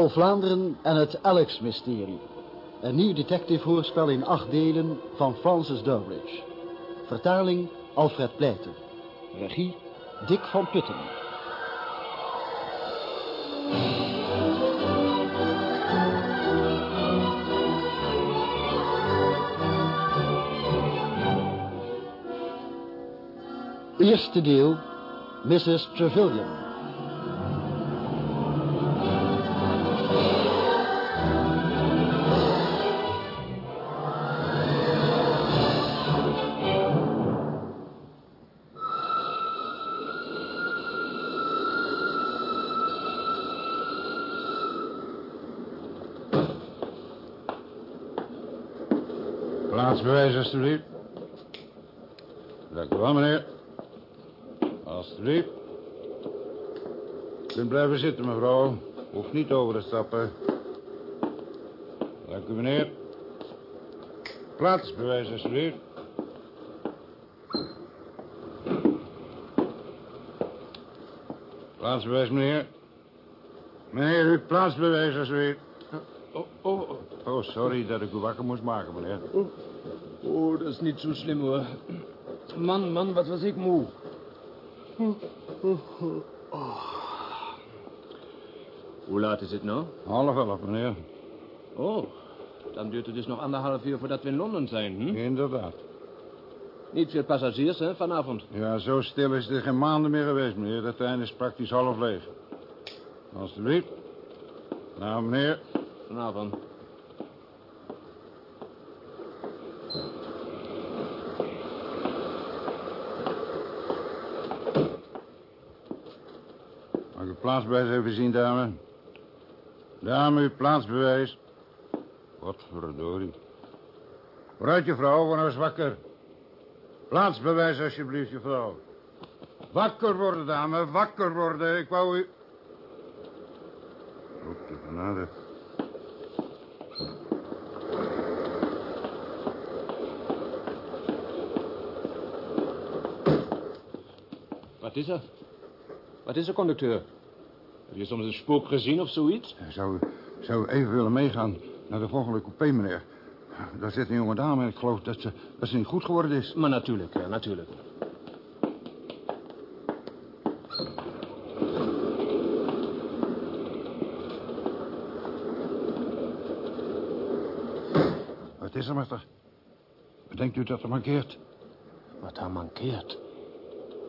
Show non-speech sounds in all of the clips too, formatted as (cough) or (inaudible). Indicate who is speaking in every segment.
Speaker 1: Paul Vlaanderen en het Alex-mysterie. Een nieuw detective-hoorspel in acht delen van Francis Durbridge. Vertaling Alfred Pleiter. Regie Dick van Putten. Eerste deel, Mrs. Trevelyan.
Speaker 2: Niet over te stappen. Dank u, meneer. Plaatsbewijs, alsjeblieft. Plaatsbewijs, meneer. Meneer, uw plaatsbewijs, alsjeblieft. Oh, oh, oh, sorry dat ik u wakker moest maken, meneer.
Speaker 3: Oh, dat is niet zo slim, hoor. Man, man, wat was ik moe. Hoe laat is het nou?
Speaker 2: Half elf, meneer.
Speaker 3: Oh, dan duurt het dus nog anderhalf uur voordat we in Londen zijn, hm?
Speaker 2: Inderdaad.
Speaker 3: Niet veel passagiers, hè, vanavond.
Speaker 2: Ja, zo stil is het geen maanden meer geweest, meneer. De trein is praktisch half leeg. Alsjeblieft. Nou, meneer.
Speaker 3: Vanavond.
Speaker 2: Mag ik uw plaatsbewijs even zien, dame? Dame, uw plaatsbewijs. Wat verdorie. Vooruit, juffrouw, word nou eens wakker. Plaatsbewijs, alsjeblieft, juffrouw. Wakker worden, dame, wakker worden. Ik wou u... Op de genade.
Speaker 3: Wat is er? Wat is er, conducteur? Heb je soms een spook gezien of zoiets?
Speaker 2: Zou, zou even willen meegaan naar de volgende coupé, meneer? Daar zit een jonge dame en ik geloof dat ze, dat ze niet goed geworden is.
Speaker 3: Maar natuurlijk, ja, natuurlijk.
Speaker 2: Wat is er met haar? Denkt u dat er mankeert?
Speaker 3: Wat haar mankeert.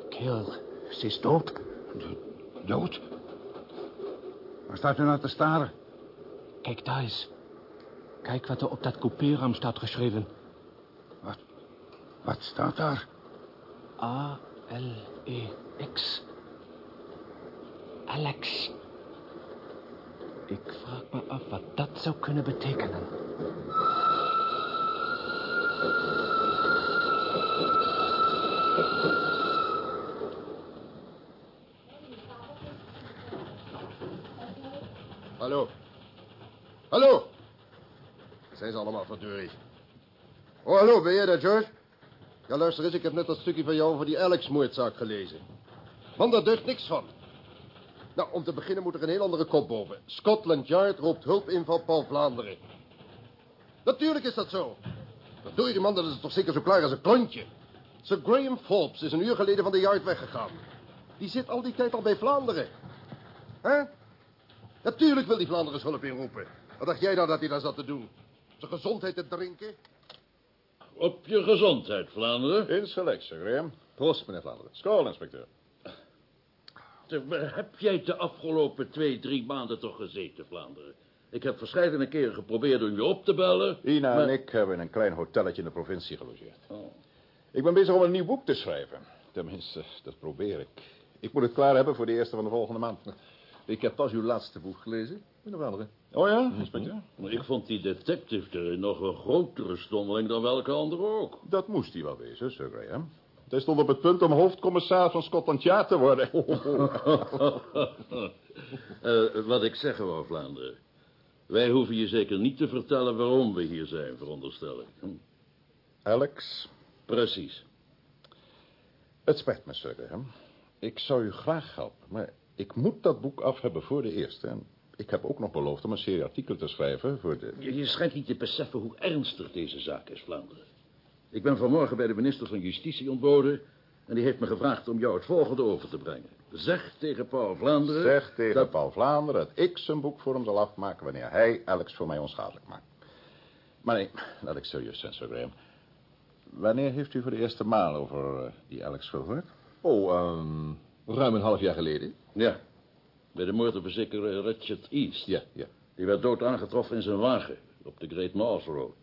Speaker 3: Kerel, ze is dood.
Speaker 2: Dood? Waar staat u naar te staren?
Speaker 3: Kijk daar eens. Kijk wat er op dat coupéraam staat geschreven.
Speaker 2: Wat, wat staat daar?
Speaker 3: A-L-E-X. Alex. Ik vraag me af wat dat zou kunnen betekenen.
Speaker 4: Hallo. Hallo. Zijn ze allemaal verdurie. Oh, hallo, ben jij dat, George? Ja, luister eens, ik heb net dat stukje van jou over die Alex-moordzaak gelezen. Man, daar deugt niks van. Nou, om te beginnen moet er een heel andere kop boven. Scotland Yard roept hulp in van Paul Vlaanderen. Natuurlijk is dat zo. Dat doe je, man, dat is toch zeker zo klaar als een klontje. Sir Graham Forbes is een uur geleden van de Yard weggegaan. Die zit al die tijd al bij Vlaanderen. Hè? Natuurlijk wil die Vlaanderen hulp inroepen. Wat dacht jij nou dat hij daar zat te doen? Zijn gezondheid te drinken?
Speaker 5: Op je gezondheid, Vlaanderen.
Speaker 6: Insgelijks, Sir Graham. Proost, meneer Vlaanderen. Skool, inspecteur.
Speaker 5: Heb jij de afgelopen twee, drie maanden toch gezeten, Vlaanderen? Ik heb verschillende keren geprobeerd om je op te bellen.
Speaker 6: Ina
Speaker 5: maar-
Speaker 6: en ik hebben in een klein hotelletje in de provincie gelogeerd.
Speaker 5: Oh.
Speaker 6: Ik ben bezig om een nieuw boek te schrijven. Tenminste, dat probeer ik. Ik moet het klaar hebben voor de eerste van de volgende maand. Ik heb pas uw laatste boek gelezen, meneer Vlaanderen. Oh ja, inspecteur?
Speaker 5: Maar Ik vond die detective erin nog een grotere stommeling dan welke andere ook.
Speaker 6: Dat moest hij wel wezen, Sir Graham. Hij stond op het punt om hoofdcommissaris van Scotland Yard te worden. (laughs) (laughs)
Speaker 5: Eh, wat ik zeggen wou, Vlaanderen. Wij hoeven je zeker niet te vertellen waarom we hier zijn, veronderstel ik. Hm?
Speaker 6: Alex,
Speaker 5: Precies.
Speaker 6: het spijt me, Sir Graham. Ik zou u graag helpen, maar ik moet dat boek af hebben voor de eerste. En ik heb ook nog beloofd om een serie artikelen te schrijven voor de...
Speaker 5: Je, je schijnt niet te beseffen hoe ernstig deze zaak is, Vlaanderen. Ik ben vanmorgen bij de minister van Justitie ontboden... en die heeft me gevraagd om jou het volgende over te brengen. Zeg tegen Paul Vlaanderen...
Speaker 6: Zeg tegen
Speaker 5: dat-
Speaker 6: Paul Vlaanderen dat ik zijn boek voor hem zal afmaken... wanneer hij Alex voor mij onschadelijk maakt. Maar nee, laat ik serieus zijn, Sir Graham. Wanneer heeft u voor de eerste maal over eh, die Alex gehoord?
Speaker 7: Oh, ehm, ruim een half jaar geleden.
Speaker 5: Ja, bij de moord op een zekere Richard East.
Speaker 6: Ja, ja.
Speaker 5: Die werd dood aangetroffen in zijn wagen op de Great North Road.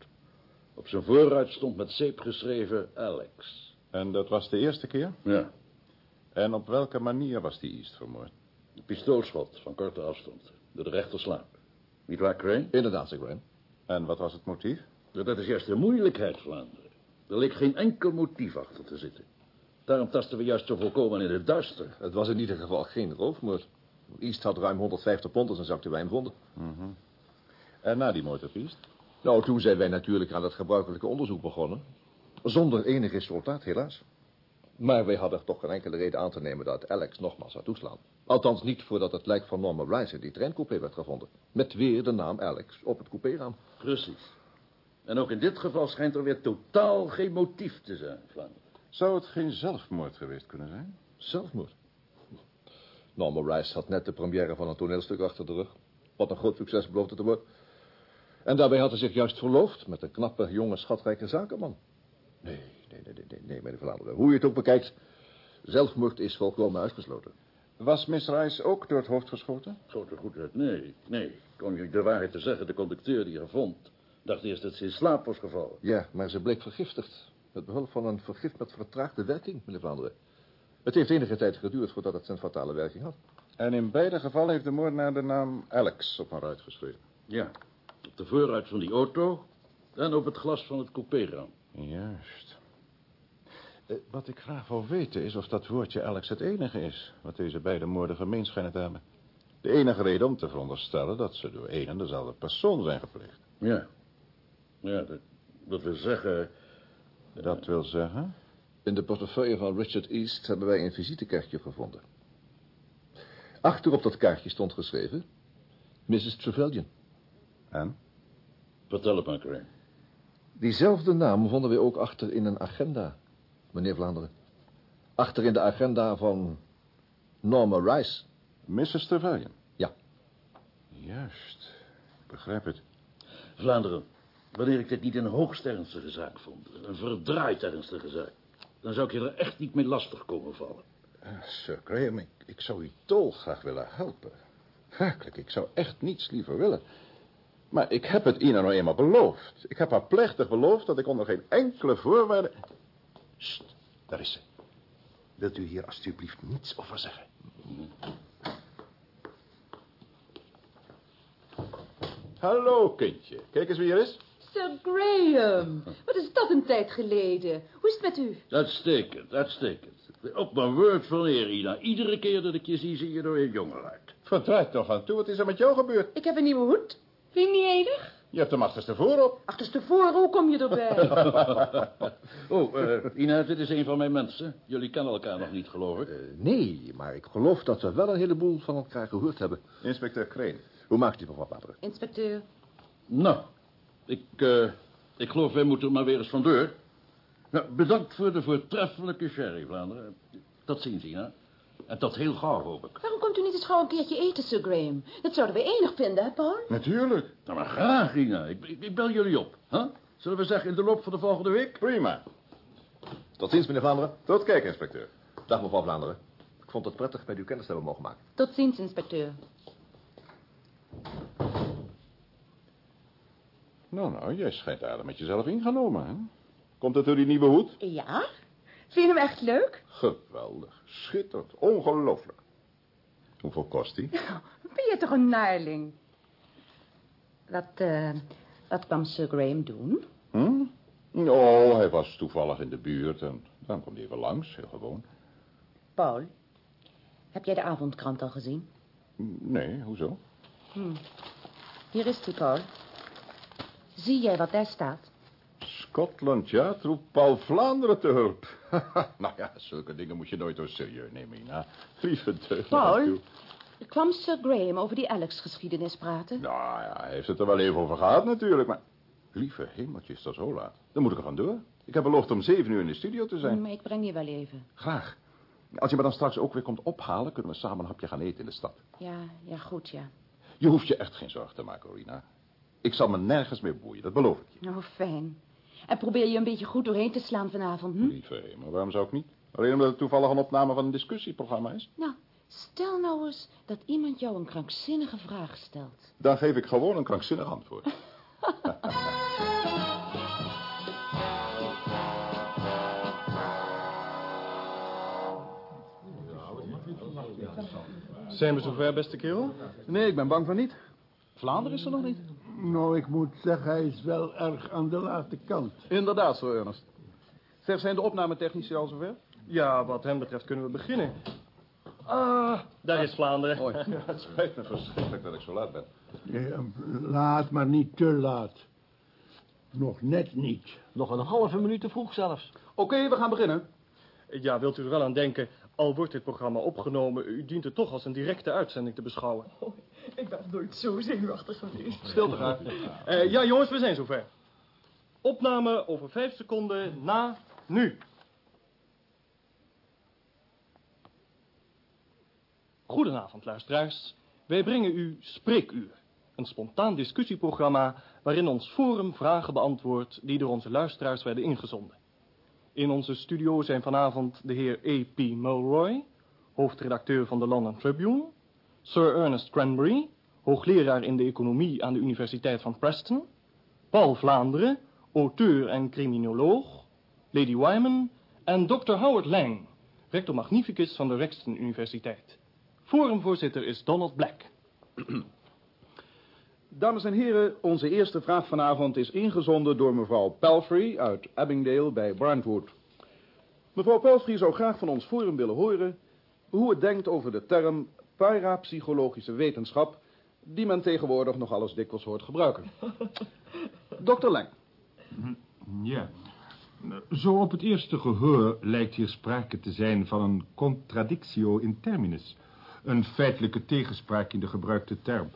Speaker 5: Op zijn voorruit stond met zeep geschreven Alex.
Speaker 6: En dat was de eerste keer?
Speaker 5: Ja,
Speaker 6: En op welke manier was die East vermoord?
Speaker 5: een pistoolschot van korte afstand. Door de rechterslaap. Niet waar, Crane?
Speaker 7: Inderdaad, Sir Graham.
Speaker 6: En wat was het motief?
Speaker 5: Dat is juist de moeilijkheid, Vlaanderen. Er leek geen enkel motief achter te zitten. Daarom tasten we juist zo volkomen in het duister.
Speaker 7: Het was in ieder geval geen roofmoord. East had ruim 150 pond in zijn zak toen wij hem vonden.
Speaker 6: En na die moord op East?
Speaker 7: Nou, toen zijn wij natuurlijk aan het gebruikelijke onderzoek begonnen. Zonder enig resultaat, helaas. Maar wij hadden toch geen enkele reden aan te nemen dat Alex nogmaals zou toeslaan. Althans niet voordat het lijk van Norma Rice in die treincoupé werd gevonden. Met weer de naam Alex op het coupéraam.
Speaker 5: Precies. En ook in dit geval schijnt er weer totaal geen motief te zijn, Vlaanderen.
Speaker 6: Zou het geen zelfmoord geweest kunnen zijn?
Speaker 7: Zelfmoord. Norma Rice had net de première van een toneelstuk achter de rug. Wat een groot succes beloofde te worden. En daarbij had hij zich juist verloofd met een knappe, jonge, schatrijke zakenman. Nee, nee, nee, nee, nee, nee meneer Vlaanderen. Hoe je het ook bekijkt, zelfmoord is volkomen uitgesloten.
Speaker 6: Was Miss Rice ook door het hoofd geschoten?
Speaker 5: Grote goedheid, nee, nee. Om je de waarheid te zeggen, de conducteur die haar vond... dacht eerst dat ze in slaap was gevallen.
Speaker 7: Ja, maar ze bleek vergiftigd. Met behulp van een vergif met vertraagde werking, meneer Vlaanderen. Het heeft enige tijd geduurd voordat het zijn fatale werking had.
Speaker 6: En in beide gevallen heeft de moordenaar de naam Alex op haar ruit geschreven.
Speaker 5: Ja, op de voorruit van die auto... en op het glas van het coupéraam.
Speaker 6: Juist. Eh, wat ik graag wil weten is of dat woordje Alex het enige is... wat deze beide moorden gemeen schijnen te hebben. De enige reden om te veronderstellen dat ze door één en dezelfde persoon zijn gepleegd.
Speaker 5: Ja. Ja, dat, dat wil zeggen...
Speaker 6: Dat wil zeggen...
Speaker 7: In de portefeuille van Richard East hebben wij een visitekaartje gevonden. Achter op dat kaartje stond geschreven... Mrs. Trevelyan.
Speaker 6: En?
Speaker 5: Vertel het maar, Crane.
Speaker 7: Diezelfde naam vonden we ook achter in een agenda, meneer Vlaanderen. Achter in de agenda van Norma Rice.
Speaker 6: Mrs. Trevelyan?
Speaker 7: Ja.
Speaker 6: Juist. Ik begrijp het.
Speaker 5: Vlaanderen, wanneer ik dit niet een hoogst ernstige zaak vond... een verdraaid ernstige zaak... dan zou ik je er echt niet mee lastig komen vallen.
Speaker 6: Eh, Sir Graham, ik, ik zou u dolgraag willen helpen. Werkelijk, ik zou echt niets liever willen. Maar ik heb het Ina nou eenmaal beloofd. Ik heb haar plechtig beloofd dat ik onder geen enkele voorwaarde... Sst, daar is ze. Wilt u hier alstublieft niets over zeggen? Hallo, kindje. Kijk eens wie er is.
Speaker 8: Sir Graham, wat is dat een tijd geleden? Hoe is het met u?
Speaker 5: Uitstekend, uitstekend. Op mijn woord van eer, Ina. Iedere keer dat ik je zie, zie je er weer jonger uit.
Speaker 6: Verdraait toch aan toe. Wat is er met jou gebeurd?
Speaker 8: Ik heb een nieuwe hoed. Vind je niet enig?
Speaker 6: Je hebt hem achterstevoren op.
Speaker 8: Achterstevoren, hoe kom je erbij? (laughs)
Speaker 5: Oh, eh, Ina, dit is een van mijn mensen. Jullie kennen elkaar nog niet, geloof ik.
Speaker 7: Eh, nee, maar ik geloof dat we wel een heleboel van elkaar gehoord hebben.
Speaker 6: Inspecteur Kreen.
Speaker 7: Hoe maakt u mevrouw Vlaanderen?
Speaker 8: Inspecteur.
Speaker 5: Nou, ik, eh, ik geloof wij moeten er maar weer eens vandoor. Nou, bedankt voor de voortreffelijke sherry, Vlaanderen. Tot ziens, Ina. En tot heel gauw, hoop ik.
Speaker 8: Waarom komt u niet eens gauw een keertje eten, Sir Graham? Dat zouden we enig vinden, hè, Paul?
Speaker 6: Natuurlijk.
Speaker 5: Nou, maar graag, Ina. Ik, ik, ik bel jullie op. Huh? Zullen we zeggen in de loop van de volgende week?
Speaker 6: Prima.
Speaker 7: Tot ziens, meneer Vlaanderen.
Speaker 6: Tot kijk, inspecteur.
Speaker 7: Dag, mevrouw Vlaanderen. Ik vond het prettig met uw kennis te hebben mogen maken.
Speaker 8: Tot ziens, inspecteur.
Speaker 6: Nou, nou, jij schijnt aardig met jezelf ingenomen, hè? Komt het door die nieuwe hoed?
Speaker 8: Ja? Vind je hem echt leuk?
Speaker 6: Geweldig. Schitterend. Ongelooflijk. Hoeveel kost die?
Speaker 8: Ben je toch een naarling? Wat, eh, wat kwam Sir Graham doen?
Speaker 6: Hm? Oh, hij was toevallig in de buurt en dan kwam hij even langs, heel gewoon.
Speaker 8: Paul, heb jij de avondkrant al gezien?
Speaker 6: Nee, hoezo?
Speaker 8: Hier is die, Paul. Zie jij wat daar staat?
Speaker 6: Scotland Yard roept Paul Vlaanderen te hulp. (laughs) nou ja, zulke dingen moet je nooit zo serieus nemen, Ina. Lieve deugd.
Speaker 8: Paul? Kwam Sir Graham over die Alex-geschiedenis praten?
Speaker 6: Nou ja, hij heeft het er wel even over gehad natuurlijk, maar... Lieve hemeltje, is dat zo laat. Dan moet ik er vandoor. Ik heb beloofd om zeven uur in de studio te zijn.
Speaker 8: Maar ik breng je wel even.
Speaker 6: Graag. Als je me dan straks ook weer komt ophalen... kunnen we samen een hapje gaan eten in de stad.
Speaker 8: Ja, ja, goed, ja.
Speaker 6: Je hoeft je echt geen zorgen te maken, Orina. Ik zal me nergens meer boeien, dat beloof ik je.
Speaker 8: Oh, fijn. En probeer je een beetje goed doorheen te slaan vanavond, hm?
Speaker 6: Lieve hemel, waarom zou ik niet? Alleen omdat het toevallig een opname van een discussieprogramma is.
Speaker 8: Nou, stel nou eens dat iemand jou een krankzinnige vraag stelt.
Speaker 6: Dan geef ik gewoon een krankzinnig antwoord. (laughs)
Speaker 9: Zijn we zover, beste kerel?
Speaker 10: Nee, ik ben bang van niet. Vlaanderen is er nog niet.
Speaker 11: Nou, ik moet zeggen, hij is wel erg aan de late kant.
Speaker 10: Inderdaad, zo Ernest. Zeg, zijn de opnametechnici al zover?
Speaker 9: Ja, wat hem betreft kunnen we beginnen. Ah, daar is Vlaanderen.
Speaker 10: Mooi. (laughs)
Speaker 6: het spijt me verschrikkelijk dat ik zo laat ben.
Speaker 11: Ja, laat, maar niet te laat. Nog net niet.
Speaker 12: Nog een halve minuut te vroeg zelfs.
Speaker 10: Oké, we gaan beginnen.
Speaker 9: Ja, wilt u er wel aan denken, al wordt dit programma opgenomen, u dient het toch als een directe uitzending te beschouwen.
Speaker 13: Ik ben nooit zo zenuwachtig geweest.
Speaker 10: Stil te gaan.
Speaker 9: Eh, ja, jongens, we zijn zover. Opname over vijf seconden na nu. Goedenavond, luisteraars. Wij brengen u Spreekuur, een spontaan discussieprogramma waarin ons forum vragen beantwoordt die door onze luisteraars werden ingezonden. In onze studio zijn vanavond de heer A.P. Mulroy, hoofdredacteur van de London Tribune, Sir Ernest Cranberry, hoogleraar in de economie aan de Universiteit van Preston, Paul Vlaanderen, auteur en criminoloog, Lady Wyman en Dr. Howard Lang, rector magnificus van de Rexton Universiteit. Forumvoorzitter is Donald Black. (clears throat)
Speaker 10: Dames en heren, onze eerste vraag vanavond is ingezonden door mevrouw Pelfrey uit Abingdale bij Brentwood. Mevrouw Pelfrey zou graag van ons forum willen horen hoe het denkt over de term parapsychologische wetenschap, die men tegenwoordig nog alles dikwijls hoort gebruiken. (laughs) Dokter Lang.
Speaker 14: Ja. Zo op het eerste gehoor lijkt hier sprake te zijn van een contradictio in terminus. Een feitelijke tegenspraak in de gebruikte term.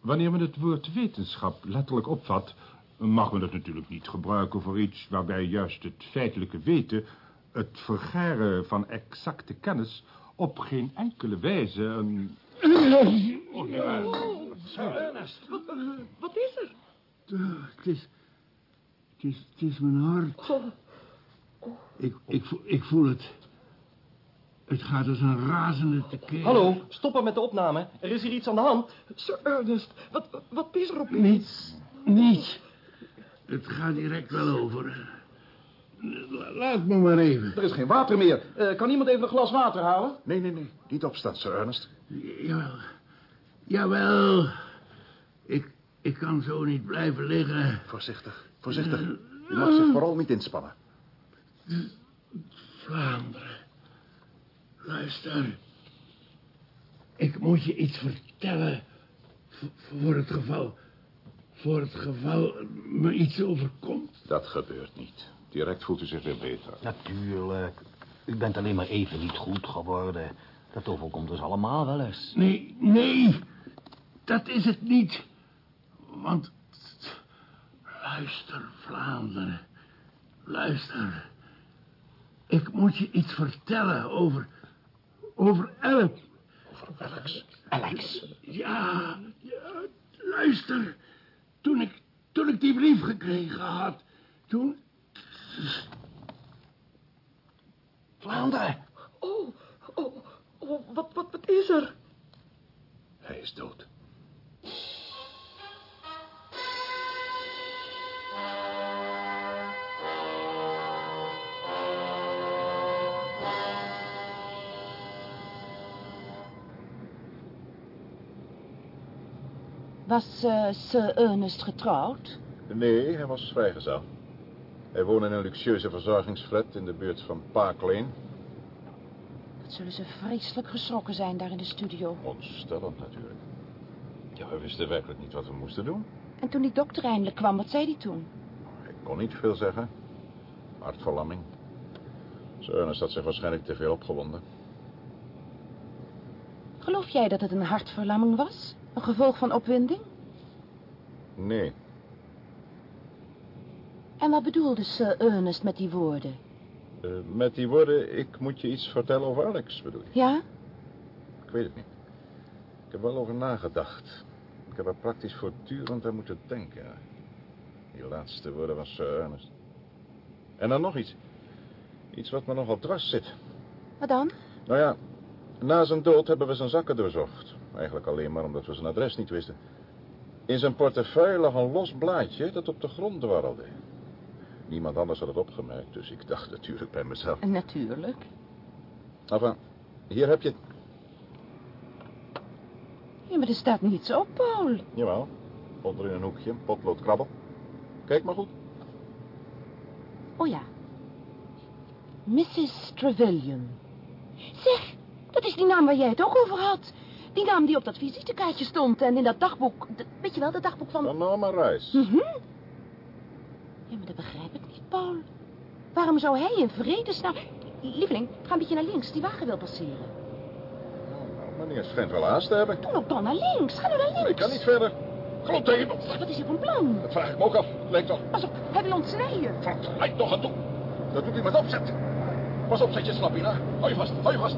Speaker 14: Wanneer men het woord wetenschap letterlijk opvat... mag men het natuurlijk niet gebruiken voor iets waarbij juist het feitelijke weten... het vergaren van exacte kennis op geen enkele wijze een...
Speaker 13: Oh, ja. Ernest, wat, wat is er?
Speaker 11: Het is, het is, het is mijn hart. Ik, ik, voel- ik voel het. Het gaat als een razende tekeer.
Speaker 9: Hallo, stoppen met de opname. Er is hier iets aan de hand.
Speaker 13: Sir Ernest, wat, wat is er op
Speaker 11: Niets, niets. Het gaat direct wel over. La- Laat me maar even.
Speaker 10: Er is geen water meer. Eh, kan iemand even een glas water halen?
Speaker 6: Nee, nee, nee. Niet opstaan, Sir Ernest.
Speaker 11: Jawel. Jawel. Ik, ik kan zo niet blijven liggen.
Speaker 6: Voorzichtig, voorzichtig. U mag zich vooral niet inspannen.
Speaker 11: Vlaanderen. Luister. Ik moet je iets vertellen. Voor het geval... Voor het geval me iets overkomt.
Speaker 6: Dat gebeurt niet. Direct voelt u zich weer beter.
Speaker 12: Natuurlijk. U bent alleen maar even niet goed geworden. Dat overkomt ons allemaal wel eens.
Speaker 11: Nee, nee. Dat is het niet. Want... Luister, Vlaanderen. Luister. Ik moet je iets vertellen over... Over Alex.
Speaker 6: Over Alex.
Speaker 12: Alex.
Speaker 11: Ja, ja, luister. Toen ik, toen ik die brief gekregen had, toen...
Speaker 12: Vlaanderen.
Speaker 13: Oh, oh, oh wat, wat, wat is er?
Speaker 6: Hij is dood.
Speaker 8: Was eh, Sir Ernest getrouwd?
Speaker 6: Nee, hij was vrijgezel. Hij woonde in een luxueuze verzorgingsflat in de buurt van Park Lane.
Speaker 8: Wat zullen ze vreselijk geschrokken zijn daar in de studio.
Speaker 6: Ontstellend natuurlijk. Ja, we wisten werkelijk niet wat we moesten doen.
Speaker 8: En toen die dokter eindelijk kwam, wat zei hij toen?
Speaker 6: Ik kon niet veel zeggen. Hartverlamming. Ernest had zich waarschijnlijk te veel opgewonden.
Speaker 8: Geloof jij dat het een hartverlamming was? Een gevolg van opwinding?
Speaker 6: Nee.
Speaker 8: En wat bedoelde Sir Ernest met die woorden?
Speaker 6: Eh, met die woorden, ik moet je iets vertellen over Alex, bedoel je?
Speaker 8: Ja?
Speaker 6: Ik weet het niet. Ik heb wel over nagedacht. Ik heb er praktisch voortdurend aan moeten denken. Die laatste woorden van Sir Ernest. En dan nog iets. Iets wat me nogal dwars zit.
Speaker 8: Wat dan?
Speaker 6: Nou ja, na zijn dood hebben we zijn zakken doorzocht. Eigenlijk alleen maar omdat we zijn adres niet wisten. In zijn portefeuille lag een los blaadje dat op de grond dwarrelde. Niemand anders had het opgemerkt, dus ik dacht natuurlijk bij mezelf.
Speaker 8: Natuurlijk.
Speaker 6: Enfin, hier heb je het.
Speaker 8: Ja, maar er staat niets op, Paul.
Speaker 6: Jawel, onder in een hoekje, een potlood krabbel. Kijk maar goed.
Speaker 8: Oh ja. Mrs. Trevelyan. Zeg, dat is die naam waar jij het ook over had. Die naam die op dat visitekaartje stond en in dat dagboek. weet je wel, dat dagboek van...
Speaker 6: Van Norma Rice.
Speaker 8: Mhm. Ja, maar dat begrijp ik niet, Paul. Waarom zou hij in vredesnaam... Lieveling, ga een beetje naar links. Die wagen wil passeren.
Speaker 6: Nou, meneer schijnt wel haast te hebben.
Speaker 8: Doe nog dan naar links. Ga nu naar links.
Speaker 6: Ik kan niet verder. Geloof tegen me.
Speaker 8: Zeg, wat is er van plan?
Speaker 6: Dat vraag ik me ook af. Lijkt toch.
Speaker 8: Pas op, hij wil ontsnijden.
Speaker 6: Lijkt toch aan toe. Dat doet hij met opzet. Pas op, zet je slap. Hou je vast, hou je vast.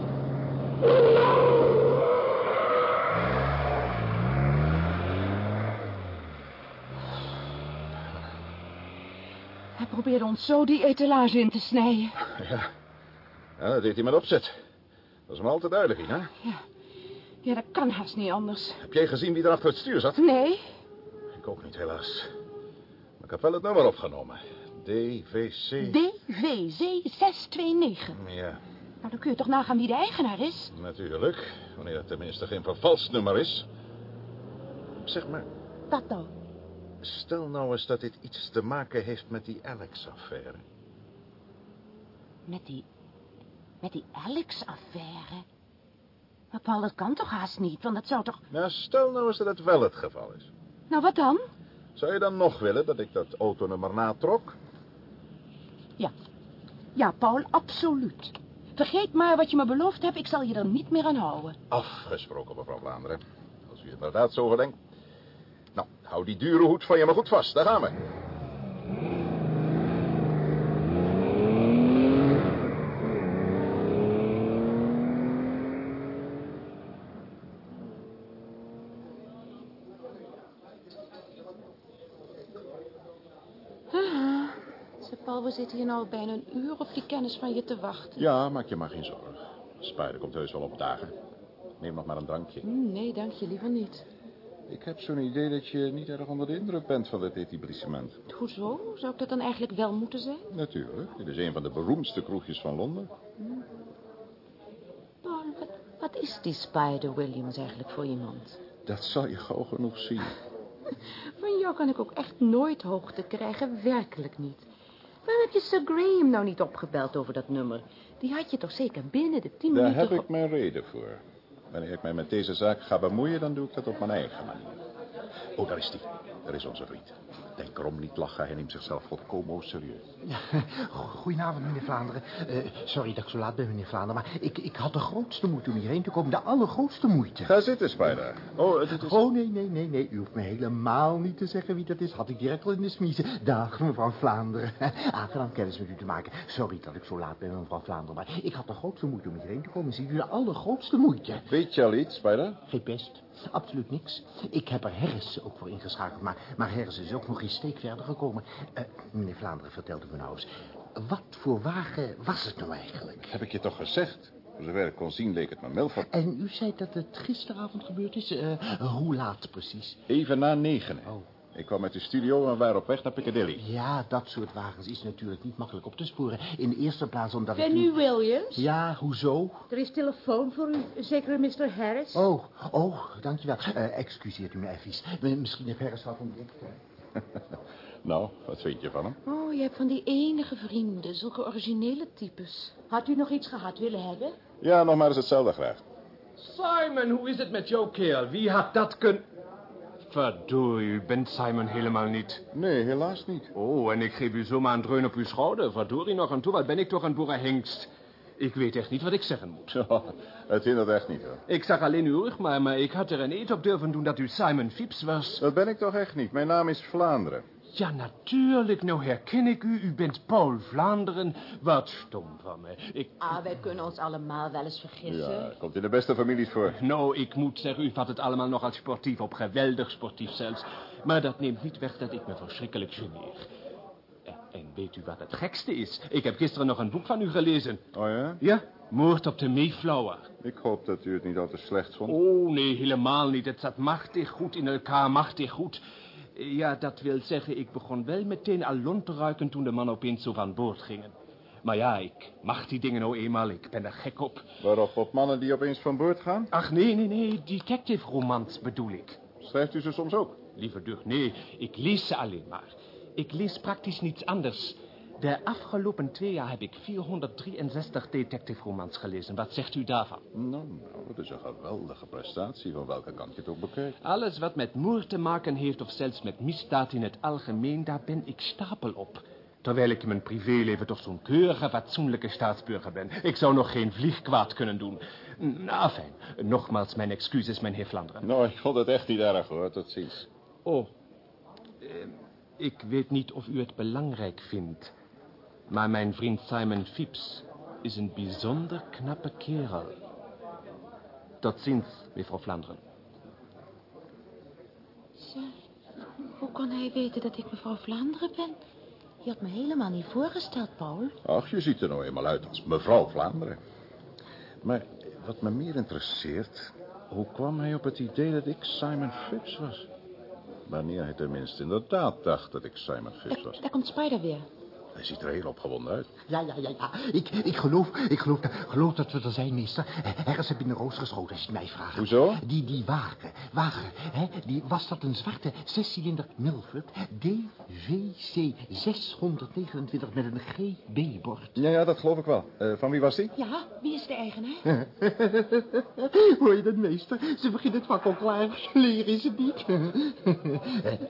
Speaker 8: Hij probeerde ons zo die etalage in te snijden.
Speaker 6: Ja. ja, dat deed hij met opzet. Dat is me altijd duidelijk, hè.
Speaker 8: Ja, dat kan haast niet anders.
Speaker 6: Heb jij gezien wie er achter het stuur zat?
Speaker 8: Nee?
Speaker 6: Ik ook niet, helaas. Maar ik heb wel het nummer opgenomen. DVC.
Speaker 8: DVC 629.
Speaker 6: Ja,
Speaker 8: Nou, dan kun je toch nagaan wie de eigenaar is?
Speaker 6: natuurlijk. Wanneer het tenminste geen vervalst nummer is. Zeg maar,
Speaker 8: Wat dan?
Speaker 6: Stel nou eens dat dit iets te maken heeft met die Alex-affaire.
Speaker 8: Met die... Met die Alex-affaire? Maar Paul, dat kan toch haast niet? Want dat zou toch...
Speaker 6: Nou, stel nou eens dat het wel het geval is.
Speaker 8: Nou, wat dan?
Speaker 6: Zou je dan nog willen dat ik dat autonummer natrok?
Speaker 8: Ja. Ja, Paul, absoluut. Vergeet maar wat je me beloofd hebt. Ik zal je er niet meer aan houden.
Speaker 6: Afgesproken, mevrouw Vlaanderen. Als u inderdaad zo verdenkt. Hou die dure hoed van je maar goed vast. Daar gaan we.
Speaker 8: Ah, Paul, we zitten hier nou bijna een uur op die kennis van je te wachten.
Speaker 6: Ja, maak je maar geen zorgen. Spider komt heus wel op dagen. Neem nog maar een drankje.
Speaker 8: Hm, nee, dank je liever niet.
Speaker 6: Ik heb zo'n idee dat je niet erg onder de indruk bent van dit etablissement.
Speaker 8: Hoezo? Zou ik dat dan eigenlijk wel moeten zijn?
Speaker 6: Natuurlijk. Dit is een van de beroemdste kroegjes van Londen.
Speaker 8: Paul, wat, wat is die Spider Williams eigenlijk voor iemand?
Speaker 6: Dat zal je gauw genoeg zien. (laughs)
Speaker 8: Van jou kan ik ook echt nooit hoogte krijgen, werkelijk niet. Waarom heb je Sir Graham nou niet opgebeld over dat nummer? Die had je toch zeker binnen de tien
Speaker 6: Daar
Speaker 8: minuten...
Speaker 6: heb
Speaker 8: ge-
Speaker 6: ik mijn reden voor. Wanneer ik mij met deze zaak ga bemoeien, dan doe ik dat op mijn eigen manier. Oh, daar is die. Daar is onze vriend. Denk erom niet lachen, hij neemt zichzelf volkomen serieus.
Speaker 12: Goedenavond, meneer Vlaanderen. Eh, sorry dat ik zo laat ben, meneer Vlaanderen, maar ik, ik had de grootste moeite om hierheen te komen. De allergrootste moeite.
Speaker 6: Ga zitten, Spider. Oh, het is...
Speaker 12: Oh, nee, nee, nee, nee. U hoeft me helemaal niet te zeggen wie dat is. Had ik direct al in de smiezen. Dag, mevrouw Vlaanderen. (laughs) Aangenaam kennis met u te maken. Sorry dat ik zo laat ben, mevrouw Vlaanderen, maar ik had de grootste moeite om hierheen te komen. Ziet u, de allergrootste moeite.
Speaker 6: Weet je al iets, Spider?
Speaker 12: Geen pest. Absoluut niks. Ik heb er Harris ook voor ingeschakeld, maar, maar Harris is ook nog geen steek verder gekomen. Eh, meneer Vlaanderen, vertelt u me nou eens. Wat voor wagen was het nou eigenlijk?
Speaker 6: Heb ik je toch gezegd? Zover ik kon zien, leek het me Milford.
Speaker 12: En u zei dat het gisteravond gebeurd is? Eh, hoe laat precies?
Speaker 6: Even na negen.
Speaker 12: Oh.
Speaker 6: Ik kwam uit de studio en we waren op weg naar Piccadilly.
Speaker 12: Ja, dat soort wagens is natuurlijk niet makkelijk op te sporen. In de eerste plaats omdat
Speaker 15: Ben
Speaker 12: ik...
Speaker 15: u Williams?
Speaker 12: Ja, hoezo?
Speaker 15: Er is telefoon voor u, zeker Mr. Harris?
Speaker 12: Oh, oh, dankjewel. Eh excuseert u me even. Misschien heeft Harris wat ontdekt. (laughs)
Speaker 6: Nou, wat vind je van hem?
Speaker 8: Oh, je hebt van die enige vrienden, zulke originele types.
Speaker 15: Had u nog iets gehad willen hebben?
Speaker 6: Ja, nog maar eens hetzelfde graag.
Speaker 16: Simon, hoe is het met jou, kerel? Wie had dat kunnen... Verdorie, u bent Simon helemaal niet.
Speaker 6: Nee, helaas niet.
Speaker 16: Oh, en ik geef u zomaar een dreun op uw schouder. Verdorie nog aan toe, wat ben ik toch een boerenhengst.
Speaker 3: Ik weet echt niet wat ik zeggen moet. (laughs)
Speaker 6: het hindert echt niet, hoor.
Speaker 3: Ik zag alleen uw rug, maar, maar ik had er een eet op durven doen dat u Simon Phipps was.
Speaker 6: Dat ben ik toch echt niet. Mijn naam is Vlaanderen.
Speaker 3: Ja, natuurlijk. Nou herken ik u. U bent Paul Vlaanderen. Wat stom van me. Ik...
Speaker 8: Ah, wij kunnen ons allemaal wel eens vergissen.
Speaker 6: Ja, komt in de beste families voor.
Speaker 3: Nou, ik moet zeggen, u vat het allemaal nogal sportief op. Geweldig sportief zelfs. Maar dat neemt niet weg dat ik me verschrikkelijk geneer. En, en weet u wat het gekste is? Ik heb gisteren nog een boek van u gelezen.
Speaker 6: Oh ja?
Speaker 3: Ja, Moord op de Mayflower.
Speaker 6: Ik hoop dat u het niet al te slecht vond.
Speaker 3: Oh, nee, helemaal niet. Het zat machtig goed in elkaar, machtig goed. Ja, dat wil zeggen, ik begon wel meteen al lont te ruiken toen de man opeens zo van boord gingen. Maar ja, ik mag die dingen nou eenmaal, ik ben er gek op.
Speaker 6: Waarop, op mannen die opeens van boord gaan?
Speaker 3: Ach, nee, nee, nee, detective romans bedoel ik.
Speaker 6: Schrijft u ze soms ook?
Speaker 3: Liever Dug, nee, ik lees ze alleen maar. Ik lees praktisch niets anders. De afgelopen twee jaar heb ik 463 detective romans gelezen. Wat zegt u daarvan?
Speaker 6: Nou, nou, dat is een geweldige prestatie, van welke kant je het ook bekijkt.
Speaker 3: Alles wat met moord te maken heeft of zelfs met misdaad in het algemeen, daar ben ik stapel op. Terwijl ik in mijn privéleven toch zo'n keurige, fatsoenlijke staatsburger ben. Ik zou nog geen vlieg kwaad kunnen doen. Nou, fijn. Nogmaals mijn excuses, mijn heer Vlaanderen.
Speaker 6: Nou, ik vond het echt niet erg, hoor. Tot ziens.
Speaker 3: Oh, eh, ik weet niet of u het belangrijk vindt... maar mijn vriend Simon Phipps is een bijzonder knappe kerel. Tot ziens, mevrouw Vlaanderen.
Speaker 8: Zo, hoe kon hij weten dat ik mevrouw Vlaanderen ben? Je had me helemaal niet voorgesteld, Paul.
Speaker 6: Ach, je ziet er nou eenmaal uit als mevrouw Vlaanderen. Maar wat me meer interesseert... hoe kwam hij op het idee dat ik Simon Phipps was? Wanneer hij tenminste inderdaad dacht dat ik Simon Phipps was.
Speaker 8: Daar komt Spider weer.
Speaker 6: Hij ziet er heel opgewonden uit.
Speaker 12: Ja, ja, ja, ja. Ik, ik geloof, ik geloof, geloof dat we er zijn, meester. Ergens heb je in de roos geschoten, als je het mij vraagt.
Speaker 6: Hoezo?
Speaker 12: Die, die wagen, wagen, hè, die, was dat een zwarte zescilinder Milford DVC 629 met een GB-bord?
Speaker 6: Ja, ja, dat geloof ik wel. Uh, van wie was die?
Speaker 8: Ja, wie is de eigenaar? (laughs)
Speaker 12: Hoor je dat, meester? Ze beginnen het vak al klaar. Leren is het niet. (laughs)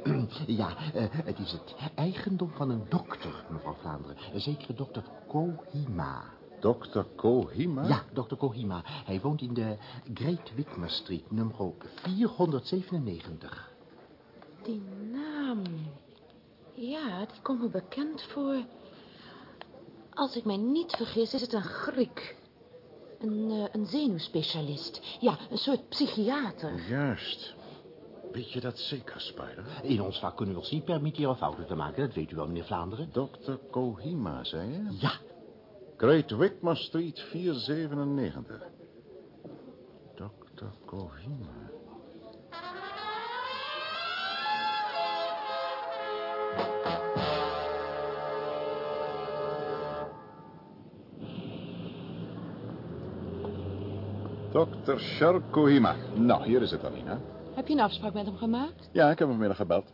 Speaker 12: (clears throat) ja, uh, het is het eigendom van een dokter, mevrouw Vlaanderen. Een zekere dokter Kohima.
Speaker 6: Dokter Kohima?
Speaker 12: Ja, dokter Kohima. Hij woont in de Great Whitmer Street, nummer 497.
Speaker 8: Die naam... Ja, die komt me bekend voor. Als ik mij niet vergis, is het een Griek. Een, uh, een zenuwspecialist. Ja, een soort psychiater.
Speaker 6: Juist. Weet je dat zeker, Spider?
Speaker 12: In ons vak kunnen we ons niet permitteren fouten te maken. Dat weet u wel, meneer Vlaanderen.
Speaker 6: Dr. Kohima, zei je?
Speaker 12: Ja.
Speaker 6: Great Whitmer Street 497. Dr. Kohima. Dr. Shark Kohima. Nou, hier is het dan, hè?
Speaker 8: Heb je een afspraak met hem gemaakt?
Speaker 6: Ja, ik heb hem vanmiddag gebeld.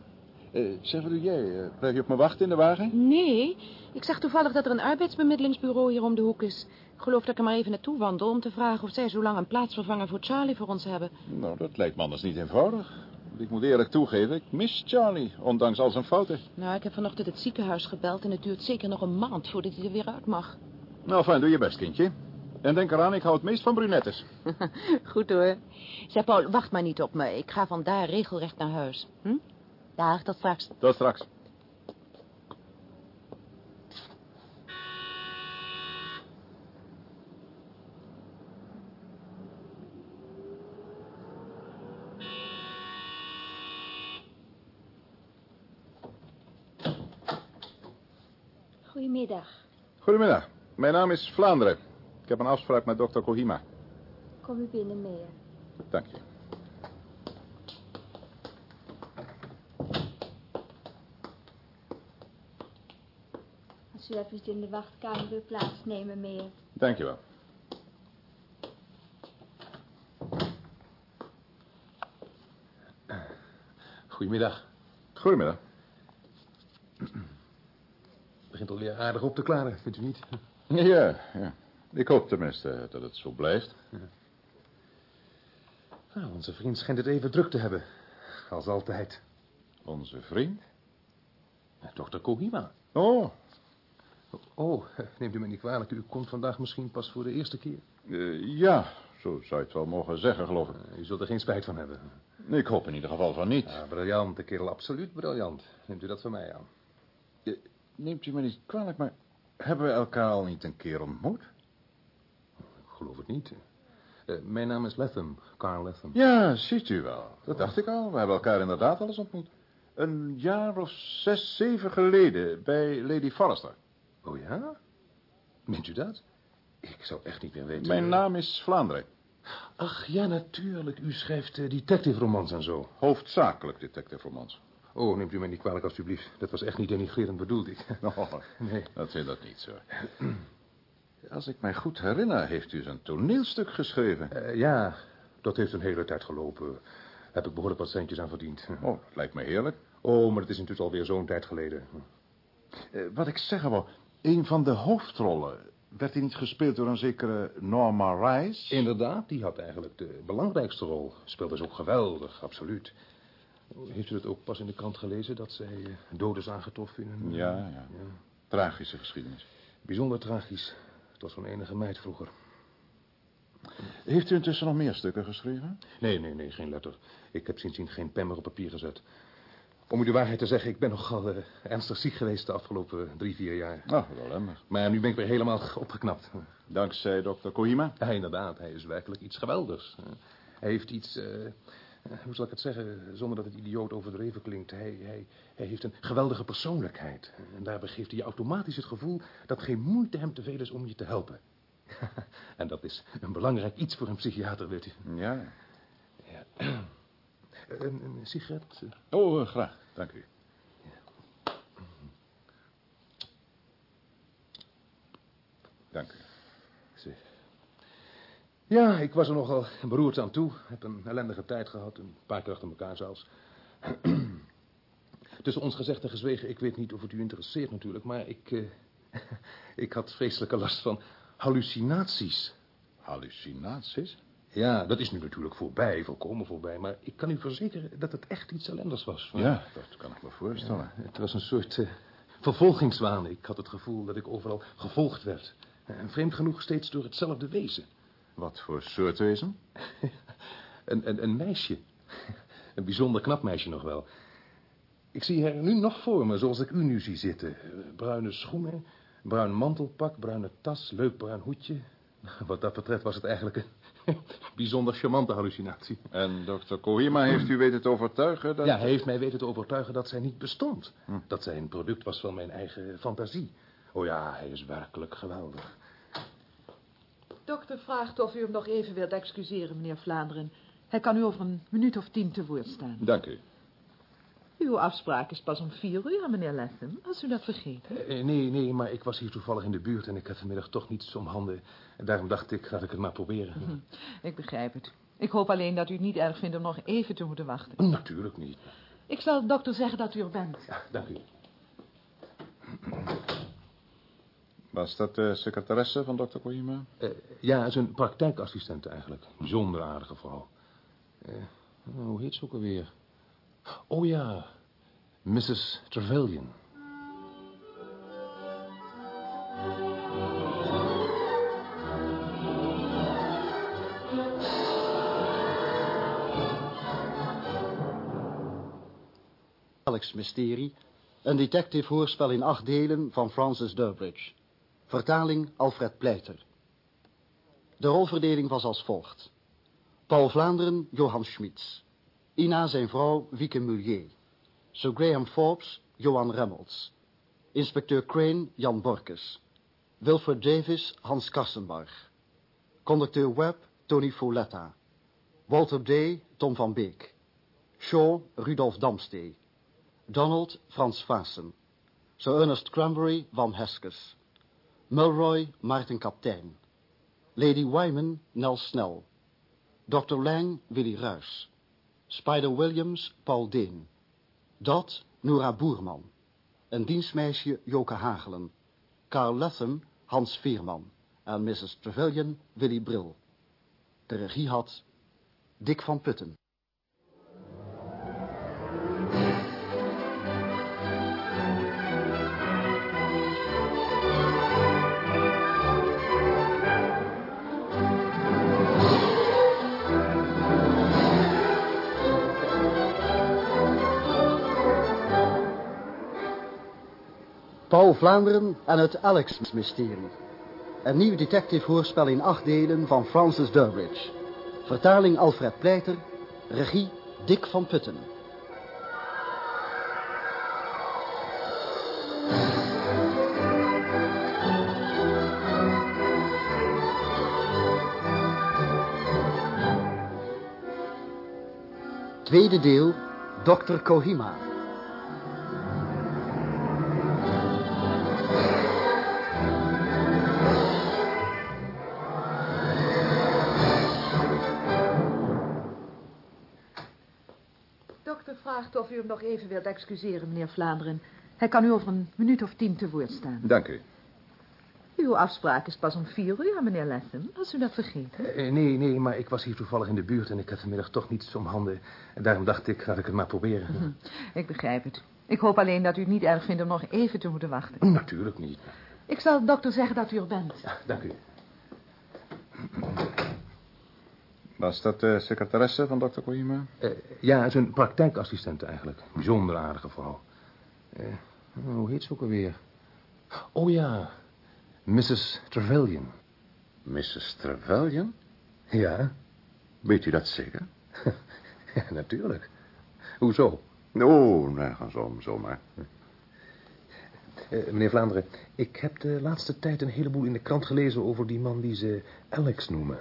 Speaker 6: Uh, zeg, wat doe jij? Uh, blijf je op me wachten in de wagen?
Speaker 8: Nee, ik zag toevallig dat er een arbeidsbemiddelingsbureau hier om de hoek is. Ik geloof dat ik er maar even naartoe wandel om te vragen of zij zo lang een plaatsvervanger voor Charlie voor ons hebben.
Speaker 6: Nou, dat lijkt me anders niet eenvoudig. Ik moet eerlijk toegeven, ik mis Charlie, ondanks al zijn fouten.
Speaker 8: Nou, ik heb vanochtend het ziekenhuis gebeld en het duurt zeker nog een maand voordat hij er weer uit mag.
Speaker 6: Nou, fijn, doe je best, kindje. En denk eraan, ik hou het meest van brunettes. (laughs)
Speaker 8: Goed hoor. Zeg, Paul, wacht maar niet op me. Ik ga vandaar regelrecht naar huis. Hm? Dag, tot straks.
Speaker 6: Tot straks.
Speaker 15: Goedemiddag.
Speaker 6: Goedemiddag. Mijn naam is Vlaanderen. Ik heb een afspraak met dokter Kohima.
Speaker 15: Kom u binnen, meneer.
Speaker 6: Dank je.
Speaker 15: Als u even in de wachtkamer wil plaatsnemen, meneer.
Speaker 6: Dank je wel.
Speaker 3: Goedemiddag.
Speaker 6: Goedemiddag.
Speaker 3: begint alweer aardig op te klaren, vindt u niet?
Speaker 6: Ja, ja. Ik hoop tenminste dat het zo blijft. Ja.
Speaker 3: Nou, onze vriend schijnt het even druk te hebben. Als altijd.
Speaker 6: Onze vriend?
Speaker 3: Dokter Kohima.
Speaker 6: Oh.
Speaker 16: Oh, neemt u me niet kwalijk. U komt vandaag misschien pas voor de eerste keer.
Speaker 6: Eh, ja, zo zou je het wel mogen zeggen, geloof ik.
Speaker 16: U zult er geen spijt van hebben.
Speaker 6: Ik hoop in ieder geval van niet.
Speaker 16: Ja, briljant, de kerel, absoluut briljant. Neemt u dat van mij aan.
Speaker 6: Eh, Neemt u me niet kwalijk, maar hebben we elkaar al niet een keer ontmoet?
Speaker 16: Geloof het niet. Eh, mijn naam is Latham, Carl Latham.
Speaker 6: Ja, ziet u wel. Dat dacht ik al. We hebben elkaar inderdaad al eens ontmoet. Een jaar of zes, zeven geleden bij Lady Forrester.
Speaker 16: Oh ja? Meent u dat? Ik zou echt niet meer weten.
Speaker 6: Mijn naam is Vlaanderen.
Speaker 16: Ach, ja, natuurlijk. U schrijft uh, detective romans en zo.
Speaker 6: Hoofdzakelijk detective romans.
Speaker 16: Oh, neemt u mij niet kwalijk, alstublieft. Dat was echt niet denigrerend bedoeld, ik.
Speaker 6: Oh, (laughs) nee. Dat wil dat niet, zo. (clears throat) Als ik mij goed herinner, heeft u eens een toneelstuk geschreven.
Speaker 16: Uh, ja, dat heeft een hele tijd gelopen. Heb ik behoorlijk wat centjes aan verdiend. (laughs)
Speaker 6: Oh, dat lijkt me heerlijk.
Speaker 16: Oh, maar het is natuurlijk alweer zo'n tijd geleden.
Speaker 6: Uh, wat ik zeggen wou, een van de hoofdrollen... werd hij niet gespeeld door een zekere Norma Rice?
Speaker 16: Inderdaad, die had eigenlijk de belangrijkste rol. Speelde ze ook geweldig, absoluut. Heeft u het ook pas in de krant gelezen dat zij uh, dood is aangetroffen in een...
Speaker 6: Ja, ja, ja. Tragische geschiedenis.
Speaker 16: Bijzonder tragisch. Het was zo'n enige meid vroeger.
Speaker 6: Heeft u intussen nog meer stukken geschreven?
Speaker 16: Nee, nee, nee, geen letter. Ik heb sindsdien geen pen meer op papier gezet. Om u de waarheid te zeggen, ik ben nogal uh, ernstig ziek geweest de afgelopen drie, vier jaar.
Speaker 6: Oh, wel emmer.
Speaker 16: Maar nu ben ik weer helemaal opgeknapt.
Speaker 6: Dankzij dokter Kohima?
Speaker 16: Ja, inderdaad. Hij is werkelijk iets geweldigs. Hij heeft iets... Uh, hoe zal ik het zeggen, zonder dat het idioot overdreven klinkt. Hij, hij, hij heeft een geweldige persoonlijkheid. En daarbij geeft hij je automatisch het gevoel dat geen moeite hem te veel is om je te helpen. (laughs) en dat is een belangrijk iets voor een psychiater, weet u.
Speaker 6: Ja.
Speaker 16: ja. Een, een sigaret?
Speaker 6: Oh, uh, graag. Dank u. Ja. Dank u.
Speaker 16: Ja, ik was er nogal beroerd aan toe. Heb een ellendige tijd gehad, een paar keer achter elkaar zelfs. (clears throat) Tussen ons gezegd en gezwegen, ik weet niet of het u interesseert natuurlijk, maar ik, uh, (laughs) ik had vreselijke last van hallucinaties.
Speaker 6: Hallucinaties?
Speaker 16: Ja, dat is nu natuurlijk voorbij, volkomen voorbij, maar ik kan u verzekeren dat het echt iets ellendigs was.
Speaker 6: Ja, dat kan ik me voorstellen.
Speaker 16: Ja, het was een soort uh, vervolgingswaan. Ik had het gevoel dat ik overal gevolgd werd. En vreemd genoeg steeds door hetzelfde wezen.
Speaker 6: Wat voor soort wezen? (laughs)
Speaker 16: een, een, een meisje. (laughs) Een bijzonder knap meisje nog wel. Ik zie haar nu nog voor me, zoals ik u nu zie zitten. Bruine schoenen, bruin mantelpak, bruine tas, leuk bruin hoedje. (laughs) Wat dat betreft was het eigenlijk een bijzonder charmante hallucinatie.
Speaker 6: En dokter Kohima heeft u weten te overtuigen dat...
Speaker 16: Ja, hij heeft mij weten te overtuigen dat zij niet bestond. Hm. Dat zij een product was van mijn eigen fantasie. Oh ja, hij is werkelijk geweldig.
Speaker 13: Dokter vraagt of u hem nog even wilt excuseren, meneer Vlaanderen. Hij kan u over een minuut of tien te woord staan.
Speaker 6: Dank u.
Speaker 13: Uw afspraak is pas om vier uur, meneer Latham, als u dat vergeet.
Speaker 16: Uh, nee, nee, maar ik was hier toevallig in de buurt en ik had vanmiddag toch niets om handen. En daarom dacht ik, laat ik het maar proberen.
Speaker 13: Mm -hmm. Ik begrijp het. Ik hoop alleen dat u het niet erg vindt om nog even te moeten wachten.
Speaker 16: Natuurlijk niet.
Speaker 13: Ik zal de dokter zeggen dat u er bent.
Speaker 16: Ja, dank u.
Speaker 6: Was dat de secretaresse van dokter Kojima?
Speaker 16: Uh, ja, zijn praktijkassistent eigenlijk. Bijzonder aardige vrouw. Uh, hoe heet ze ook alweer? Oh ja, Mrs. Trevelyan.
Speaker 1: Alex Mysterie, een detective-hoorspel in acht delen van Francis Durbridge. Vertaling Alfred Pleiter. De rolverdeling was als volgt. Paul Vlaanderen, Johan Schmitz. Ina zijn vrouw, Wieke Mullier. Sir Graham Forbes, Johan Remmels. Inspecteur Crane, Jan Borkes. Wilfred Davis, Hans Karsenbarg. Conducteur Webb, Tony Folletta. Walter Day, Tom van Beek. Shaw, Rudolf Damstee. Donald, Frans Vaassen. Sir Ernest Cranberry, Van Heskes. Mulroy, Maarten Kaptein. Lady Wyman, Nel Snell. Dr. Lang, Willy Ruys. Spider Williams, Paul Deen. Dot, Nora Boerman. Een dienstmeisje, Joke Hagelen. Carl Latham, Hans Veerman. En Mrs. Trevelyan, Willy Bril. De regie had Dick van Putten. Paul Vlaanderen en het Alex-mysterie. Een nieuw detective-hoorspel in acht delen van Francis Durbridge. Vertaling Alfred Pleiter. Regie Dick van Putten. Tweede deel, Dr. Kohima.
Speaker 13: U hem nog even wilt excuseren, meneer Vlaanderen. Hij kan u over een minuut of tien te woord staan.
Speaker 6: Dank u.
Speaker 13: Uw afspraak is pas om vier uur, meneer Latham, als u dat vergeet.
Speaker 16: Eh, nee, nee, maar ik was hier toevallig in de buurt en ik had vanmiddag toch niets om handen. En daarom dacht ik, laat ik het maar proberen.
Speaker 13: Hm, Ik begrijp het. Ik hoop alleen dat u het niet erg vindt om nog even te moeten wachten.
Speaker 16: Natuurlijk niet.
Speaker 13: Ik zal de dokter zeggen dat u er bent.
Speaker 16: Dank u.
Speaker 6: Was dat de secretaresse van dokter Kojima?
Speaker 16: Eh, ja, een praktijkassistent eigenlijk. Bijzonder aardige vrouw. Eh, hoe heet ze ook alweer? Oh ja, Mrs. Trevelyan.
Speaker 6: Mrs. Trevelyan?
Speaker 16: Ja.
Speaker 6: Weet u dat zeker? (laughs)
Speaker 16: ja, natuurlijk. Hoezo?
Speaker 6: Oh, nergens om, zomaar.
Speaker 16: Eh, meneer Vlaanderen, ik heb de laatste tijd een heleboel in de krant gelezen over die man die ze Alex noemen.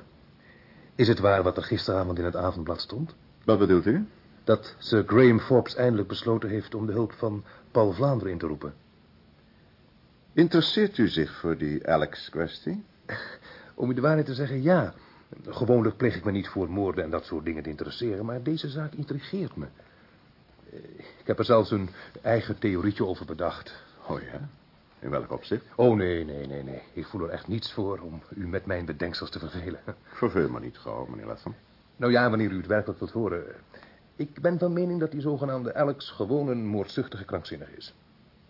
Speaker 16: Is het waar wat er gisteravond in het avondblad stond?
Speaker 6: Wat bedoelt u?
Speaker 16: Dat Sir Graham Forbes eindelijk besloten heeft om de hulp van Paul Vlaanderen in te roepen.
Speaker 6: Interesseert u zich voor die Alex-kwestie?
Speaker 16: Om u de waarheid te zeggen, ja. Gewoonlijk pleeg ik me niet voor moorden en dat soort dingen te interesseren, maar deze zaak intrigeert me. Eh, Ik heb er zelfs een eigen theorietje over bedacht.
Speaker 6: Oh ja? In welk opzicht?
Speaker 16: Oh, nee, nee, nee, nee. Ik voel er echt niets voor om u met mijn bedenksels te vervelen.
Speaker 6: Verveel me niet gauw, meneer Latham.
Speaker 16: Nou ja, wanneer u het werkelijk wilt horen. Ik ben van mening dat die zogenaamde Alex gewoon een moordzuchtige krankzinnige is.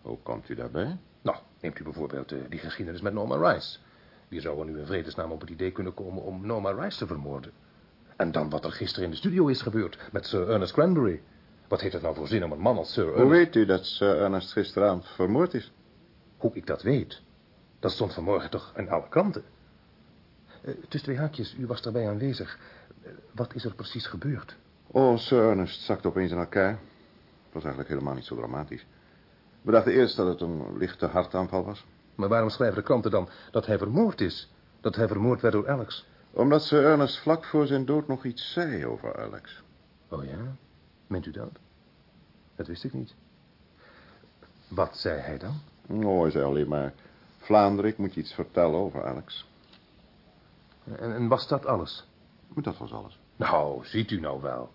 Speaker 6: Hoe komt u daarbij?
Speaker 16: Nou, neemt u bijvoorbeeld eh, die geschiedenis met Norma Rice. Wie zou er nu in vredesnaam op het idee kunnen komen om Norma Rice te vermoorden? En dan wat er gisteren in de studio is gebeurd met Sir Ernest Cranberry. Wat heeft het nou voor zin om een man als Sir Ernest...
Speaker 6: Hoe weet u dat Sir Ernest gisteravond vermoord is?
Speaker 16: Hoe ik dat weet? Dat stond vanmorgen toch in alle kranten. Eh, tussen twee haakjes, u was daarbij aanwezig. Eh, wat is er precies gebeurd?
Speaker 6: Oh, Sir Ernest zakte opeens in elkaar. Het was eigenlijk helemaal niet zo dramatisch. We dachten eerst dat het een lichte hartaanval was.
Speaker 16: Maar waarom schrijven de kranten dan dat hij vermoord is? Dat hij vermoord werd door Alex?
Speaker 6: Omdat Sir Ernest vlak voor zijn dood nog iets zei over Alex.
Speaker 16: Oh ja? Meent u dat? Dat wist ik niet. Wat zei hij dan?
Speaker 6: Oh, hij zei alleen maar... Vlaanderen, ik moet je iets vertellen over Alex.
Speaker 16: En, en was dat alles?
Speaker 6: Maar dat was alles.
Speaker 16: Nou, ziet u nou wel.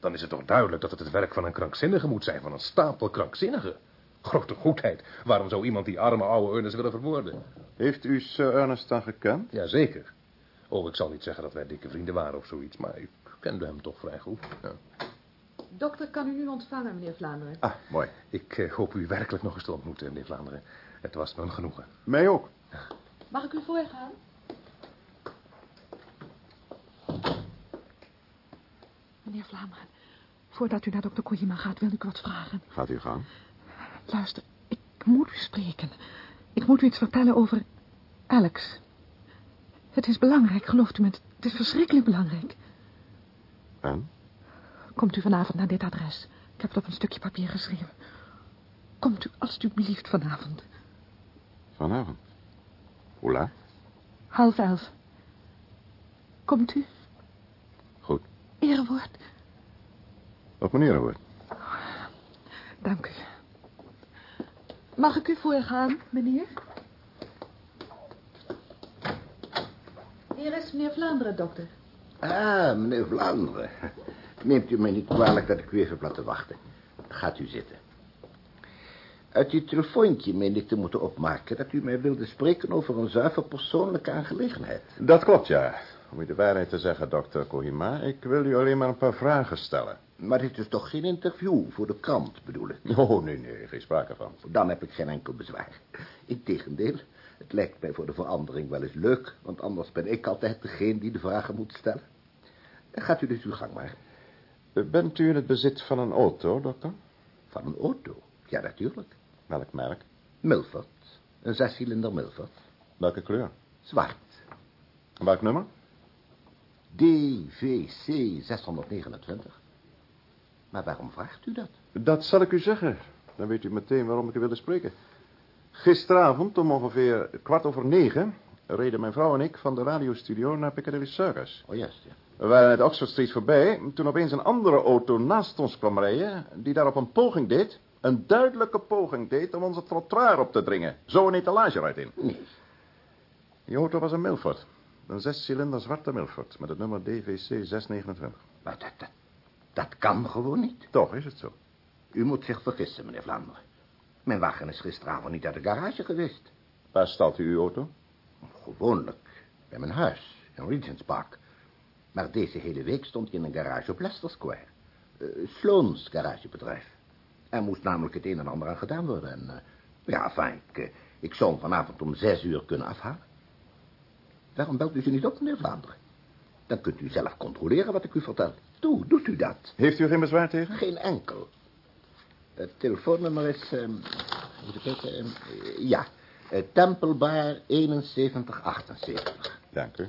Speaker 16: Dan is het toch duidelijk dat het het werk van een krankzinnige moet zijn, van een stapel krankzinnigen. Grote goedheid. Waarom zou iemand die arme oude Ernest willen vermoorden?
Speaker 6: Heeft u Sir Ernest dan gekend?
Speaker 16: Jazeker. Oh, ik zal niet zeggen dat wij dikke vrienden waren of zoiets, maar ik kende hem toch vrij goed. Ja.
Speaker 13: Dokter kan u nu ontvangen, meneer Vlaanderen.
Speaker 16: Ah, mooi. Ik eh, hoop u werkelijk nog eens te ontmoeten, meneer Vlaanderen. Het was me een genoegen.
Speaker 6: Mij ook.
Speaker 13: Mag ik u voorgaan? Meneer Vlaanderen, voordat u naar dokter Kojima gaat, wil ik u wat vragen.
Speaker 6: Gaat u gang.
Speaker 13: Luister, ik moet u spreken. Ik moet u iets vertellen over Alex. Het is belangrijk, gelooft u me. Het is verschrikkelijk belangrijk.
Speaker 6: En?
Speaker 13: Komt u vanavond naar dit adres. Ik heb het op een stukje papier geschreven. Komt u alstublieft vanavond.
Speaker 6: Vanavond. Hoe laat?
Speaker 13: Half elf. Komt u?
Speaker 6: Goed.
Speaker 13: Erewoord.
Speaker 6: Op meneer hoor.
Speaker 13: Dank u. Mag ik u voorgaan, meneer? Hier is meneer Vlaanderen, dokter.
Speaker 17: Ah, meneer Vlaanderen. Neemt u mij niet kwalijk dat ik u even heb laten wachten. Gaat u zitten. Uit uw telefoontje meen ik te moeten opmaken... dat u mij wilde spreken over een zuiver persoonlijke aangelegenheid.
Speaker 6: Dat klopt, ja. Om u de waarheid te zeggen, dokter Kohima... ik wil u alleen maar een paar vragen stellen.
Speaker 17: Maar dit is toch geen interview voor de krant, bedoel ik?
Speaker 6: Oh, nee, nee, geen sprake van.
Speaker 17: Dan heb ik geen enkel bezwaar. Integendeel, het lijkt mij voor de verandering wel eens leuk... want anders ben ik altijd degene die de vragen moet stellen. Gaat u dus uw gang maar.
Speaker 6: Bent u in het bezit van een auto, dokter?
Speaker 17: Van een auto? Ja, natuurlijk.
Speaker 6: Welk merk?
Speaker 17: Milford. Een zescilinder Milford.
Speaker 6: Welke kleur?
Speaker 17: Zwart.
Speaker 6: En welk nummer?
Speaker 17: DVC 629. Maar waarom vraagt u dat?
Speaker 6: Dat zal ik u zeggen. Dan weet u meteen waarom ik u wilde spreken. Gisteravond om ongeveer kwart over negen... reden mijn vrouw en ik van de radiostudio naar Piccadilly Circus.
Speaker 17: Oh, juist, ja.
Speaker 6: We waren het Oxford Street voorbij... toen opeens een andere auto naast ons kwam rijden... die daarop een poging deed... een duidelijke poging deed om onze trottoir op te dringen. Zo een etalage rijdt in.
Speaker 17: Nee.
Speaker 6: Die auto was een Milford. Een zescilinder zwarte Milford... met het nummer DVC 629.
Speaker 17: Maar dat, dat, dat kan gewoon niet.
Speaker 6: Toch is het zo.
Speaker 17: U moet zich vergissen, meneer Vlaanderen. Mijn wagen is gisteravond niet uit de garage geweest.
Speaker 6: Waar staat u uw auto?
Speaker 17: Gewoonlijk bij mijn huis, in Regent's Park. Maar deze hele week stond hij in een garage op Leicester Square. Uh, Sloan's garagebedrijf. Er moest namelijk het een en ander aan gedaan worden. En, uh, ja, enfin, ik, uh, ik zou hem vanavond om zes uur kunnen afhalen. Waarom belt u ze niet op, meneer Vlaanderen? Dan kunt u zelf controleren wat ik u vertel. Toe, doet u dat.
Speaker 6: Heeft u geen bezwaar tegen?
Speaker 17: Geen enkel. Het telefoonnummer is... Um, kijken... Um, ja, Tempelbar 7178.
Speaker 6: Dank u.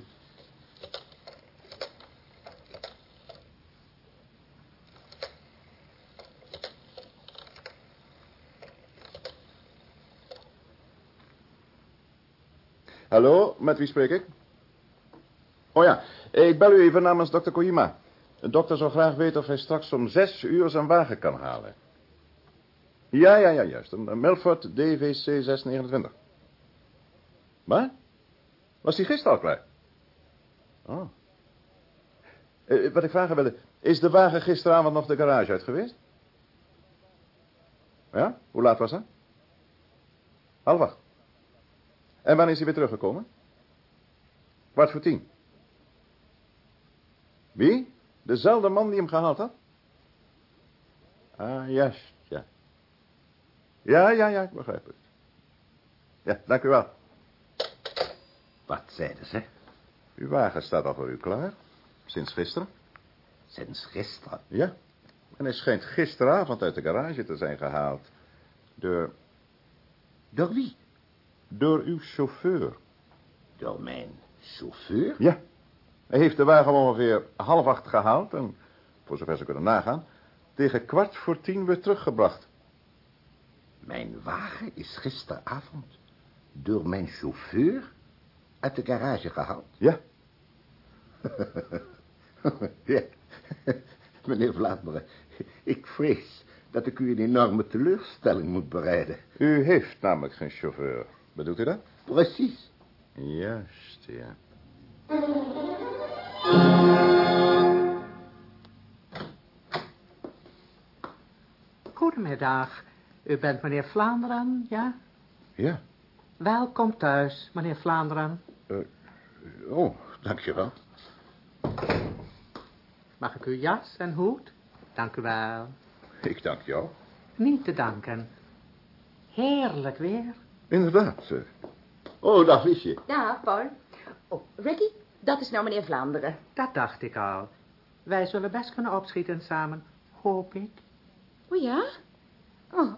Speaker 6: Hallo, met wie spreek ik? Oh ja, ik bel u even namens dokter Kojima. De dokter zou graag weten of hij straks om zes uur zijn wagen kan halen. Ja, ja, ja, juist. Milford DVC 629. Wat? Was die gisteren al klaar? Oh. Eh, wat ik vragen wilde, is de wagen gisteravond nog de garage uit geweest? Ja? Hoe laat was dat? Half. En wanneer is hij weer teruggekomen? Kwart voor tien. Wie? Dezelfde man die hem gehaald had? Ah, juist, ja. Ja, ja, ja, ik begrijp het. Ja, dank u wel.
Speaker 17: Wat zeiden ze?
Speaker 6: Uw wagen staat al voor u klaar. Sinds gisteren.
Speaker 17: Sinds gisteren?
Speaker 6: Ja. En hij schijnt gisteravond uit de garage te zijn gehaald. Door...
Speaker 17: Door wie?
Speaker 6: Door uw chauffeur.
Speaker 17: Door mijn chauffeur?
Speaker 6: Ja. Hij heeft de wagen ongeveer half acht gehaald en, voor zover ze kunnen nagaan, tegen kwart voor tien weer teruggebracht.
Speaker 17: Mijn wagen is gisteravond door mijn chauffeur uit de garage gehaald?
Speaker 6: Ja. (laughs)
Speaker 17: ja. Meneer Vlaanderen, ik vrees dat ik u een enorme teleurstelling moet bereiden.
Speaker 6: U heeft namelijk geen chauffeur. Bedoelt u dat?
Speaker 17: Precies.
Speaker 6: Juist, ja.
Speaker 18: Goedemiddag. U bent meneer Vlaanderen, ja?
Speaker 6: Ja.
Speaker 18: Welkom thuis, meneer Vlaanderen.
Speaker 6: Uh, oh, dankjewel.
Speaker 18: Mag ik uw jas en hoed? Dank u wel.
Speaker 6: Ik dank jou.
Speaker 18: Niet te danken. Heerlijk weer.
Speaker 6: Inderdaad.
Speaker 17: Oh, dag Liesje.
Speaker 8: Ja, Paul. Oh, Ricky, dat is nou meneer Vlaanderen.
Speaker 18: Dat dacht ik al. Wij zullen best kunnen opschieten samen, hoop ik.
Speaker 8: Oh ja? Oh,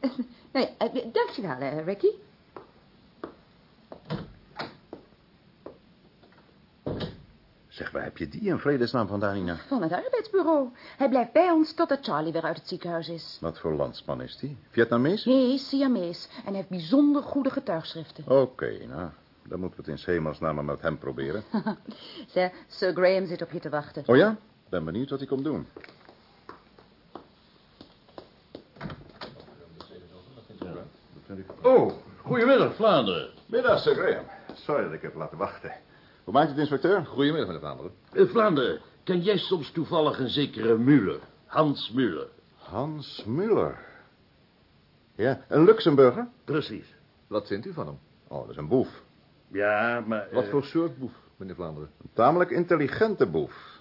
Speaker 8: (laughs) nee, dankjewel, uh, Ricky.
Speaker 6: Zeg, waar heb je die in vredesnaam vandaan, Nina?
Speaker 8: Van het arbeidsbureau. Hij blijft bij ons totdat Charlie weer uit het ziekenhuis is.
Speaker 6: Wat voor landsman is die? Vietnamees?
Speaker 8: Nee, Siamees. En hij heeft bijzonder goede getuigschriften.
Speaker 6: Oké, okay, nou, dan moeten we het in hemelsnaam maar met hem proberen. (laughs)
Speaker 8: zeg, Sir Graham zit op je te wachten.
Speaker 6: Oh ja? Ben benieuwd wat hij komt doen.
Speaker 5: Oh, goedemiddag, Vlaanderen.
Speaker 6: Middag, Sir Graham. Sorry dat ik heb laten wachten. Hoe maakt het, inspecteur?
Speaker 7: Goedemiddag, meneer Vlaanderen.
Speaker 5: Uh, Vlaanderen, ken jij soms toevallig een zekere Muller? Hans Muller.
Speaker 6: Hans Muller? Ja, een Luxemburger?
Speaker 5: Precies.
Speaker 7: Wat vindt u van hem?
Speaker 6: Oh, dat is een boef.
Speaker 5: Ja, maar...
Speaker 7: Wat uh... voor soort boef, meneer Vlaanderen?
Speaker 6: Een tamelijk intelligente boef.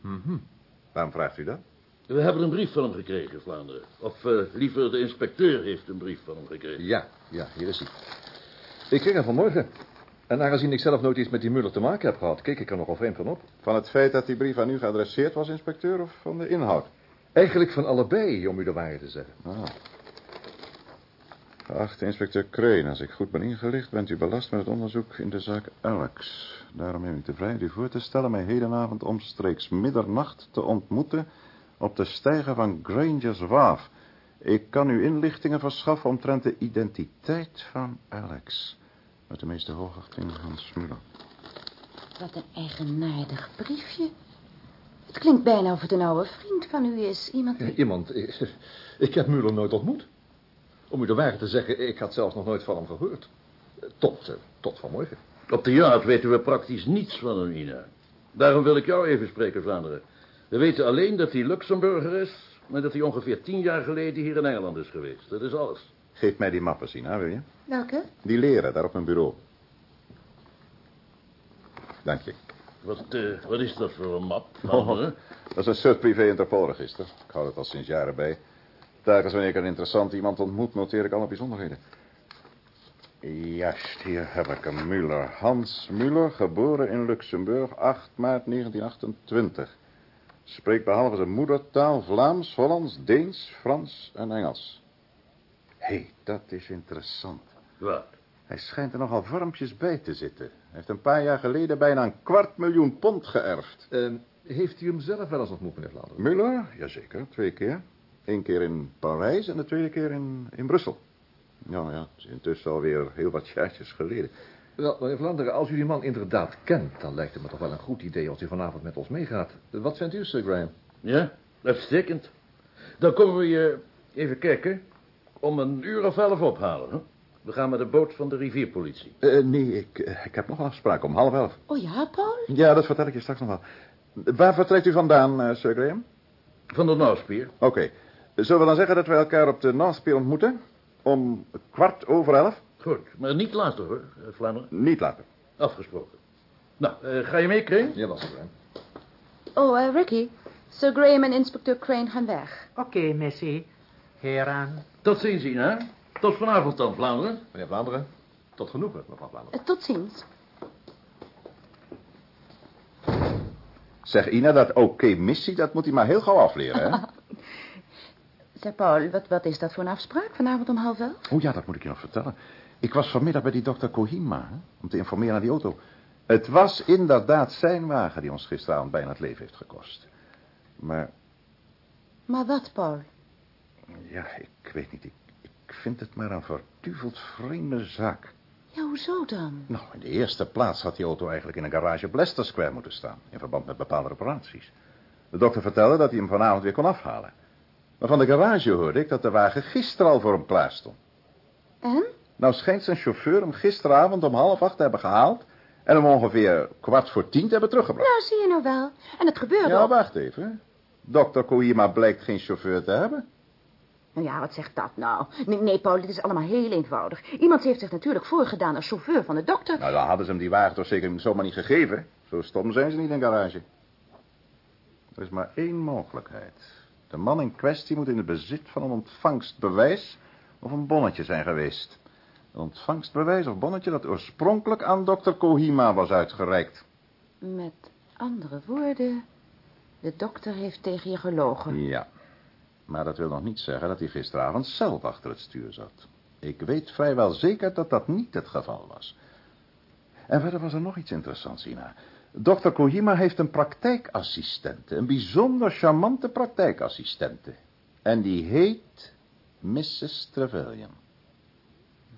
Speaker 7: Mm -hmm.
Speaker 6: Waarom vraagt u dat?
Speaker 5: We hebben een brief van hem gekregen, Vlaanderen. Of uh, liever, de inspecteur heeft een brief van hem gekregen.
Speaker 7: Ja, ja, hier is hij. Ik kreeg hem vanmorgen. En aangezien ik zelf nooit iets met die Muller te maken heb gehad, keek ik er nogal vreemd van op.
Speaker 6: Van het feit dat die brief aan u geadresseerd was, inspecteur, of van de inhoud?
Speaker 7: Eigenlijk van allebei, om u de waarheid te zeggen.
Speaker 6: Ah. Geachte inspecteur Kreen, als ik goed ben ingelicht... bent u belast met het onderzoek in de zaak Alex. Daarom neem ik de vrijheid u voor te stellen... mij hedenavond omstreeks middernacht te ontmoeten... op de steiger van Granger's Waaf. Ik kan u inlichtingen verschaffen omtrent de identiteit van Alex. Met de meeste hoogachting, Hans Muller.
Speaker 8: Wat een eigenaardig briefje. Het klinkt bijna of het een oude vriend van u is. Iemand...
Speaker 7: Ja, iemand... Ik, ik heb Muller nooit ontmoet. Om u de waarheid te zeggen, ik had zelfs nog nooit van hem gehoord. Tot, uh, tot vanmorgen.
Speaker 5: Op de jacht weten we praktisch niets van hem, Ina. Daarom wil ik jou even spreken, Vlaanderen. We weten alleen dat hij Luxemburger is... maar dat hij ongeveer tien jaar geleden hier in Engeland is geweest. Dat is alles.
Speaker 6: Geef mij die mappen, Sina, wil je?
Speaker 8: Welke?
Speaker 6: Die leren, daar op mijn bureau. Dank je.
Speaker 5: Wat, uh, wat is dat voor een map?
Speaker 6: Oh, dat is een soort privé-interpolregister. Ik hou het al sinds jaren bij. Telkens wanneer ik een interessant iemand ontmoet, noteer ik alle bijzonderheden. Juist, hier heb ik hem. Muller. Hans Muller, geboren in Luxemburg, 8 maart 1928. Spreekt behalve zijn moedertaal Vlaams, Hollands, Deens, Frans en Engels. Hé, hey, dat is interessant.
Speaker 5: Wat?
Speaker 6: Hij schijnt er nogal vormpjes bij te zitten. Hij heeft een paar jaar geleden bijna een kwart miljoen pond geërfd.
Speaker 7: Uh, heeft u hem zelf wel eens ontmoet, meneer Vlaanderen?
Speaker 6: Muller? Jazeker, twee keer. Eén keer in Parijs en de tweede keer in, in Brussel. Nou ja, het is intussen alweer heel wat jaartjes geleden.
Speaker 7: Wel, meneer Vlaanderen, als u die man inderdaad kent... dan lijkt het me toch wel een goed idee als u vanavond met ons meegaat. Wat vindt u, Sir Graham?
Speaker 5: Ja, uitstekend. Dan komen we je even kijken... om een uur of elf ophalen, hè? We gaan met de boot van de rivierpolitie.
Speaker 6: Uh, nee, ik, uh, ik heb nog een afspraak om half elf.
Speaker 8: Oh ja, Paul?
Speaker 6: Ja, dat vertel ik je straks nog wel. Waar vertrekt u vandaan, uh, Sir Graham?
Speaker 5: Van de Northpier.
Speaker 6: Oké. Okay. Zullen we dan zeggen dat we elkaar op de Northpier ontmoeten? Om kwart over elf?
Speaker 5: Goed, maar niet later hoor, Vlaanderen.
Speaker 6: Niet later.
Speaker 5: Afgesproken. Nou, ga je mee, Crane?
Speaker 7: Ja, was Graham.
Speaker 8: Oh, Ricky. Sir Graham en inspecteur Crane gaan weg.
Speaker 18: Oké, okay, Missy. Hieraan.
Speaker 5: Tot ziens, hè? Tot vanavond dan, Vlaanderen.
Speaker 7: Meneer Vlaanderen, tot genoegen, mevrouw Vlaanderen.
Speaker 8: Uh, tot ziens.
Speaker 6: Zeg, Ina, dat oké-missie, dat moet hij maar heel gauw afleren, hè? (laughs)
Speaker 8: zeg, Paul, wat, wat is dat voor een afspraak vanavond om half elf?
Speaker 6: Oh ja, dat moet ik je nog vertellen. Ik was vanmiddag bij die dokter Kohima, hè, om te informeren naar die auto. Het was inderdaad zijn wagen die ons gisteravond bijna het leven heeft gekost. Maar...
Speaker 8: Maar wat, Paul?
Speaker 6: Ja, ik weet niet. Ik, ik vind het maar een vertuveld vreemde zaak.
Speaker 8: Ja, hoezo dan?
Speaker 6: Nou, in de eerste plaats had die auto eigenlijk in een garage op Leicester Square moeten staan... in verband met bepaalde reparaties. De dokter vertelde dat hij hem vanavond weer kon afhalen. Maar van de garage hoorde ik dat de wagen gisteren al voor hem klaar stond.
Speaker 8: En?
Speaker 6: Nou schijnt zijn chauffeur hem gisteravond om half acht te hebben gehaald... en hem ongeveer kwart voor tien te hebben teruggebracht.
Speaker 8: Nou, zie je nou wel. En het gebeurde
Speaker 6: Ja, wacht even. Dokter Kohima blijkt geen chauffeur te hebben.
Speaker 8: Nou ja, wat zegt dat nou? Nee, nee, Paul, dit is allemaal heel eenvoudig. Iemand heeft zich natuurlijk voorgedaan als chauffeur van de dokter.
Speaker 6: Nou, dan hadden ze hem die wagen toch zeker zomaar niet gegeven. Zo stom zijn ze niet in garage. Er is maar één mogelijkheid. De man in kwestie moet in het bezit van een ontvangstbewijs of een bonnetje zijn geweest. Een ontvangstbewijs of bonnetje dat oorspronkelijk aan dokter Kohima was uitgereikt.
Speaker 8: Met andere woorden, de dokter heeft tegen je gelogen.
Speaker 6: Ja, maar dat wil nog niet zeggen dat hij gisteravond zelf achter het stuur zat. Ik weet vrijwel zeker dat dat niet het geval was. En verder was er nog iets interessants, Ina. Dokter Kohima heeft een praktijkassistente, een bijzonder charmante praktijkassistente. En die heet Mrs. Trevelyan.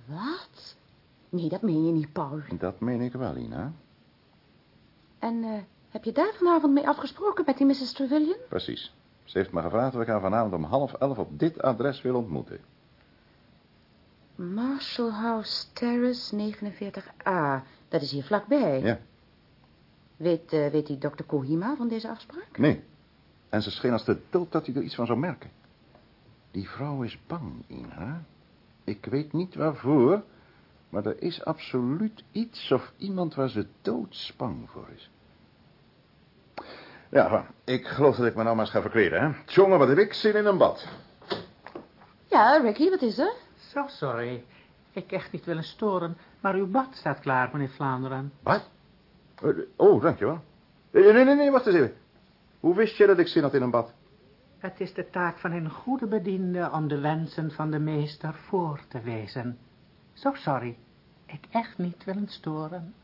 Speaker 8: Wat? Nee, dat meen je niet, Paul.
Speaker 6: Dat meen ik wel, Ina.
Speaker 8: En uh, heb je daar vanavond mee afgesproken met die Mrs. Trevelyan?
Speaker 6: Precies. Ze heeft me gevraagd of ik haar vanavond om half elf op dit adres wil ontmoeten.
Speaker 8: Marshall House Terrace 49a. Dat is hier vlakbij.
Speaker 6: Ja.
Speaker 8: Weet, uh, weet die dokter Kohima van deze afspraak?
Speaker 6: Nee. En ze scheen als de dood dat hij er iets van zou merken. Die vrouw is bang, Ina. Ik weet niet waarvoor, maar er is absoluut iets of iemand waar ze doodsbang voor is. Ja, ik geloof dat ik me nou maar eens ga verkleden, hè. Jongen, wat heb ik zin in een bad.
Speaker 8: Ja, Ricky, wat is er?
Speaker 18: Zo, sorry. Ik echt niet willen storen, maar uw bad staat klaar, meneer Vlaanderen.
Speaker 6: Wat? Oh, dankjewel. Nee, nee, nee, wacht eens even. Hoe wist je dat ik zin had in een bad?
Speaker 18: Het is de taak van een goede bediende om de wensen van de meester voor te wezen. Zo sorry. Ik echt niet willen storen.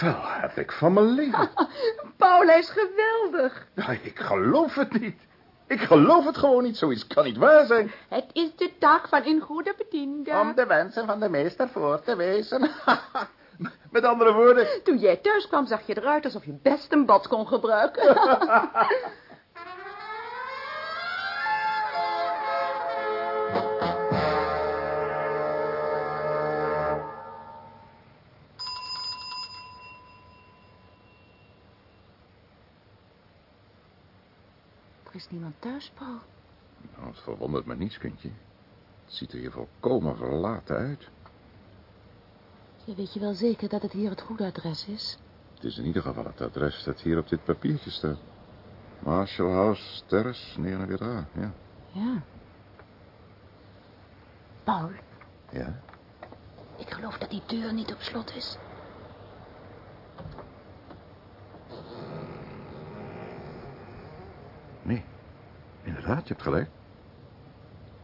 Speaker 6: Wel, heb ik van mijn leven. (laughs)
Speaker 13: Paul, hij is geweldig.
Speaker 6: Ik geloof het niet. Ik geloof het gewoon niet. Zoiets kan niet waar zijn.
Speaker 13: Het is de taak van een goede bediende.
Speaker 6: Om de wensen van de meester voor te wezen. (laughs) Met andere woorden...
Speaker 13: Toen jij thuis kwam, zag je eruit alsof je best een bad kon gebruiken. (laughs)
Speaker 8: niemand thuis, Paul.
Speaker 6: Nou, het verwondert me niets, kindje. Het ziet er hier volkomen verlaten uit.
Speaker 8: Je weet je wel zeker dat het hier het goede adres is?
Speaker 6: Het is in ieder geval het adres dat hier op dit papiertje staat. Marshall House, Terrace, 49A, ja.
Speaker 8: Ja. Paul,
Speaker 6: Ja?
Speaker 8: ik geloof dat die deur niet op slot is.
Speaker 6: Nee, inderdaad, je hebt gelijk.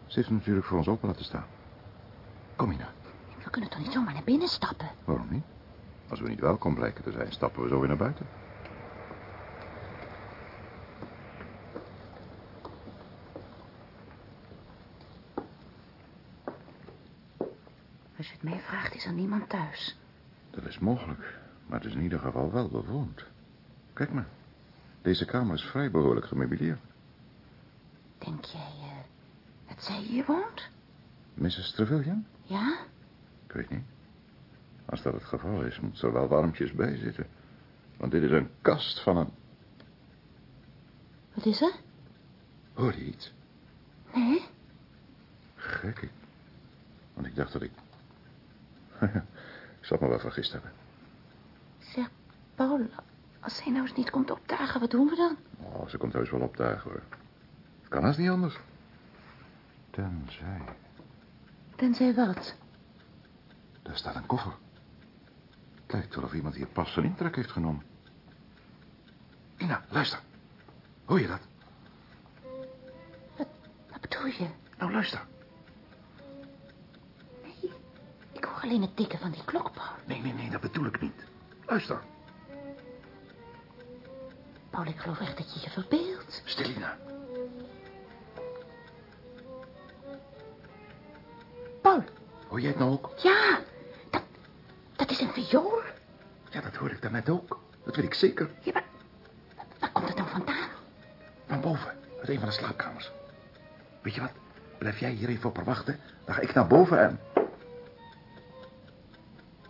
Speaker 6: Ze heeft hem natuurlijk voor ons open laten staan. Kom, Ina.
Speaker 8: We kunnen toch niet zomaar naar binnen stappen?
Speaker 6: Waarom niet? Als we niet welkom blijken te zijn, stappen we zo weer naar buiten.
Speaker 8: Als je het mij vraagt, is er niemand thuis.
Speaker 6: Dat is mogelijk, maar het is in ieder geval wel bewoond. Kijk maar. Deze kamer is vrij behoorlijk gemeubileerd.
Speaker 8: Denk jij eh, dat zij hier woont?
Speaker 6: Mrs. Trevelyan?
Speaker 8: Ja?
Speaker 6: Ik weet niet. Als dat het geval is, moet er wel warmpjes bij zitten. Want dit is een kast van een...
Speaker 8: Wat is er?
Speaker 6: Hoor je iets?
Speaker 8: Nee?
Speaker 6: Gek, ik. Want ik dacht dat ik... (laughs) ik zal me wel vergist hebben.
Speaker 8: Zeg, Paul, als zij nou eens niet komt opdagen, wat doen we dan?
Speaker 6: Oh, ze komt heus wel opdagen, hoor. Kan haast niet anders. Tenzij...
Speaker 8: Tenzij wat?
Speaker 6: Daar staat een koffer. Het lijkt wel of iemand hier pas zijn intrek heeft genomen. Ina, luister. Hoor je dat?
Speaker 8: Wat bedoel je?
Speaker 6: Nou, luister.
Speaker 8: Ik hoor alleen het tikken van die klok, Paul.
Speaker 6: Nee, nee, nee, dat bedoel ik niet. Luister.
Speaker 8: Paul, ik geloof echt dat je je verbeeldt.
Speaker 6: Stil, Hoor jij het nou ook?
Speaker 8: Ja, dat, dat is een viool.
Speaker 6: Ja, dat hoorde ik daarnet ook. Dat weet ik zeker.
Speaker 8: Ja, maar waar komt het dan vandaan?
Speaker 6: Van boven, uit een van de slaapkamers. Weet je wat? Blijf jij hier even op haar wachten. Dan ga ik naar boven en...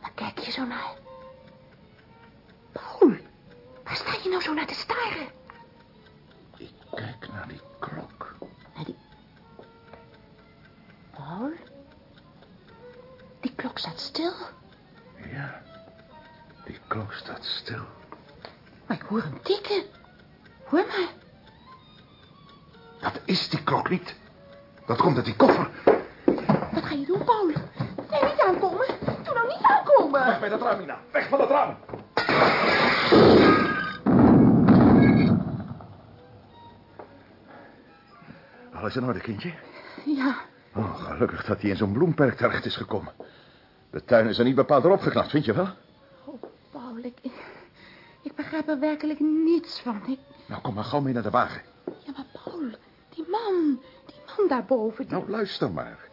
Speaker 8: Waar kijk je zo naar? Maar ik hoor hem tikken. Hoor maar.
Speaker 6: Dat is die klok niet. Dat komt uit die koffer.
Speaker 13: Wat ga je doen, Paul? Nee, niet aankomen. Doe nou niet aankomen.
Speaker 6: Weg bij dat raam, Ina. Weg van dat raam. Alles in orde, kindje?
Speaker 13: Ja,
Speaker 6: Oh, gelukkig dat hij in zo'n bloemperk terecht is gekomen. De tuin is er niet bepaald erop geknapt, vind je wel?
Speaker 13: Paul, ik, ik, ik begrijp er werkelijk niets van. Ik,
Speaker 6: Nou, kom maar gauw mee naar de wagen.
Speaker 13: ja, maar Paul, die man, die man daarboven, die...
Speaker 6: Nou, luister maar.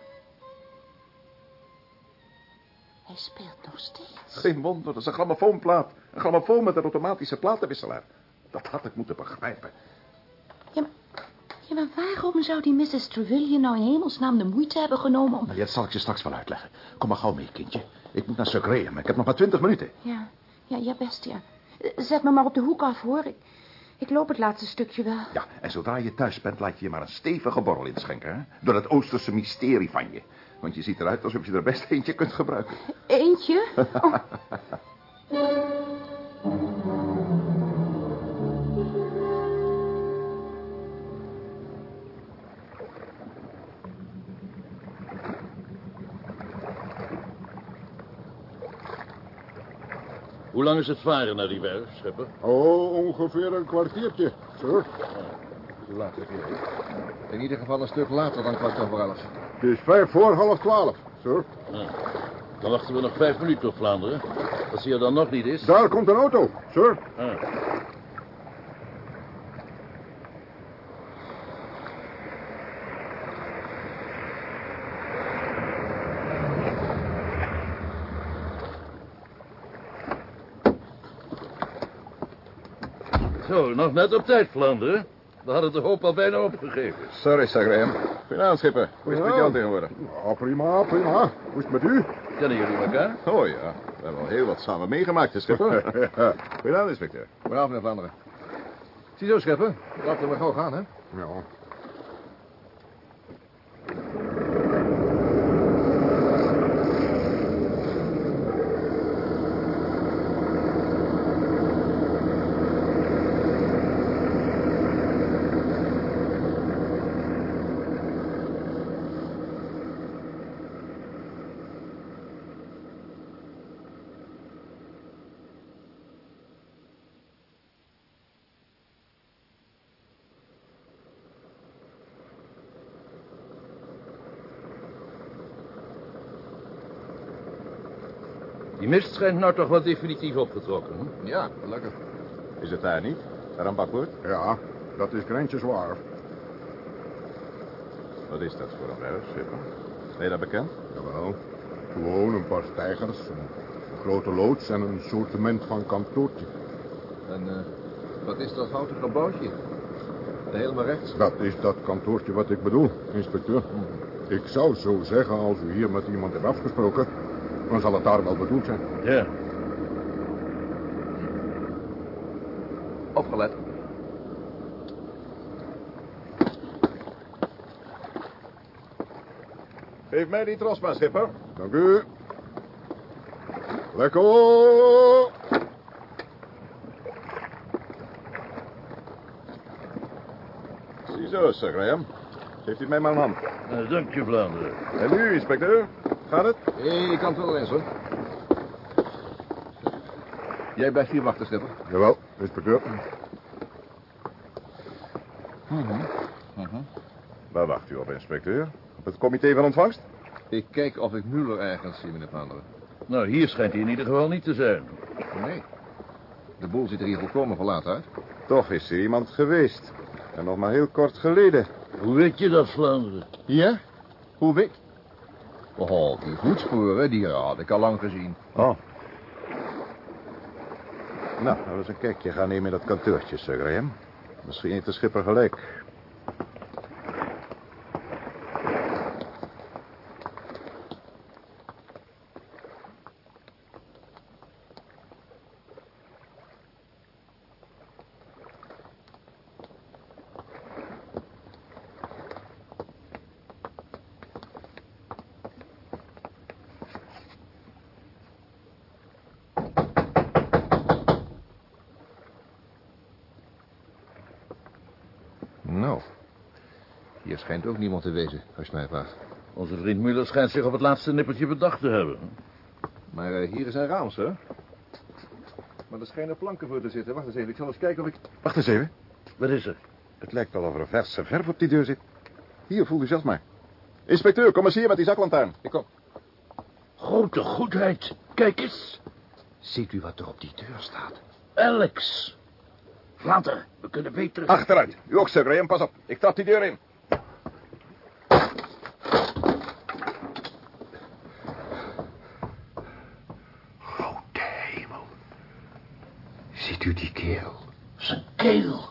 Speaker 8: Hij speelt nog steeds.
Speaker 6: Geen wonder, dat is een grammofoonplaat. Een grammofoon met een automatische platenwisselaar. Dat had ik moeten begrijpen.
Speaker 8: Ja, maar waarom zou die Mrs. Trevelyan nou in hemelsnaam de moeite hebben genomen om...
Speaker 6: Maar dat zal ik je straks wel uitleggen. Kom maar gauw mee, kindje. Ik moet naar Sir Graham. Ik heb nog maar twintig minuten.
Speaker 8: Ja, ja, ja, best, ja. Zet me maar op de hoek af, hoor. Ik, ik loop het laatste stukje wel.
Speaker 6: Ja, en zodra je thuis bent, laat je je maar een stevige borrel inschenken, hè? Door dat Oosterse mysterie van je. Want je ziet eruit alsof je er best eentje kunt gebruiken.
Speaker 8: Eentje? (laughs) Oh.
Speaker 5: Lang is het varen naar die werf, schipper?
Speaker 4: Oh, ongeveer een kwartiertje, sir.
Speaker 7: Hoe laat heb je? In ieder geval een stuk later dan kwart over elf.
Speaker 4: Het is vijf voor half twaalf, sir.
Speaker 5: Ja. Dan wachten we nog vijf minuten op Vlaanderen. Als hij er dan nog niet is...
Speaker 4: Daar komt een auto, sir.
Speaker 5: Zo, nog net op tijd, Vlaanderen. We hadden de hoop al bijna opgegeven.
Speaker 6: Sorry, Sir Graham. Goedenavond, schipper. Hoe is het met jou tegenwoordig?
Speaker 4: Ja, prima, prima. Hoe is het met u?
Speaker 5: Kennen jullie elkaar?
Speaker 6: Oh ja, we hebben al heel wat samen meegemaakt, hè, schipper. (laughs) Goedenavond, inspecteur.
Speaker 7: Goedenavond, meneer Vlaanderen. Ziezo, schipper. Laten we gauw gaan, hè?
Speaker 4: Ja.
Speaker 5: Schijnt nou toch wel definitief opgetrokken. Hè?
Speaker 6: Ja, gelukkig. Is het daar niet? Daar aan bakboord?
Speaker 4: Ja, dat is Krentjeswaard.
Speaker 6: Wat is dat voor een werf, schipper? Ben je dat bekend?
Speaker 4: Jawel. Gewoon een paar stijgers, een grote loods en een sortiment van kantoortje.
Speaker 7: En eh, wat is dat houten gebouwtje? Helemaal rechts.
Speaker 4: Dat is dat kantoortje wat ik bedoel, inspecteur. Ik zou zo zeggen, als u hier met iemand hebt afgesproken, dan zal het daar wel bedoeld zijn.
Speaker 5: Ja.
Speaker 7: Opgelet.
Speaker 6: Geef mij die tros maar, schipper.
Speaker 4: Dank u. Lekker.
Speaker 6: Ziezo, Sir Graham. Geeft u mij maar een hand.
Speaker 5: Uh, dank je, Vlaanderen.
Speaker 6: En u, inspecteur? Gaat het?
Speaker 7: Hé, ik kan het wel eens, hoor. Jij blijft hier wachten, schipper.
Speaker 4: Jawel, inspecteur.
Speaker 7: Mhm.
Speaker 6: Waar wacht u op, inspecteur? Op het comité van ontvangst?
Speaker 7: Ik kijk of ik Muller ergens zie, meneer Vlaanderen.
Speaker 5: Nou, hier schijnt hij in ieder geval niet te zijn.
Speaker 7: Nee. De boel ziet er hier volkomen verlaten uit.
Speaker 6: Toch is er iemand geweest. En nog maar heel kort geleden.
Speaker 5: Hoe weet je dat, Vlaanderen?
Speaker 7: Ja? Hoe weet? Oh, die voetsporen, die had ik al lang gezien.
Speaker 6: Oh. Nou, laten we eens een kijkje gaan nemen in dat kantoortje, Sir Graham. Misschien heeft de schipper gelijk.
Speaker 7: Nou, hier wezen, als je mij vraagt.
Speaker 5: Onze vriend Muller schijnt zich op het laatste nippertje bedacht te hebben.
Speaker 7: Maar eh, hier is een raam, sir. Maar er schijnen planken voor te zitten. Wacht eens even, ik zal eens kijken of ik...
Speaker 6: Wacht eens even.
Speaker 5: Wat is er?
Speaker 6: Het lijkt wel of er verse verf op die deur zit. Hier, voel u zelf maar. Inspecteur, kom eens hier met die zaklantaarn. Ik kom.
Speaker 5: Grote goedheid. Kijk eens.
Speaker 19: Ziet u wat er op die deur staat?
Speaker 5: Alex. Vlaanderen, we kunnen beter...
Speaker 6: Achteruit. U ook, Sir Graham, pas op. Ik trap die deur in.
Speaker 19: Grote hemel. Ziet u die kerel?
Speaker 5: Zijn keel.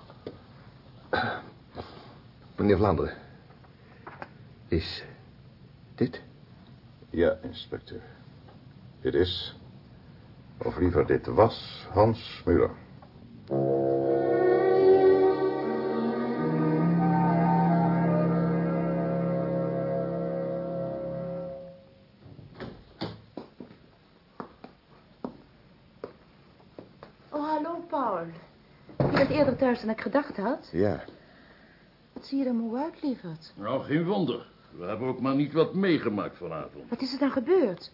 Speaker 7: Meneer Vlaanderen. Is dit?
Speaker 6: Ja, inspecteur. Dit is, of liever dit was, Hans Muller.
Speaker 8: Oh, hallo, Paul. Je bent eerder thuis dan ik gedacht had.
Speaker 6: Ja.
Speaker 8: Wat zie je er moe uit, lieverd?
Speaker 5: Nou, geen wonder. We hebben ook maar niet wat meegemaakt vanavond.
Speaker 8: Wat is er dan gebeurd?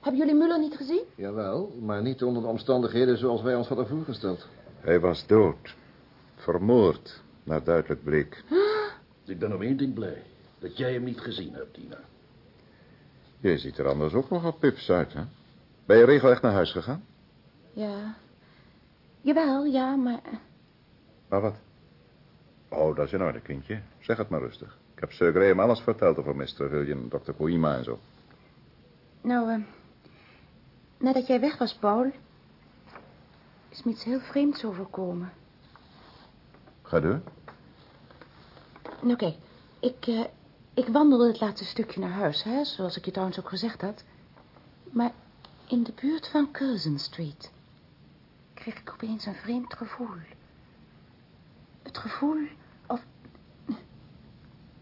Speaker 8: Hebben jullie Muller niet gezien?
Speaker 7: Jawel, maar niet onder de omstandigheden zoals wij ons hadden voorgesteld.
Speaker 6: Hij was dood. Vermoord, naar duidelijk bleek.
Speaker 5: Ik ben om één ding blij. Dat jij hem niet gezien hebt, Tina.
Speaker 6: Je ziet er anders ook nogal pips uit, hè? Ben je regelrecht naar huis gegaan?
Speaker 8: Ja. Jawel, ja, maar...
Speaker 6: Maar wat? Oh, dat is in orde, kindje. Zeg het maar rustig. Ik heb Sir Graham alles verteld over Mr. William, Dr. Koima en zo.
Speaker 8: Nou, eh... nadat jij weg was, Paul... is me iets heel vreemds overkomen.
Speaker 6: Ga door.
Speaker 8: Nou, kijk. Ik, eh, ik wandelde het laatste stukje naar huis, hè, zoals ik je trouwens ook gezegd had. Maar in de buurt van Curzon Street kreeg ik opeens een vreemd gevoel. Het gevoel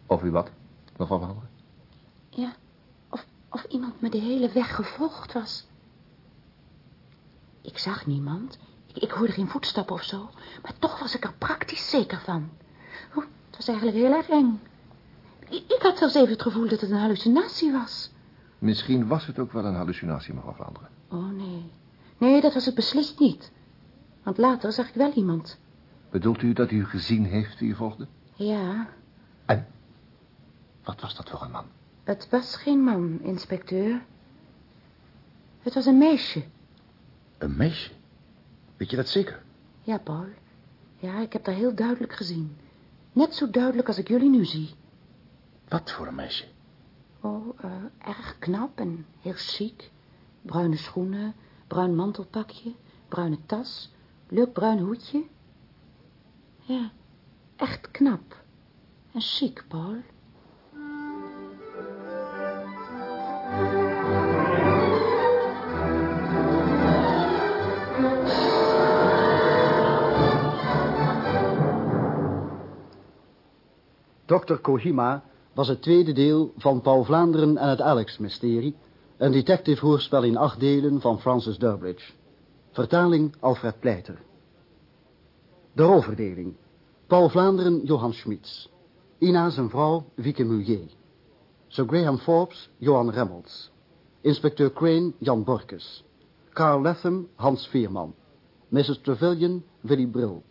Speaker 8: of,
Speaker 7: u wat, mevrouw Van
Speaker 8: ja, of, of iemand me de hele weg gevolgd was. Ik zag niemand. Ik, ik hoorde geen voetstappen of zo. Maar toch was ik er praktisch zeker van. Het was eigenlijk heel erg eng. Ik, ik had zelfs even het gevoel dat het een hallucinatie was.
Speaker 7: Misschien was het ook wel een hallucinatie, mevrouw Vlaanderen.
Speaker 8: Oh, nee. Nee, dat was het beslist niet. Want later zag ik wel iemand.
Speaker 7: Bedoelt u dat u gezien heeft wie u volgde?
Speaker 8: Ja,
Speaker 7: Wat was dat voor een man?
Speaker 8: het was geen man, inspecteur. Het was een meisje.
Speaker 6: Een meisje? Weet je dat zeker?
Speaker 8: Ja, Paul. Ja, ik heb dat heel duidelijk gezien. Net zo duidelijk als ik jullie nu zie.
Speaker 6: Wat voor een meisje?
Speaker 8: Oh, eh, erg knap en heel chic. Bruine schoenen, bruin mantelpakje, bruine tas, leuk bruin hoedje. Ja, echt knap. En chic, Paul.
Speaker 1: Dr. Kohima was het tweede deel van Paul Vlaanderen en het Alex-mysterie... een detective-hoorspel in acht delen van Francis Durbridge. Vertaling Alfred Pleiter. De rolverdeling. Paul Vlaanderen, Johan Schmitz. Ina zijn vrouw, Wieke Mulier. Sir Graham Forbes, Johan Remmels. Inspecteur Crane, Jan Borkes. Carl Latham, Hans Veerman. Mrs. Trevelyan, Willy Brill.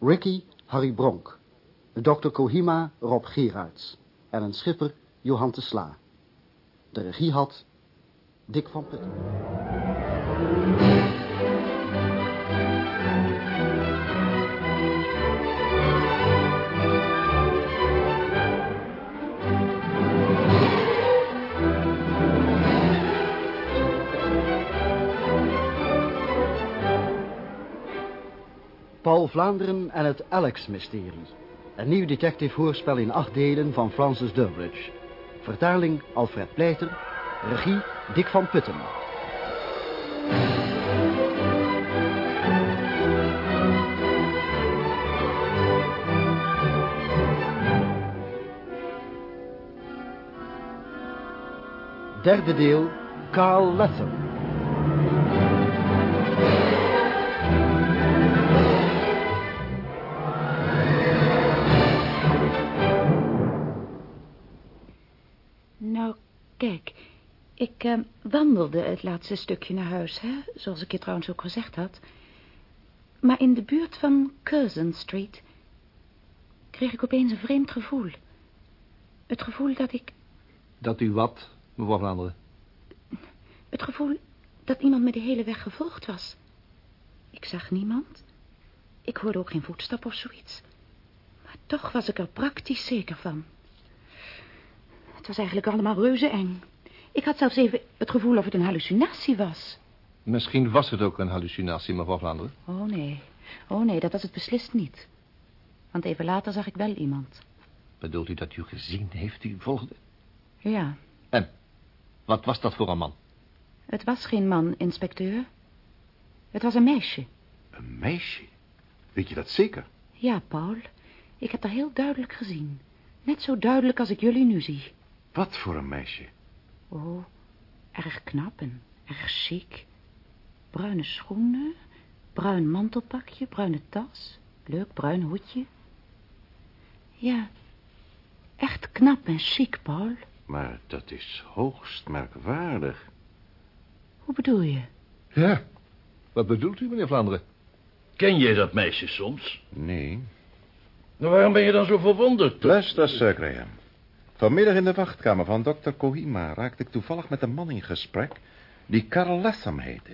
Speaker 1: Ricky, Harry Bronk. Dr. Kohima, Rob Gerards. En een schipper, Johan de Sla. De regie had Dick van Putten. Paul Vlaanderen en het Alex-mysterie. Een nieuw detective-hoorspel in acht delen van Francis Durbridge. Vertaling Alfred Pleiter. Regie Dick van Putten. Derde deel, Carl Latham.
Speaker 8: Ik eh, wandelde het laatste stukje naar huis, hè? Zoals ik je trouwens ook gezegd had. Maar in de buurt van Curzon Street... kreeg ik opeens een vreemd gevoel. Het gevoel dat ik...
Speaker 7: Dat u wat, mevrouw Vlaanderen?
Speaker 8: Het gevoel dat iemand me de hele weg gevolgd was. Ik zag niemand. Ik hoorde ook geen voetstap of zoiets. Maar toch was ik er praktisch zeker van. Het was eigenlijk allemaal reuze eng. Ik had zelfs even het gevoel of het een hallucinatie was.
Speaker 7: Misschien was het ook een hallucinatie, mevrouw Vlaanderen.
Speaker 8: Oh, nee. Oh, nee, dat was het beslist niet. Want even later zag ik wel iemand.
Speaker 7: Bedoelt u dat u gezien heeft die u volgde?
Speaker 8: Ja,
Speaker 7: En, wat was dat voor een man?
Speaker 8: het was geen man, inspecteur. Het was een meisje.
Speaker 6: Een meisje? Weet je dat zeker?
Speaker 8: Ja, Paul. Ik heb dat heel duidelijk gezien. Net zo duidelijk als ik jullie nu zie.
Speaker 6: Wat voor een meisje?
Speaker 8: Oh, erg knap en erg chic. Bruine schoenen, bruin mantelpakje, bruine tas, leuk bruin hoedje. Ja, echt knap en chic, Paul.
Speaker 6: Maar dat is hoogst merkwaardig.
Speaker 8: Hoe bedoel je?
Speaker 7: Ja, wat bedoelt u, meneer Vlaanderen?
Speaker 5: Ken jij dat meisje soms?
Speaker 6: Nee.
Speaker 5: Nou, waarom ben je dan zo verwonderd?
Speaker 6: Luister, Sir Graham. Vanmiddag in de wachtkamer van dokter Kohima raakte ik toevallig met een man in gesprek die Karl Latham heette.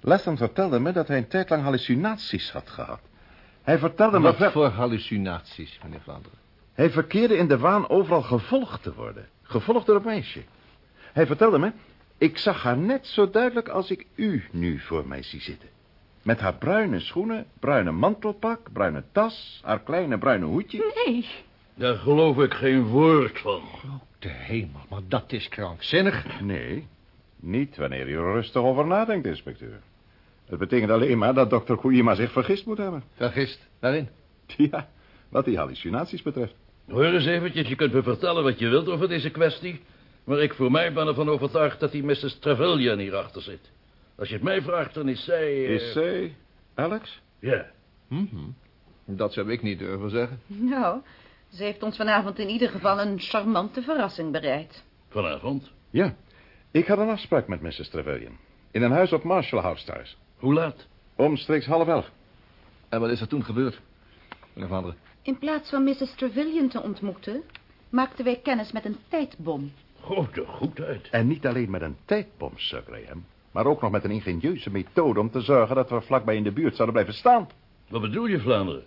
Speaker 6: Latham vertelde me dat hij een tijd lang hallucinaties had gehad. Hij vertelde me...
Speaker 7: Wat voor hallucinaties, meneer Vlaanderen?
Speaker 6: Hij verkeerde in de waan overal gevolgd te worden. Gevolgd door een meisje. Hij vertelde me, ik zag haar net zo duidelijk als ik u nu voor mij zie zitten. Met haar bruine schoenen, bruine mantelpak, bruine tas, haar kleine bruine hoedje.
Speaker 8: Nee.
Speaker 5: Daar geloof ik geen woord van.
Speaker 7: De hemel, maar dat is krankzinnig.
Speaker 6: Nee, niet wanneer u er rustig over nadenkt, inspecteur. Het betekent alleen maar dat dokter Koeima zich vergist moet hebben.
Speaker 7: Vergist? Waarin?
Speaker 6: Ja, wat die hallucinaties betreft.
Speaker 5: Hoor eens eventjes, je kunt me vertellen wat je wilt over deze kwestie... maar ik voor mij ben ervan overtuigd dat die Mrs. Trevelyan hierachter zit. Als je het mij vraagt, dan is zij... eh,
Speaker 6: Is zij Alex?
Speaker 5: Ja.
Speaker 7: Mhm. Dat zou ik niet durven zeggen.
Speaker 20: Nou, ze heeft ons vanavond in ieder geval een charmante verrassing bereid.
Speaker 5: Vanavond?
Speaker 6: Ja, ik had een afspraak met Mrs. Trevelyan. In een huis op Marshall House thuis.
Speaker 5: Hoe laat?
Speaker 6: Omstreeks half elf.
Speaker 7: En wat is er toen gebeurd, meneer Vlaanderen?
Speaker 20: In plaats van Mrs. Trevelyan te ontmoeten, maakten wij kennis met een tijdbom.
Speaker 5: Grote goedheid.
Speaker 6: En niet alleen met een tijdbom, Sir Graham... maar ook nog met een ingenieuze methode om te zorgen... dat we vlakbij in de buurt zouden blijven staan.
Speaker 5: Wat bedoel je, Vlaanderen?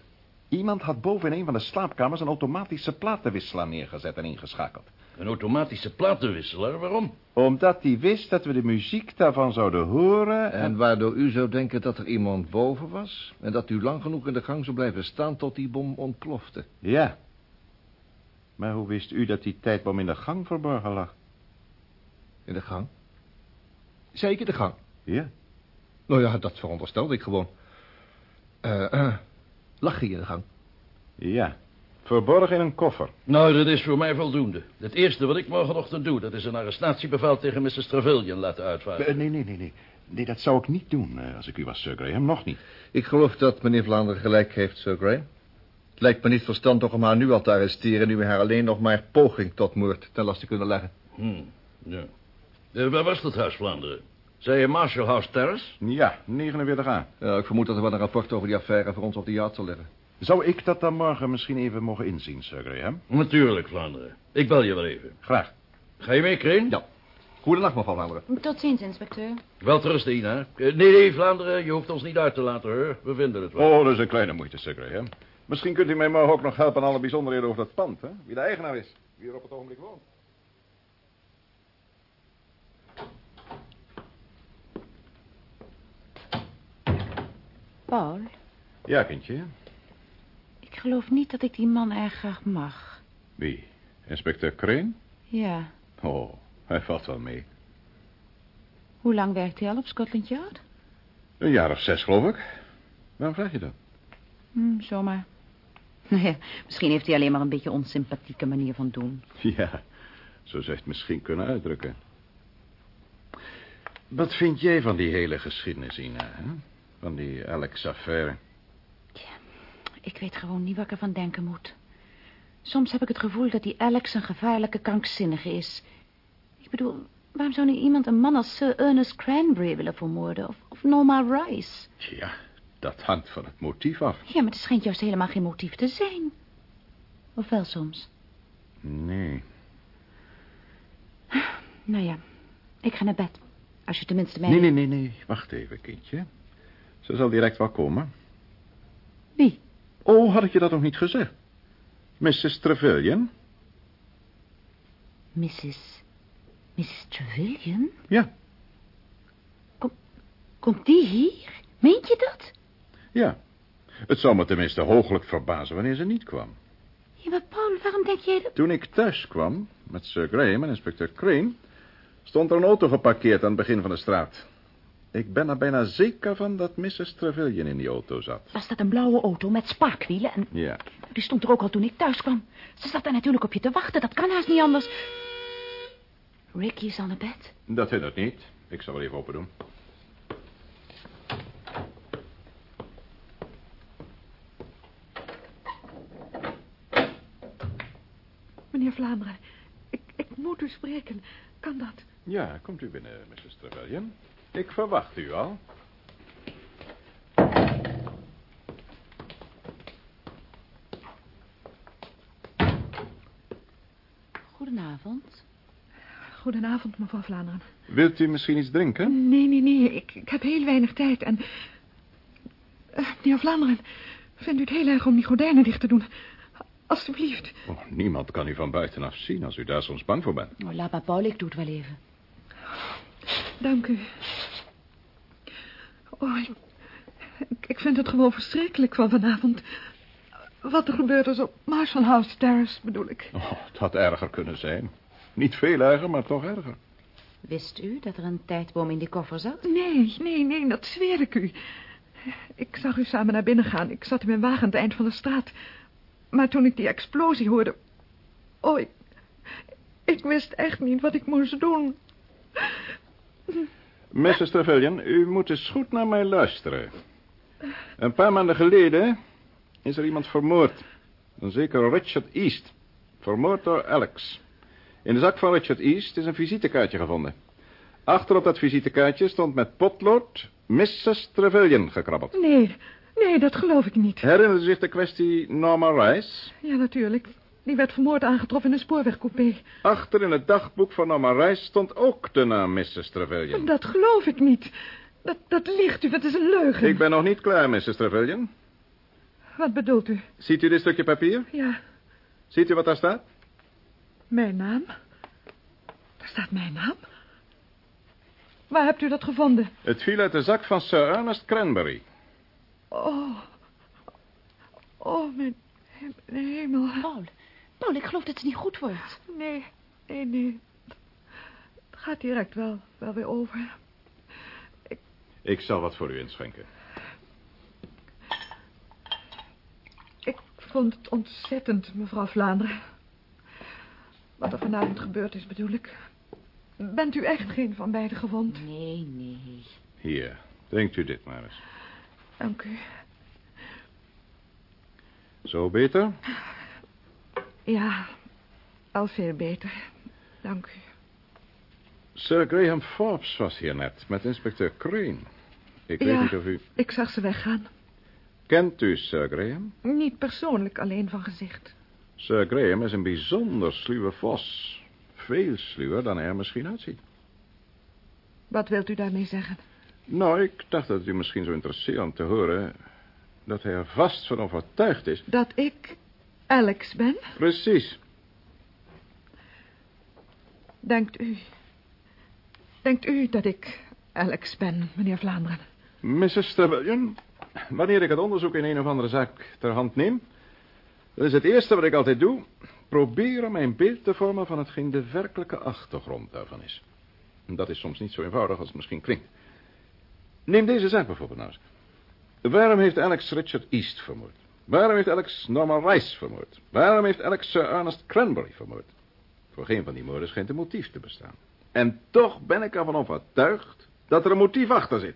Speaker 6: Iemand had boven in een van de slaapkamers... een automatische platenwisselaar neergezet en ingeschakeld.
Speaker 5: Een automatische platenwisselaar, waarom?
Speaker 6: Omdat hij wist dat we de muziek daarvan zouden horen...
Speaker 7: En waardoor u zou denken dat er iemand boven was... en dat u lang genoeg in de gang zou blijven staan tot die bom ontplofte.
Speaker 6: Ja. Maar hoe wist u dat die tijdbom in de gang verborgen lag?
Speaker 7: In de gang? Zeker de gang.
Speaker 6: Ja.
Speaker 7: Nou ja, dat veronderstelde ik gewoon. Eh, eh, lag hij in de gang?
Speaker 6: Ja. Verborgen in een koffer.
Speaker 5: Nou, dat is voor mij voldoende. Het eerste wat ik morgenochtend doe... dat is een arrestatiebevel tegen Mrs. Trevelyan laten uitvaardigen.
Speaker 6: Eh, nee, nee, nee, nee. Nee, dat zou ik niet doen eh, als ik u was, Sir Graham. Nog niet.
Speaker 7: Ik geloof dat meneer Vlaanderen gelijk heeft, Sir Graham. Het lijkt me niet verstandig om haar nu al te arresteren... nu we haar alleen nog maar poging tot moord ten laste kunnen leggen.
Speaker 5: Hmm, ja. Eh, waar was dat huis, Vlaanderen? Zei je Marshall House Terrace?
Speaker 6: Ja, 49a.
Speaker 7: Ja, ik vermoed dat er wel een rapport over die affaire voor ons op de jacht zal liggen.
Speaker 6: Zou ik dat dan morgen misschien even mogen inzien, Sir Graham?
Speaker 5: Natuurlijk, Vlaanderen. Ik bel je wel even.
Speaker 6: Graag.
Speaker 5: Ga je mee, Kreen?
Speaker 7: Ja. Goedenacht, mevrouw Vlaanderen.
Speaker 20: Tot ziens, inspecteur.
Speaker 5: Wel te rusten, Ina. Eh, Nee, nee, Vlaanderen, je hoeft ons niet uit te laten, hoor. We vinden het wel.
Speaker 6: Oh, dat is een kleine moeite, Sir Graham. Misschien kunt u mij morgen ook nog helpen aan alle bijzonderheden over dat pand, hè? Wie de eigenaar is, wie er op het ogenblik woont.
Speaker 8: Paul,
Speaker 6: Ja, kindje.
Speaker 8: ik geloof niet dat ik die man erg graag mag.
Speaker 6: Wie? Inspecteur Crane?
Speaker 8: Ja.
Speaker 6: Oh, hij valt wel mee.
Speaker 8: Hoe lang werkt hij al op Scotland Yard?
Speaker 6: Een jaar of zes, geloof ik. Waarom vraag je dat?
Speaker 8: Hm, zomaar. (laughs)
Speaker 20: Nou ja, misschien heeft hij alleen maar een beetje onsympathieke manier van doen.
Speaker 6: Ja, zo zou het misschien kunnen uitdrukken. Wat vind jij van die hele geschiedenis, Ina? Hè? Van die Alex-affaire?
Speaker 8: Ik weet gewoon niet wat ik ervan denken moet. Soms heb ik het gevoel dat die Alex een gevaarlijke krankzinnige is. Ik bedoel, waarom zou nu iemand een man als Sir Ernest Cranberry willen vermoorden? Of, of Norma Rice?
Speaker 6: Ja, dat hangt van het motief af.
Speaker 8: Ja, maar het schijnt juist helemaal geen motief te zijn. Of wel soms.
Speaker 6: Nee.
Speaker 8: Nou ja, ik ga naar bed. Als je tenminste mij...
Speaker 6: Nee, nee, nee, nee. Wacht even, kindje. Ze zal direct wel komen.
Speaker 8: Wie?
Speaker 6: Oh, had ik je dat nog niet gezegd? Mrs. Trevelyan?
Speaker 8: Mrs. Mrs. Trevelyan?
Speaker 6: Ja.
Speaker 8: Komt die hier? Meent je dat?
Speaker 6: Ja. Het zou me tenminste hooglijk verbazen wanneer ze niet kwam.
Speaker 8: Ja, maar Paul, waarom denk jij dat...
Speaker 6: Toen ik thuis kwam, met Sir Graham en inspecteur Crane... stond er een auto geparkeerd aan het begin van de straat. Ik ben er bijna zeker van dat Mrs. Trevelyan in die auto zat.
Speaker 8: Was dat een blauwe auto met spaakwielen? En
Speaker 6: Ja.
Speaker 8: die stond er ook al toen ik thuis kwam. Ze zat daar natuurlijk op je te wachten. Dat kan haast niet anders. Ricky is al naar bed.
Speaker 6: Dat hindert niet. Ik zal wel even open doen.
Speaker 13: Meneer Vlaanderen, ik, ik moet u spreken. Kan dat?
Speaker 6: Ja, komt u binnen, Mrs. Trevelyan. Ik verwacht u al.
Speaker 20: Goedenavond.
Speaker 13: Goedenavond, mevrouw Vlaanderen.
Speaker 6: Wilt u misschien iets drinken?
Speaker 13: Nee, nee, nee. Ik, ik heb heel weinig tijd en... Eh, meneer Vlaanderen, vindt u het heel erg om die gordijnen dicht te doen? Alsjeblieft.
Speaker 6: Oh, niemand kan u van buitenaf zien als u daar soms bang voor bent.
Speaker 20: Oh, laat maar Paul, ik doe het wel even.
Speaker 13: Dank u. Oh, ik, ik vind het gewoon verschrikkelijk van vanavond. Wat er gebeurd is op Marshall House Terrace, bedoel ik.
Speaker 6: Oh, het had erger kunnen zijn. Niet veel erger, maar toch erger.
Speaker 20: Wist u dat er een tijdboom in die koffer zat?
Speaker 13: Nee, nee, nee, dat zweer ik u. Ik zag u samen naar binnen gaan. Ik zat in mijn wagen aan het eind van de straat. Maar toen ik die explosie hoorde... Oh, ik... Ik wist echt niet wat ik moest doen. (laughs)
Speaker 6: Mrs. Trevelyan, u moet eens goed naar mij luisteren. Een paar maanden geleden is er iemand vermoord. Een zeker Richard East. Vermoord door Alex. In de zak van Richard East is een visitekaartje gevonden. Achter op dat visitekaartje stond met potlood Mrs. Trevelyan gekrabbeld.
Speaker 13: Nee, nee, dat geloof ik niet.
Speaker 6: Herinnert u zich de kwestie Norma Rice?
Speaker 13: Ja, natuurlijk. Die werd vermoord aangetroffen in een spoorwegcoupé.
Speaker 6: Achter in het dagboek van Norma Rice stond ook de naam Mrs. Trevelyan.
Speaker 13: Dat geloof ik niet. Dat, dat ligt u, dat is een leugen.
Speaker 6: Ik ben nog niet klaar, Mrs. Trevelyan.
Speaker 13: Wat bedoelt u?
Speaker 6: Ziet u dit stukje papier?
Speaker 13: Ja,
Speaker 6: Ziet u wat daar staat?
Speaker 13: mijn naam. Daar staat mijn naam. Waar hebt u dat gevonden?
Speaker 6: Het viel uit de zak van Sir Ernest Cranberry.
Speaker 13: Oh. Oh, mijn, mijn hemel.
Speaker 20: Paul, Paul, ik geloof dat het niet goed wordt.
Speaker 13: Nee, nee, nee. Het gaat direct wel, wel weer over.
Speaker 6: Ik zal wat voor u inschenken.
Speaker 13: Ik vond het ontzettend, mevrouw Vlaanderen. Wat er vanavond gebeurd is, bedoel ik. Bent u echt geen van beiden gewond?
Speaker 20: Nee, nee.
Speaker 6: Hier, drinkt u dit maar eens.
Speaker 13: Dank u.
Speaker 6: Zo beter?
Speaker 13: Ja, al veel beter. Dank u.
Speaker 6: Sir Graham Forbes was hier net met inspecteur Crane. Ik weet
Speaker 13: Ja.
Speaker 6: niet of u...
Speaker 13: Ik zag ze weggaan.
Speaker 6: Kent u Sir Graham?
Speaker 13: Niet persoonlijk, alleen van gezicht.
Speaker 6: Sir Graham is een bijzonder sluwe vos. Veel sluwer dan hij er misschien uitziet.
Speaker 13: Wat wilt u daarmee zeggen?
Speaker 6: Nou, ik dacht dat het u misschien zo interesseert om te horen... dat hij er vast van overtuigd is.
Speaker 13: Dat ik Alex ben?
Speaker 6: Precies.
Speaker 13: Denkt u... Denkt u dat ik Alex ben, meneer Vlaanderen?
Speaker 6: Mrs. Trevelyan, wanneer ik het onderzoek in een of andere zaak ter hand neem... dat is het eerste wat ik altijd doe... proberen mijn beeld te vormen van hetgeen de werkelijke achtergrond daarvan is. Dat is soms niet zo eenvoudig als het misschien klinkt. Neem deze zaak bijvoorbeeld nou eens. Waarom heeft Alex Richard East vermoord? Waarom heeft Alex Norma Rice vermoord? Waarom heeft Alex Sir Ernest Cranberry vermoord? Voor geen van die moorden schijnt een motief te bestaan. En toch ben ik ervan overtuigd dat er een motief achter zit.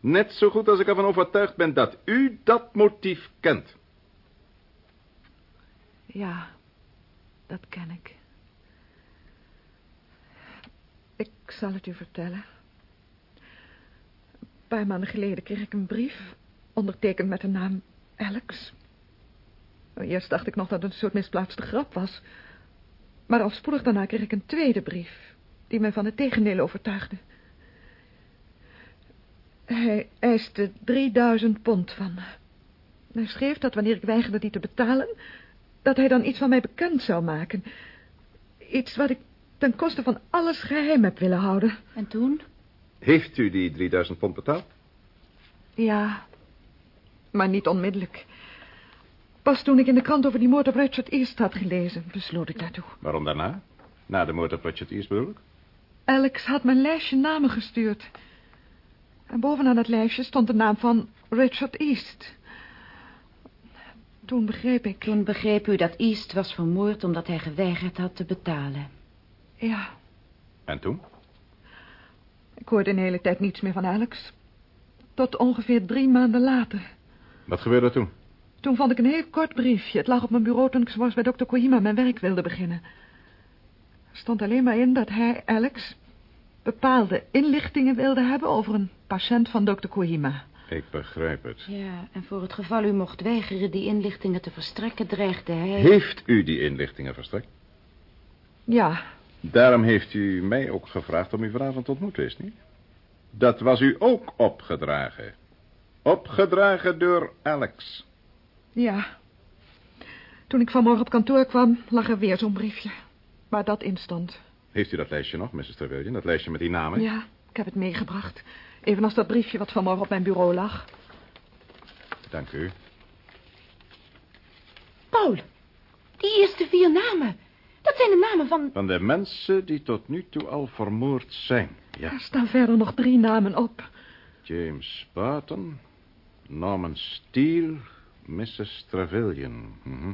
Speaker 6: Net zo goed als ik ervan overtuigd ben dat u dat motief kent.
Speaker 13: Ja, dat ken ik. Ik zal het u vertellen. Een paar maanden geleden kreeg ik een brief, ondertekend met de naam Alex. Nou, Eerst dacht ik nog dat het een soort misplaatste grap was. Maar al spoedig daarna kreeg ik een tweede brief, die mij van het tegendeel overtuigde. Hij eiste 3000 pond van me. Hij schreef dat wanneer ik weigerde die te betalen, dat hij dan iets van mij bekend zou maken. Iets wat ik ten koste van alles geheim heb willen houden.
Speaker 20: En toen?
Speaker 6: Heeft u die 3000 pond betaald?
Speaker 13: Ja, maar niet onmiddellijk. Pas toen ik in de krant over die moord op Richard East had gelezen, besloot ik daartoe.
Speaker 6: Waarom daarna? Na de moord op Richard East bedoel ik?
Speaker 13: Alex had mijn lijstje namen gestuurd. En bovenaan dat lijstje stond de naam van Richard East. Toen begreep ik...
Speaker 20: Toen begreep u dat East was vermoord omdat hij geweigerd had te betalen.
Speaker 13: Ja,
Speaker 6: En toen?
Speaker 13: ik hoorde een hele tijd niets meer van Alex. Tot ongeveer drie maanden later.
Speaker 6: Wat gebeurde er toen?
Speaker 13: Toen vond ik een heel kort briefje. Het lag op mijn bureau toen ik zoals bij dokter Kohima mijn werk wilde beginnen. Er stond alleen maar in dat hij, Alex, bepaalde inlichtingen wilde hebben over een patiënt van dokter Kohima.
Speaker 6: Ik begrijp het.
Speaker 8: Ja, en voor het geval u mocht weigeren die inlichtingen te verstrekken, dreigde hij...
Speaker 6: Heeft u die inlichtingen verstrekt?
Speaker 13: Ja,
Speaker 6: Daarom heeft u mij ook gevraagd om u vanavond te ontmoeten, is niet? Dat was u ook opgedragen. Opgedragen door Alex.
Speaker 13: ja. Toen ik vanmorgen op kantoor kwam, lag er weer zo'n briefje. Waar dat in stond.
Speaker 6: Heeft u dat lijstje nog, Mrs. Trevelyan? Dat lijstje met die namen?
Speaker 13: Ja, ik heb het meegebracht. Evenals dat briefje wat vanmorgen op mijn bureau lag.
Speaker 6: Dank u.
Speaker 8: Paul, die eerste vier namen. Dat zijn de namen van...
Speaker 6: Van de mensen die tot nu toe al vermoord zijn. Ja.
Speaker 13: Er staan verder nog drie namen op.
Speaker 6: James Barton, Norman Steele, Mrs. Trevelyan. Mhm.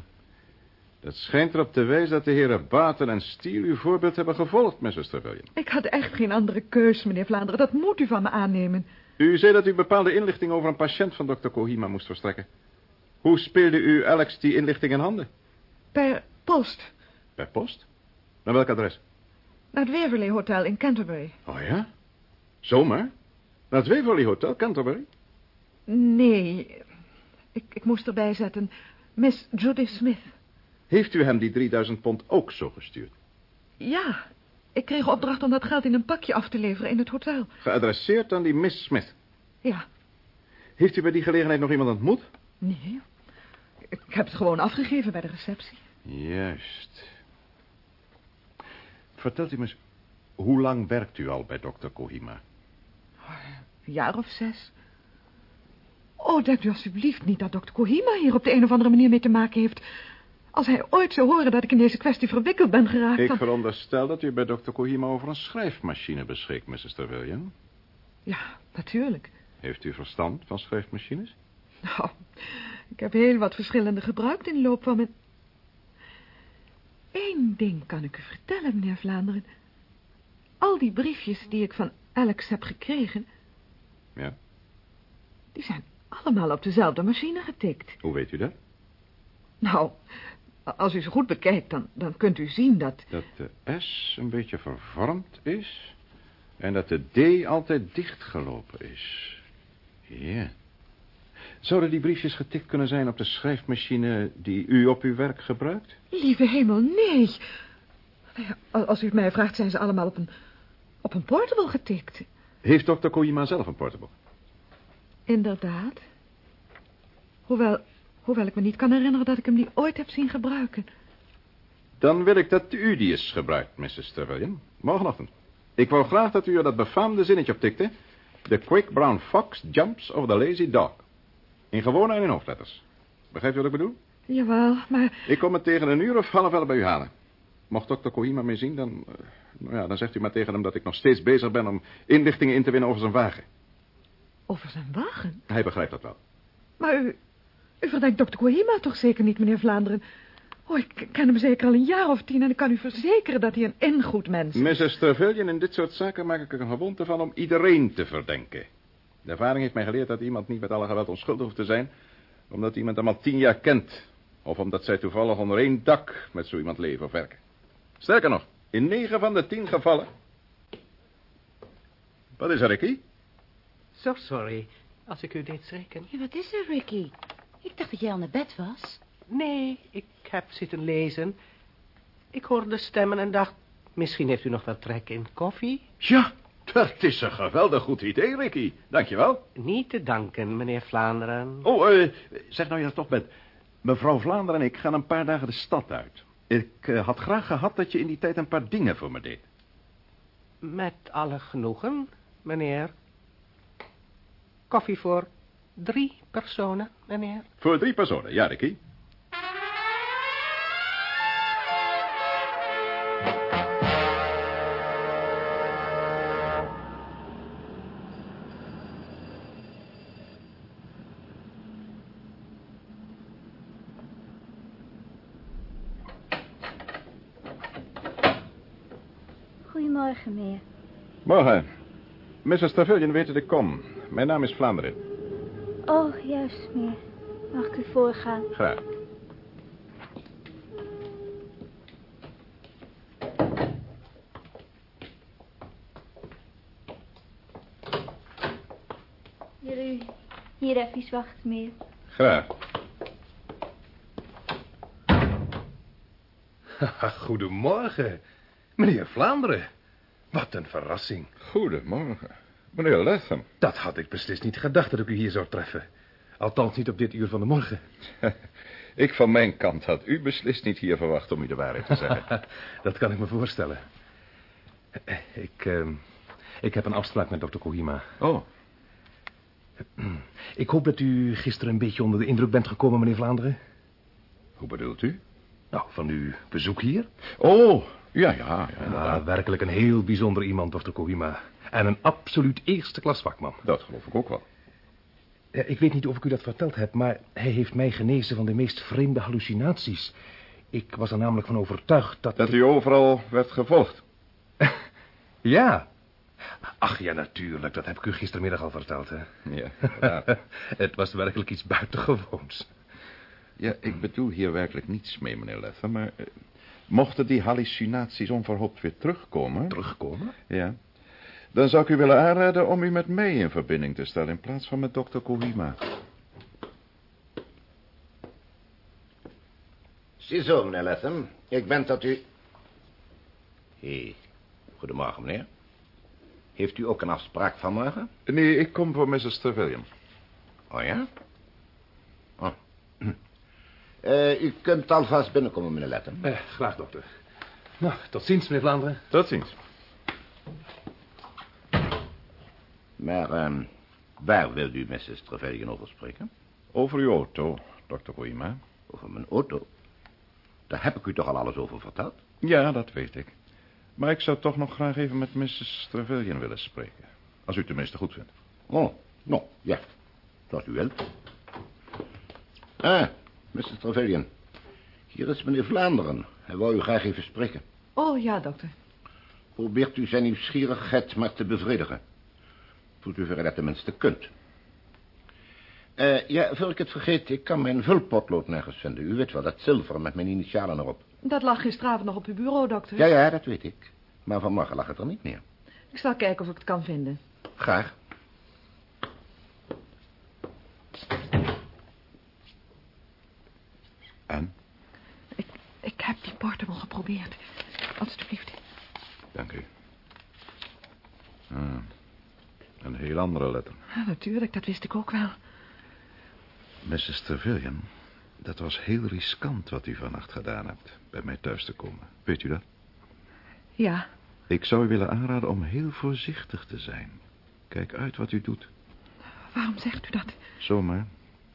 Speaker 6: Dat schijnt erop te wijzen dat de heren Barton en Steele uw voorbeeld hebben gevolgd, Mrs. Trevelyan.
Speaker 13: Ik had echt geen andere keus, meneer Vlaanderen. Dat moet u van me aannemen.
Speaker 6: U zei dat u bepaalde inlichting over een patiënt van dokter Kohima moest verstrekken. Hoe speelde u Alex die inlichting in handen?
Speaker 13: Per post.
Speaker 6: Per post? Naar welk adres?
Speaker 13: Naar het Waverley Hotel in Canterbury.
Speaker 6: Oh ja? Zomaar? Naar het Waverley Hotel, Canterbury?
Speaker 13: Nee, ik, ik moest erbij zetten. Miss Judy Smith.
Speaker 6: Heeft u hem die 3000 pond ook zo gestuurd?
Speaker 13: Ja, ik kreeg opdracht om dat geld in een pakje af te leveren in het hotel.
Speaker 6: Geadresseerd aan die Miss Smith.
Speaker 13: Ja,
Speaker 6: Heeft u bij die gelegenheid nog iemand ontmoet?
Speaker 13: nee. Ik heb het gewoon afgegeven bij de receptie.
Speaker 6: Juist. Vertelt u me eens, hoe lang werkt u al bij dokter Kohima?
Speaker 13: Een jaar of zes. Oh, denkt u alsjeblieft niet dat dokter Kohima hier op de een of andere manier mee te maken heeft. Als hij ooit zou horen dat ik in deze kwestie verwikkeld ben geraakt,
Speaker 6: Ik
Speaker 13: dan...
Speaker 6: veronderstel dat u bij dokter Kohima over een schrijfmachine beschikt, Mrs. Trevelyan.
Speaker 13: Ja, natuurlijk.
Speaker 6: Heeft u verstand van schrijfmachines?
Speaker 13: Nou, ik heb heel wat verschillende gebruikt in de loop van mijn... Eén ding kan ik u vertellen, meneer Vlaanderen. Al die briefjes die ik van Alex heb gekregen...
Speaker 6: Ja.
Speaker 13: Die zijn allemaal op dezelfde machine getikt.
Speaker 6: Hoe weet u dat?
Speaker 13: Nou, als u ze goed bekijkt, dan, dan kunt u zien dat...
Speaker 6: Dat de S een beetje vervormd is... en dat de D altijd dichtgelopen is. Ja. Zouden die briefjes getikt kunnen zijn op de schrijfmachine... die u op uw werk gebruikt?
Speaker 13: Lieve hemel, nee. Als u het mij vraagt, zijn ze allemaal op een, op een portable getikt.
Speaker 6: Heeft dokter Kojima zelf een portable?
Speaker 13: Inderdaad. Hoewel, hoewel ik me niet kan herinneren dat ik hem die ooit heb zien gebruiken.
Speaker 6: Dan wil ik dat u die eens gebruikt, Mrs. Trevelyan. Morgenochtend. Ik wou graag dat u er dat befaamde zinnetje op tikte. The quick brown fox jumps over the lazy dog. In gewone en in hoofdletters. Begrijpt u wat ik bedoel?
Speaker 13: Jawel, maar
Speaker 6: Ik kom het tegen een uur of half elf bij u halen. Mocht dokter Kohima mee zien, dan, eh, nou ja, dan zegt u maar tegen hem dat ik nog steeds bezig ben om inlichtingen in te winnen over zijn wagen.
Speaker 13: Over zijn wagen.
Speaker 6: Hij begrijpt dat wel.
Speaker 13: Maar u, u verdenkt dokter Kohima toch zeker niet, meneer Vlaanderen? Oh, ik ken hem zeker al een jaar of tien en ik kan u verzekeren dat hij een ingoed mens is.
Speaker 6: Mrs. Trevelyan, in dit soort zaken maak ik er een gewoonte van om iedereen te verdenken. De ervaring heeft mij geleerd dat iemand niet met alle geweld onschuldig hoeft te zijn... omdat iemand hem al tien jaar kent... of omdat zij toevallig onder één dak met zo iemand leven of werken. Sterker nog, in negen van de tien gevallen... Wat is er, Ricky?
Speaker 18: Zo sorry, als ik u deed schrikken.
Speaker 8: Ja, wat is er, Ricky? Ik dacht dat jij al naar bed was.
Speaker 18: Nee, ik heb zitten lezen. Ik hoorde stemmen en dacht... misschien heeft u nog wel trek in koffie?
Speaker 6: Ja, dat is een geweldig goed idee, Ricky. Dankjewel.
Speaker 18: Niet te danken, meneer Vlaanderen.
Speaker 6: Oh, eh, zeg nou je dat toch bent. Mevrouw Vlaanderen en ik gaan een paar dagen de stad uit. Ik eh, had graag gehad dat je in die tijd een paar dingen voor me deed.
Speaker 18: Met alle genoegen, meneer. Koffie voor drie personen, meneer.
Speaker 6: Voor drie personen, ja, Ricky.
Speaker 15: Goedemorgen, meneer.
Speaker 6: Morgen. Mrs. Trevelyan weet dat ik kom. Mijn naam is Vlaanderen.
Speaker 15: Oh, juist, meneer. Mag ik u voorgaan?
Speaker 6: Graag.
Speaker 15: Wil hier even wachten, meneer?
Speaker 6: Graag. (laughs)
Speaker 16: Goedemorgen, meneer Vlaanderen. Wat een verrassing.
Speaker 6: Goedemorgen meneer Latham.
Speaker 16: Dat had ik beslist niet gedacht dat ik u hier zou treffen. Althans niet op dit uur van de morgen. (laughs)
Speaker 6: Ik van mijn kant had u beslist niet hier verwacht om u de waarheid te zeggen. (laughs)
Speaker 16: dat kan ik me voorstellen. Ik, uh, ik heb een afspraak met dokter Kohima.
Speaker 6: Oh.
Speaker 16: Ik hoop dat u gisteren een beetje onder de indruk bent gekomen, meneer Vlaanderen.
Speaker 6: Hoe bedoelt u?
Speaker 16: Nou, van uw bezoek hier.
Speaker 6: Oh, ja, ja. ja,
Speaker 16: ja werkelijk een heel bijzonder iemand, dokter Kohima. En een absoluut eerste klas vakman.
Speaker 6: Dat geloof ik ook wel.
Speaker 16: Ja, ik weet niet of ik u dat verteld heb, maar hij heeft mij genezen van de meest vreemde hallucinaties. Ik was er namelijk van overtuigd dat...
Speaker 6: Dat u overal werd gevolgd? (laughs)
Speaker 16: ja. Ach ja, natuurlijk. Dat heb ik u gistermiddag al verteld, hè?
Speaker 6: Ja, (laughs)
Speaker 16: Het was werkelijk iets buitengewoons.
Speaker 6: Ja, ik bedoel hier werkelijk niets mee, meneer Leffer, maar... Uh, mochten die hallucinaties onverhoopt weer terugkomen...
Speaker 16: Terugkomen?
Speaker 6: Ja. Dan zou ik u willen aanraden om u met mij in verbinding te stellen... in plaats van met dokter Kohima.
Speaker 17: Ziezo, meneer Latham. Ik ben tot u... Hé, hey. goedemorgen, meneer. Heeft u ook een afspraak vanmorgen?
Speaker 6: Nee, ik kom voor Mrs. Trevelyan.
Speaker 17: Oh ja? Oh. Uh, (clears throat) u kunt alvast binnenkomen, meneer Latham.
Speaker 16: Eh, graag, dokter. Nou, tot ziens, meneer Vlaanderen.
Speaker 6: Tot ziens.
Speaker 17: Maar uh, waar wilt u Mrs. Trevelyan over spreken?
Speaker 6: Over uw auto, dokter Koima.
Speaker 17: Over mijn auto? Daar heb ik u toch al alles over verteld?
Speaker 6: Ja, dat weet ik. Maar ik zou toch nog graag even met Mrs. Trevelyan willen spreken. Als u het tenminste goed vindt.
Speaker 17: Oh, nou, ja. Zoals u wilt. Ah, Mrs. Trevelyan. Hier is meneer Vlaanderen. Hij wou u graag even spreken.
Speaker 13: Oh, ja, dokter.
Speaker 17: Probeert u zijn nieuwsgierigheid maar te bevredigen. Voor zover dat tenminste kunt. Uh, ja, voor ik het vergeet, ik kan mijn vulpotlood nergens vinden. U weet wel, dat zilveren met mijn initialen erop.
Speaker 13: Dat lag gisteravond nog op uw bureau, dokter.
Speaker 17: Ja, ja, dat weet ik. Maar vanmorgen lag het er niet meer.
Speaker 13: Ik zal kijken of ik het kan vinden.
Speaker 17: Graag.
Speaker 6: En?
Speaker 13: Ik, ik heb die portable geprobeerd. Alsjeblieft.
Speaker 6: Dank u. Ah, andere letter.
Speaker 13: Ja, natuurlijk, dat wist ik ook wel.
Speaker 6: Mrs. Trevelyan, dat was heel riskant wat u vannacht gedaan hebt... bij mij thuis te komen. Weet u dat?
Speaker 13: Ja.
Speaker 6: Ik zou u willen aanraden om heel voorzichtig te zijn. Kijk uit wat u doet.
Speaker 13: Waarom zegt u dat?
Speaker 6: Zomaar.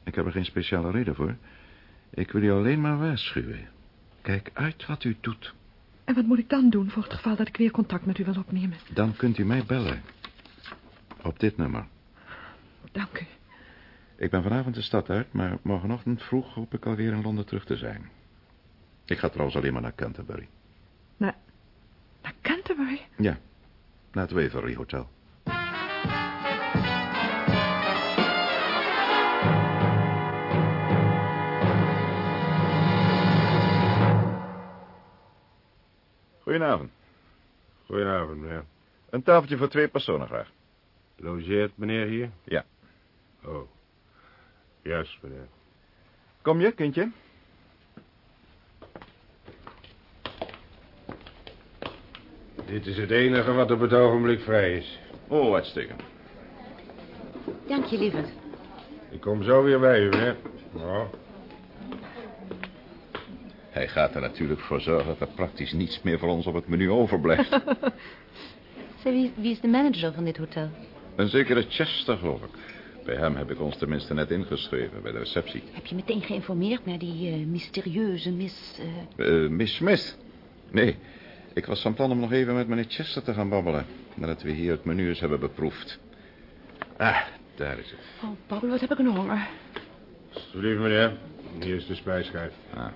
Speaker 6: Ik heb er geen speciale reden voor. Ik wil u alleen maar waarschuwen. Kijk uit wat u doet.
Speaker 13: En wat moet ik dan doen voor het geval dat ik weer contact met u wil opnemen?
Speaker 6: Dan kunt u mij bellen. Op dit nummer.
Speaker 13: Dank u.
Speaker 6: Ik ben vanavond de stad uit, maar morgenochtend vroeg hoop ik alweer in Londen terug te zijn. Ik ga trouwens alleen maar naar Canterbury.
Speaker 13: Naar, naar Canterbury?
Speaker 6: Ja, naar het Waverly Hotel. Goedenavond.
Speaker 2: Goedenavond, meneer.
Speaker 6: Een tafeltje voor twee personen graag.
Speaker 2: Logeert meneer hier?
Speaker 6: Ja.
Speaker 2: Oh. Juist, meneer.
Speaker 6: Kom je, kindje?
Speaker 2: Dit is het enige wat op het ogenblik vrij is.
Speaker 6: Oh, uitstekend.
Speaker 8: Dank je, lieverd.
Speaker 2: Ik kom zo weer bij u, meneer. Oh.
Speaker 6: Hij gaat er natuurlijk voor zorgen dat er praktisch niets meer voor ons op het menu overblijft. (laughs)
Speaker 8: Zeg, wie, wie is de manager van dit hotel?
Speaker 6: Een zekere Chester, geloof ik. Bij hem heb ik ons tenminste net ingeschreven, bij de receptie.
Speaker 8: Heb je meteen geïnformeerd naar die uh, mysterieuze Miss... Uh...
Speaker 6: Uh, Miss Smith? Nee, ik was van plan om nog even met meneer Chester te gaan babbelen. Nadat we hier het menu eens hebben beproefd. Ah, daar is het.
Speaker 8: Oh, Paul, wat heb ik een honger.
Speaker 2: Alsjeblieft, meneer. Hier is de spijsschijf.
Speaker 6: Ah.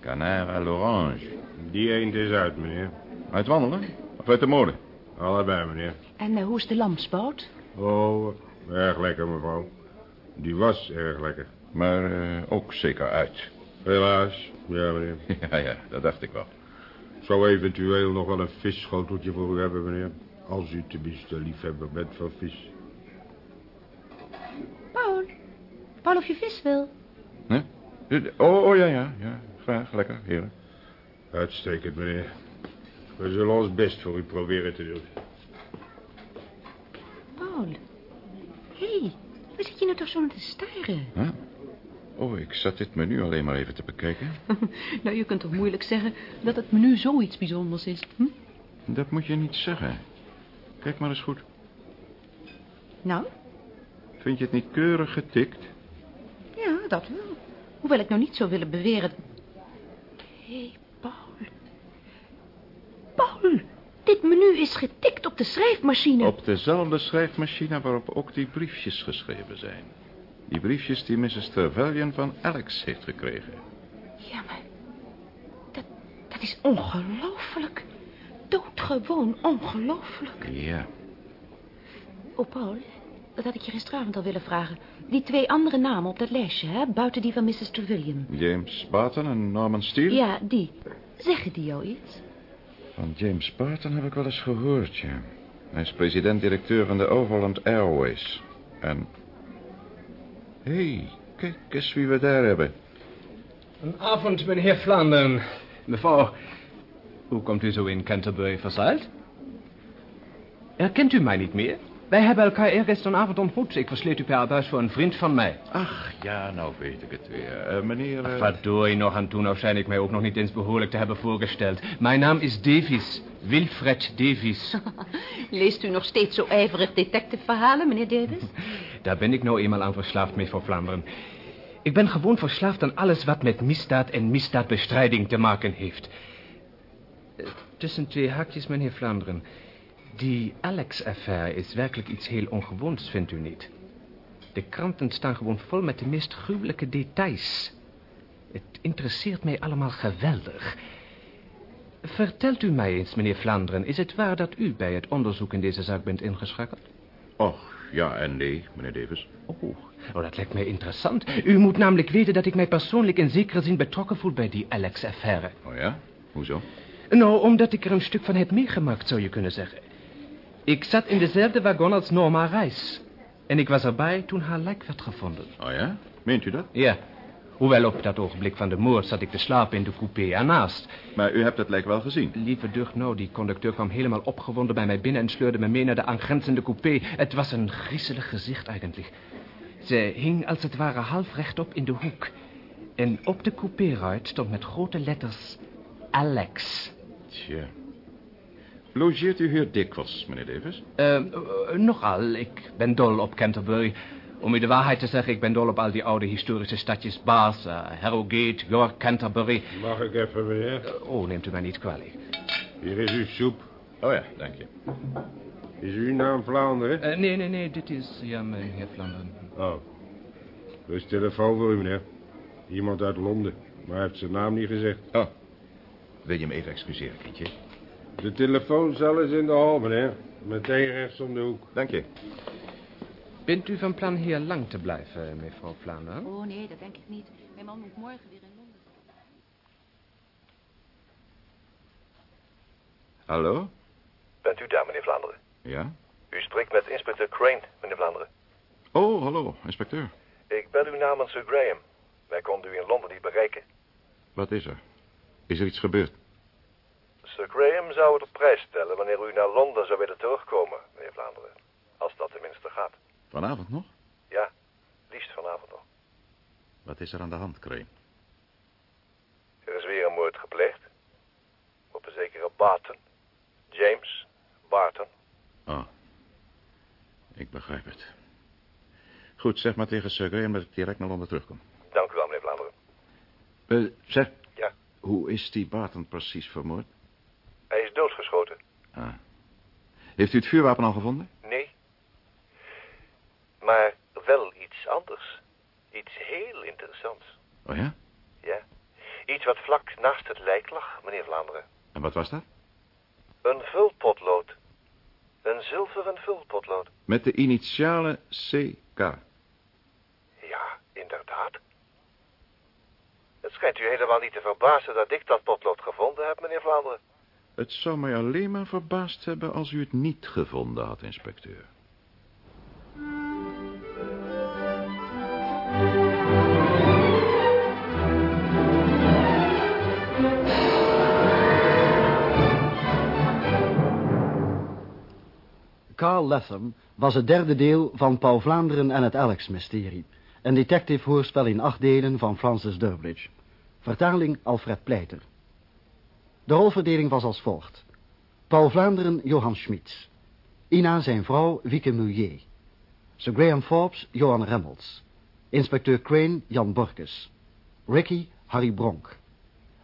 Speaker 6: Canard à l'orange.
Speaker 2: Die eend is uit, meneer.
Speaker 6: Uit wandelen? Of uit de mode?
Speaker 2: Allebei, meneer.
Speaker 8: En hoe is de lamsboot?
Speaker 2: Oh, erg lekker, mevrouw. Die was erg lekker.
Speaker 6: Maar uh, ook zeker uit.
Speaker 2: Helaas, ja, meneer. (laughs)
Speaker 6: Ja, ja, dat dacht ik wel.
Speaker 2: Zou eventueel nog wel een visschoteltje voor u hebben, meneer. Als u tenminste liefhebber bent van vis.
Speaker 21: wel of je vis wil.
Speaker 6: Nee? Oh, oh ja, ja, ja. Graag, lekker, heerlijk.
Speaker 2: Uitstekend, meneer. We zullen ons best voor u proberen te doen.
Speaker 8: Paul. Hé, hey, waar zit je nou toch zo naar te staren?
Speaker 6: Huh? Oh, ik zat dit menu alleen maar even te bekijken. (laughs)
Speaker 21: nou, je kunt toch moeilijk zeggen dat het menu zoiets bijzonders is, hm?
Speaker 6: Dat moet je niet zeggen. Kijk maar eens goed.
Speaker 21: Nou?
Speaker 6: Vind je het niet keurig getikt?
Speaker 21: Ja, dat wel. Hoewel ik nou niet zou willen beweren...
Speaker 8: Hé, hey, Paul. Paul, dit menu is getikt op de schrijfmachine.
Speaker 6: Op dezelfde schrijfmachine waarop ook die briefjes geschreven zijn. Die briefjes die Mrs. Trevelyan van Alex heeft gekregen.
Speaker 8: Ja, maar... Dat, dat is ongelooflijk. Doodgewoon ongelooflijk.
Speaker 6: Ja.
Speaker 8: Oh, Paul, dat had ik je gisteravond al willen vragen. Die twee andere namen op dat lijstje, hè? Buiten die van Mrs. Trevelyan.
Speaker 6: James Barton en Norman Steele?
Speaker 8: Ja, die. Zeggen die jou iets?
Speaker 6: Van James Barton heb ik wel eens gehoord, ja. Hij is president-directeur van de Overland Airways. En... Hé, hey, kijk eens wie we daar hebben.
Speaker 3: Een avond, meneer Vlaanderen. Mevrouw, hoe komt u zo in Canterbury verzeild? Herkent u mij niet meer? Wij hebben elkaar eergisteravond ontmoet. Ik versleet u per abuis voor een vriend van mij.
Speaker 6: Ach, ja, nou weet ik het weer. Uh, meneer... Uh...
Speaker 3: Verdorie nog aan toe, nou schijn ik mij ook nog niet eens behoorlijk te hebben voorgesteld. Mijn naam is Davies. Wilfred Davies. (laughs)
Speaker 21: Leest u nog steeds zo ijverig detectiveverhalen, meneer Davies? (laughs)
Speaker 3: Daar ben ik nou eenmaal aan verslaafd, mevrouw Vlaanderen. Ik ben gewoon verslaafd aan alles wat met misdaad en misdaadbestrijding te maken heeft. Uh, tussen twee haakjes, meneer Vlaanderen... Die Alex-affaire is werkelijk iets heel ongewoons, vindt u niet? De kranten staan gewoon vol met de meest gruwelijke details. Het interesseert mij allemaal geweldig. Vertelt u mij eens, meneer Vlaanderen, is het waar dat u bij het onderzoek in deze zaak bent ingeschakeld?
Speaker 6: Och, ja en nee, meneer Davis.
Speaker 3: Oh, oh, dat lijkt mij interessant. U moet namelijk weten dat ik mij persoonlijk in zekere zin betrokken voel bij die Alex-affaire.
Speaker 6: Oh ja? Hoezo?
Speaker 3: Nou, omdat ik er een stuk van heb meegemaakt, zou je kunnen zeggen. Ik zat in dezelfde wagon als Norma Reis. En ik was erbij toen haar lijk werd gevonden.
Speaker 6: Oh ja? Meent u dat?
Speaker 3: Ja. Hoewel op dat ogenblik van de moord zat ik te slapen in de coupé ernaast.
Speaker 6: Maar u hebt het lijk wel gezien?
Speaker 3: Lieve deugd, nou, die conducteur kwam helemaal opgewonden bij mij binnen... en sleurde me mee naar de aangrenzende coupé. Het was een griezelig gezicht eigenlijk. Ze hing als het ware half rechtop in de hoek. En op de coupéruit stond met grote letters... Alex.
Speaker 6: Tja. Logeert u hier dikwijls, meneer Davis?
Speaker 3: Uh, nogal. Ik ben dol op Canterbury. Om u de waarheid te zeggen, ik ben dol op al die oude historische stadjes. Bath, uh, Harrogate, York, Canterbury.
Speaker 2: Mag ik even, meneer?
Speaker 3: Uh, oh, neemt u mij niet kwalijk.
Speaker 2: Hier is uw soep.
Speaker 6: Oh ja, dank je.
Speaker 2: Is uw naam Vlaanderen?
Speaker 3: Uh, nee, nee, nee, dit is, ja, meneer Vlaanderen.
Speaker 2: Oh. Er is telefoon voor u, meneer. Iemand uit Londen, maar hij heeft zijn naam niet gezegd.
Speaker 6: Oh. Wil je me even excuseren, kindje?
Speaker 2: De telefooncel is in de hal, meneer. Meteen rechts om de hoek.
Speaker 6: Dank je.
Speaker 3: Bent u van plan hier lang te blijven, mevrouw Vlaanderen?
Speaker 21: Oh, nee, dat denk ik niet. Mijn man moet morgen weer in Londen.
Speaker 6: Hallo?
Speaker 22: Bent u daar, meneer Vlaanderen?
Speaker 6: Ja?
Speaker 22: U spreekt met inspecteur Crane, meneer Vlaanderen.
Speaker 6: Oh, hallo, inspecteur.
Speaker 22: Ik bel u namens Sir Graham. Wij konden u in Londen niet bereiken.
Speaker 6: Wat is er? Is er iets gebeurd?
Speaker 22: Sir Graham zou het op prijs stellen wanneer u naar Londen zou willen terugkomen, meneer Vlaanderen. Als dat tenminste gaat.
Speaker 6: Vanavond nog?
Speaker 22: Ja, liefst vanavond nog.
Speaker 6: Wat is er aan de hand, Crane?
Speaker 22: Er is weer een moord gepleegd. Op een zekere Barton. James Barton.
Speaker 6: Oh. Ik begrijp het. Goed, zeg maar tegen Sir Graham dat ik direct naar Londen terugkom.
Speaker 22: Dank u wel, meneer Vlaanderen.
Speaker 6: Uh, zeg.
Speaker 22: Ja?
Speaker 6: Hoe is die Barton precies vermoord?
Speaker 22: Hij is doodgeschoten.
Speaker 6: Ah. Heeft u het vuurwapen al gevonden?
Speaker 22: Nee. Maar wel iets anders. Iets heel interessants.
Speaker 6: Oh ja?
Speaker 22: Ja. Iets wat vlak naast het lijk lag, meneer Vlaanderen.
Speaker 6: En wat was dat?
Speaker 22: Een vulpotlood. Een zilveren vulpotlood.
Speaker 6: Met de initialen CK.
Speaker 22: Ja, inderdaad. Het schijnt u helemaal niet te verbazen dat ik dat potlood gevonden heb, meneer Vlaanderen.
Speaker 6: Het zou mij alleen maar verbaasd hebben als u het niet gevonden had, inspecteur.
Speaker 1: Carl Latham was het derde deel van Paul Vlaanderen en het Alex-mysterie. Een detective-hoorspel in acht delen van Francis Durbridge. Vertaling Alfred Pleiter. De rolverdeling was als volgt. Paul Vlaanderen, Johan Schmitz. Ina, zijn vrouw, Wieke Mulier. Sir Graham Forbes, Johan Remmels. Inspecteur Crane, Jan Borkes. Ricky, Harry Bronk.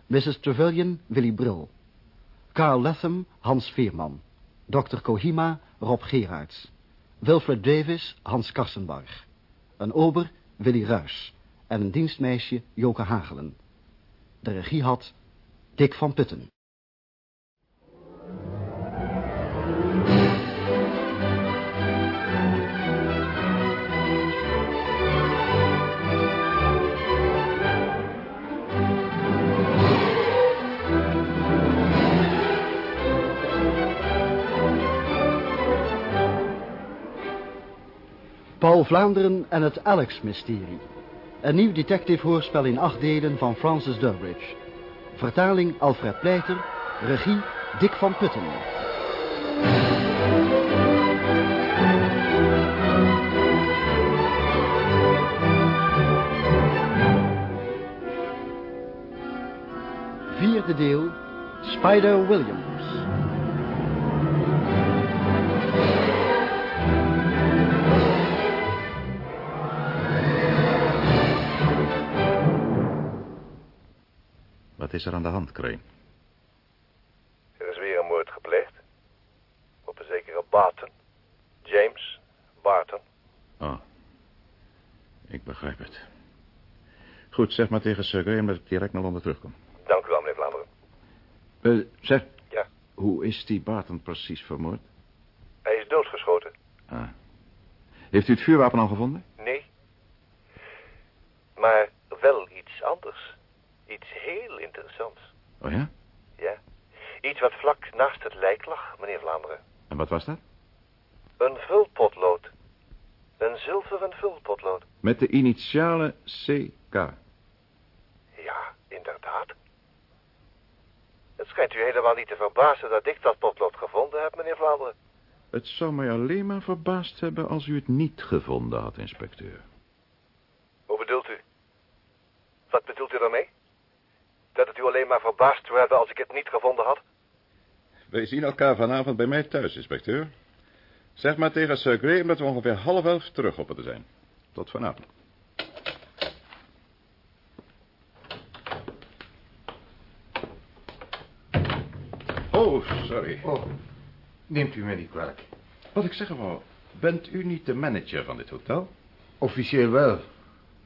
Speaker 1: Mrs. Trevelyan, Willy Brill. Carl Latham, Hans Veerman. Dr. Kohima, Rob Gerards. Wilfred Davis, Hans Karsenbarg. Een ober, Willy Ruys. En een dienstmeisje, Joke Hagelen. De regie had Dick van Putten. Paul Vlaanderen en het Alex-mysterie. Een nieuw detective-hoorspel in acht delen van Francis Durbridge. Vertaling Alfred Pleiter. Regie Dick van Putten. Vierde deel. Spider Williams.
Speaker 6: Wat is er aan de hand, Crane?
Speaker 22: Er is weer een moord gepleegd. Op een zekere Barton. James Barton.
Speaker 6: Oh. Ik begrijp het. Goed, zeg maar tegen Sir Graham dat ik direct naar Londen terugkom.
Speaker 22: Dank u wel, meneer Vlaanderen.
Speaker 6: Uh, zeg,
Speaker 22: Ja.
Speaker 6: hoe is die Barton precies vermoord?
Speaker 22: Hij is doodgeschoten.
Speaker 6: Ah. Heeft u het vuurwapen al gevonden?
Speaker 22: Nee. Maar wel iets anders. Iets heel interessants.
Speaker 6: Oh ja?
Speaker 22: Ja. Iets wat vlak naast het lijk lag, meneer Vlaanderen.
Speaker 6: En wat was dat?
Speaker 22: Een vulpotlood. Een zilveren vulpotlood.
Speaker 6: Met de initialen CK.
Speaker 22: Ja, inderdaad. Het schijnt u helemaal niet te verbazen dat ik dat potlood gevonden heb, meneer Vlaanderen.
Speaker 6: Het zou mij alleen maar verbaasd hebben als u het niet gevonden had, inspecteur.
Speaker 22: Hoe bedoelt u? Wat bedoelt u daarmee? Dat het u alleen maar verbaasd zou hebben als ik het niet gevonden had?
Speaker 6: Wij zien elkaar vanavond bij mij thuis, inspecteur. Zeg maar tegen Sir Graham dat we ongeveer half elf terug hopen te zijn. Tot vanavond. Oh, sorry.
Speaker 17: Oh, neemt u me niet kwalijk.
Speaker 6: Wat ik zeggen wou, bent u niet de manager van dit hotel?
Speaker 17: Officieel wel.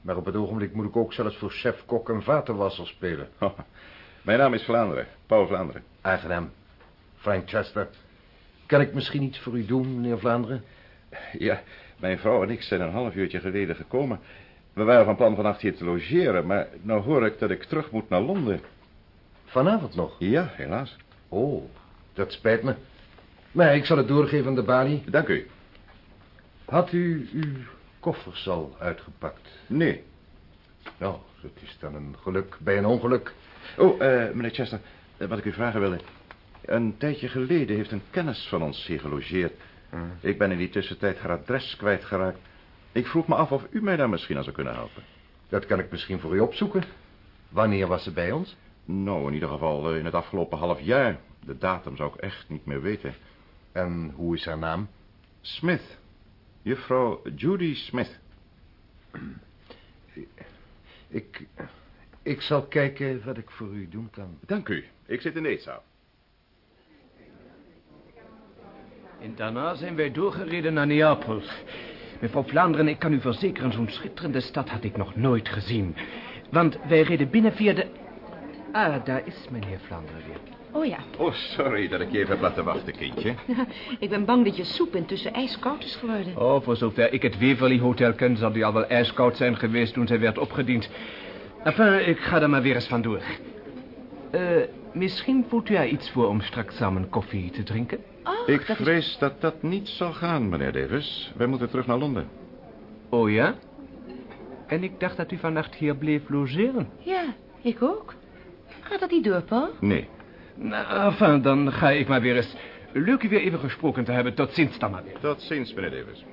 Speaker 17: Maar op het ogenblik moet ik ook zelfs voor chef, kok en vatenwasser spelen.
Speaker 6: Oh, mijn naam is Vlaanderen, Paul Vlaanderen.
Speaker 17: Aangenaam. Frank Chester. Kan ik misschien iets voor u doen, meneer Vlaanderen?
Speaker 6: Ja, mijn vrouw en ik zijn een half uurtje geleden gekomen. We waren van plan vannacht hier te logeren, maar nou hoor ik dat ik terug moet naar Londen.
Speaker 17: Vanavond nog?
Speaker 6: Ja, helaas.
Speaker 17: Oh, dat spijt me. Maar ik zal het doorgeven aan de balie.
Speaker 6: Dank u.
Speaker 17: Had u uw koffers al uitgepakt?
Speaker 6: Nee.
Speaker 17: Nou, het is dan een geluk bij een ongeluk.
Speaker 6: Oh, eh, meneer Chester, eh, wat ik u vragen wilde. Een tijdje geleden heeft een kennis van ons hier gelogeerd. Ik ben in die tussentijd haar adres kwijtgeraakt. Ik vroeg me af of u mij daar misschien aan zou kunnen helpen.
Speaker 17: Dat kan ik misschien voor u opzoeken. Wanneer was ze bij ons?
Speaker 6: Nou, in ieder geval eh, in het afgelopen half jaar. De datum zou ik echt niet meer weten.
Speaker 17: En hoe is haar naam?
Speaker 6: Smith. Juffrouw Judy Smith.
Speaker 17: Ik, ik zal kijken wat ik voor u doen kan.
Speaker 6: Dank u. Ik zit in de eetzaal.
Speaker 3: En daarna zijn wij doorgereden naar Neapel. Mevrouw Vlaanderen, ik kan u verzekeren... zo'n schitterende stad had ik nog nooit gezien. Want wij reden binnen via de... Ah, daar is meneer Vlaanderen weer.
Speaker 20: Oh ja.
Speaker 6: Oh, sorry dat ik je even heb laten wachten, kindje. (laughs)
Speaker 20: ik ben bang dat je soep intussen ijskoud is geworden.
Speaker 3: Oh, voor zover ik het Waverly Hotel ken... zal die al wel ijskoud zijn geweest toen zij werd opgediend. Enfin, ik ga er maar weer eens vandoor. Eh, misschien voelt u er iets voor om straks samen koffie te drinken?
Speaker 20: Oh,
Speaker 6: ik
Speaker 20: dat is-
Speaker 6: vrees dat dat niet zal gaan, meneer Davis. Wij moeten terug naar Londen.
Speaker 3: Oh ja? En ik dacht dat u vannacht hier bleef logeren.
Speaker 20: Ja, ik ook. Gaat dat niet door, Paul?
Speaker 6: Nee.
Speaker 3: Nou, enfin, dan ga ik maar weer eens... Leuk u weer even gesproken te hebben. Tot ziens dan maar weer.
Speaker 6: Tot ziens, meneer Davis.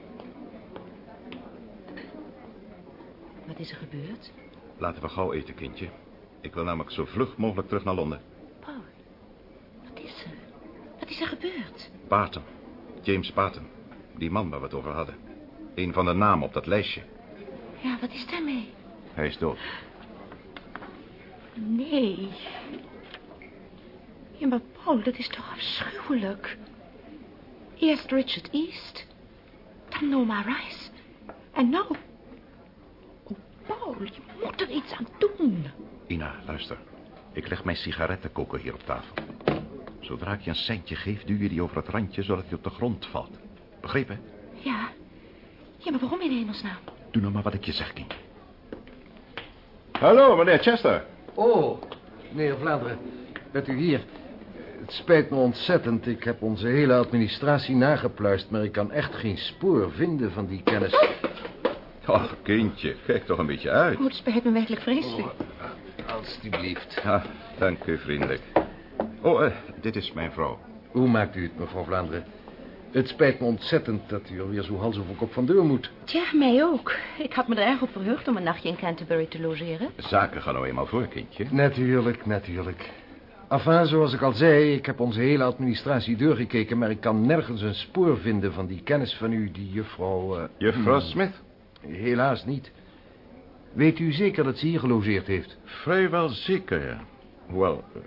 Speaker 8: Wat is er gebeurd?
Speaker 6: Laten we gauw eten, kindje. Ik wil namelijk zo vlug mogelijk terug naar Londen.
Speaker 8: Paul, wat is er? Wat is er gebeurd?
Speaker 6: Paten. James Paten. Die man waar we het over hadden. Een van de namen op dat lijstje.
Speaker 8: Ja, wat is daarmee?
Speaker 6: Hij is dood.
Speaker 8: Nee. Ja, maar Paul, dat is toch afschuwelijk. Eerst Richard East, dan Norma Rice. En nou... Oh, Paul, je moet er iets aan doen.
Speaker 6: Ina, luister. Ik leg mijn sigarettenkoker hier op tafel. Zodra ik je een centje geef, duw je die over het randje, zodat hij op de grond valt. Begrepen?
Speaker 8: Ja. Ja, maar waarom in hemelsnaam?
Speaker 6: Doe nou maar wat ik je zeg, kindje.
Speaker 23: Hallo, meneer Chester.
Speaker 24: Oh, meneer Vlaanderen, bent u hier? Het spijt me ontzettend. Ik heb onze hele administratie nagepluist... maar ik kan echt geen spoor vinden van die kennis.
Speaker 6: Oh, kindje, kijk toch een beetje uit.
Speaker 8: Oh, het spijt me werkelijk vreselijk.
Speaker 24: Alsjeblieft.
Speaker 6: Ah, dank u vriendelijk. Oh, eh, dit is mijn vrouw.
Speaker 24: Hoe maakt u het, mevrouw Vlaanderen? Het spijt me ontzettend dat u alweer zo hals over kop van deur moet.
Speaker 8: Tja, mij ook. Ik had me er erg op verheugd om een nachtje in Canterbury te logeren.
Speaker 6: Zaken gaan nou eenmaal voor, kindje.
Speaker 24: Natuurlijk, natuurlijk. Enfin, zoals ik al zei, ik heb onze hele administratie doorgekeken... maar ik kan nergens een spoor vinden van die kennis van u, die juffrouw... eh,
Speaker 6: Juffrouw
Speaker 24: hmm,
Speaker 6: Smith?
Speaker 24: Helaas niet. Weet u zeker dat ze hier gelogeerd heeft?
Speaker 6: Vrijwel zeker, ja. Hoewel, eh,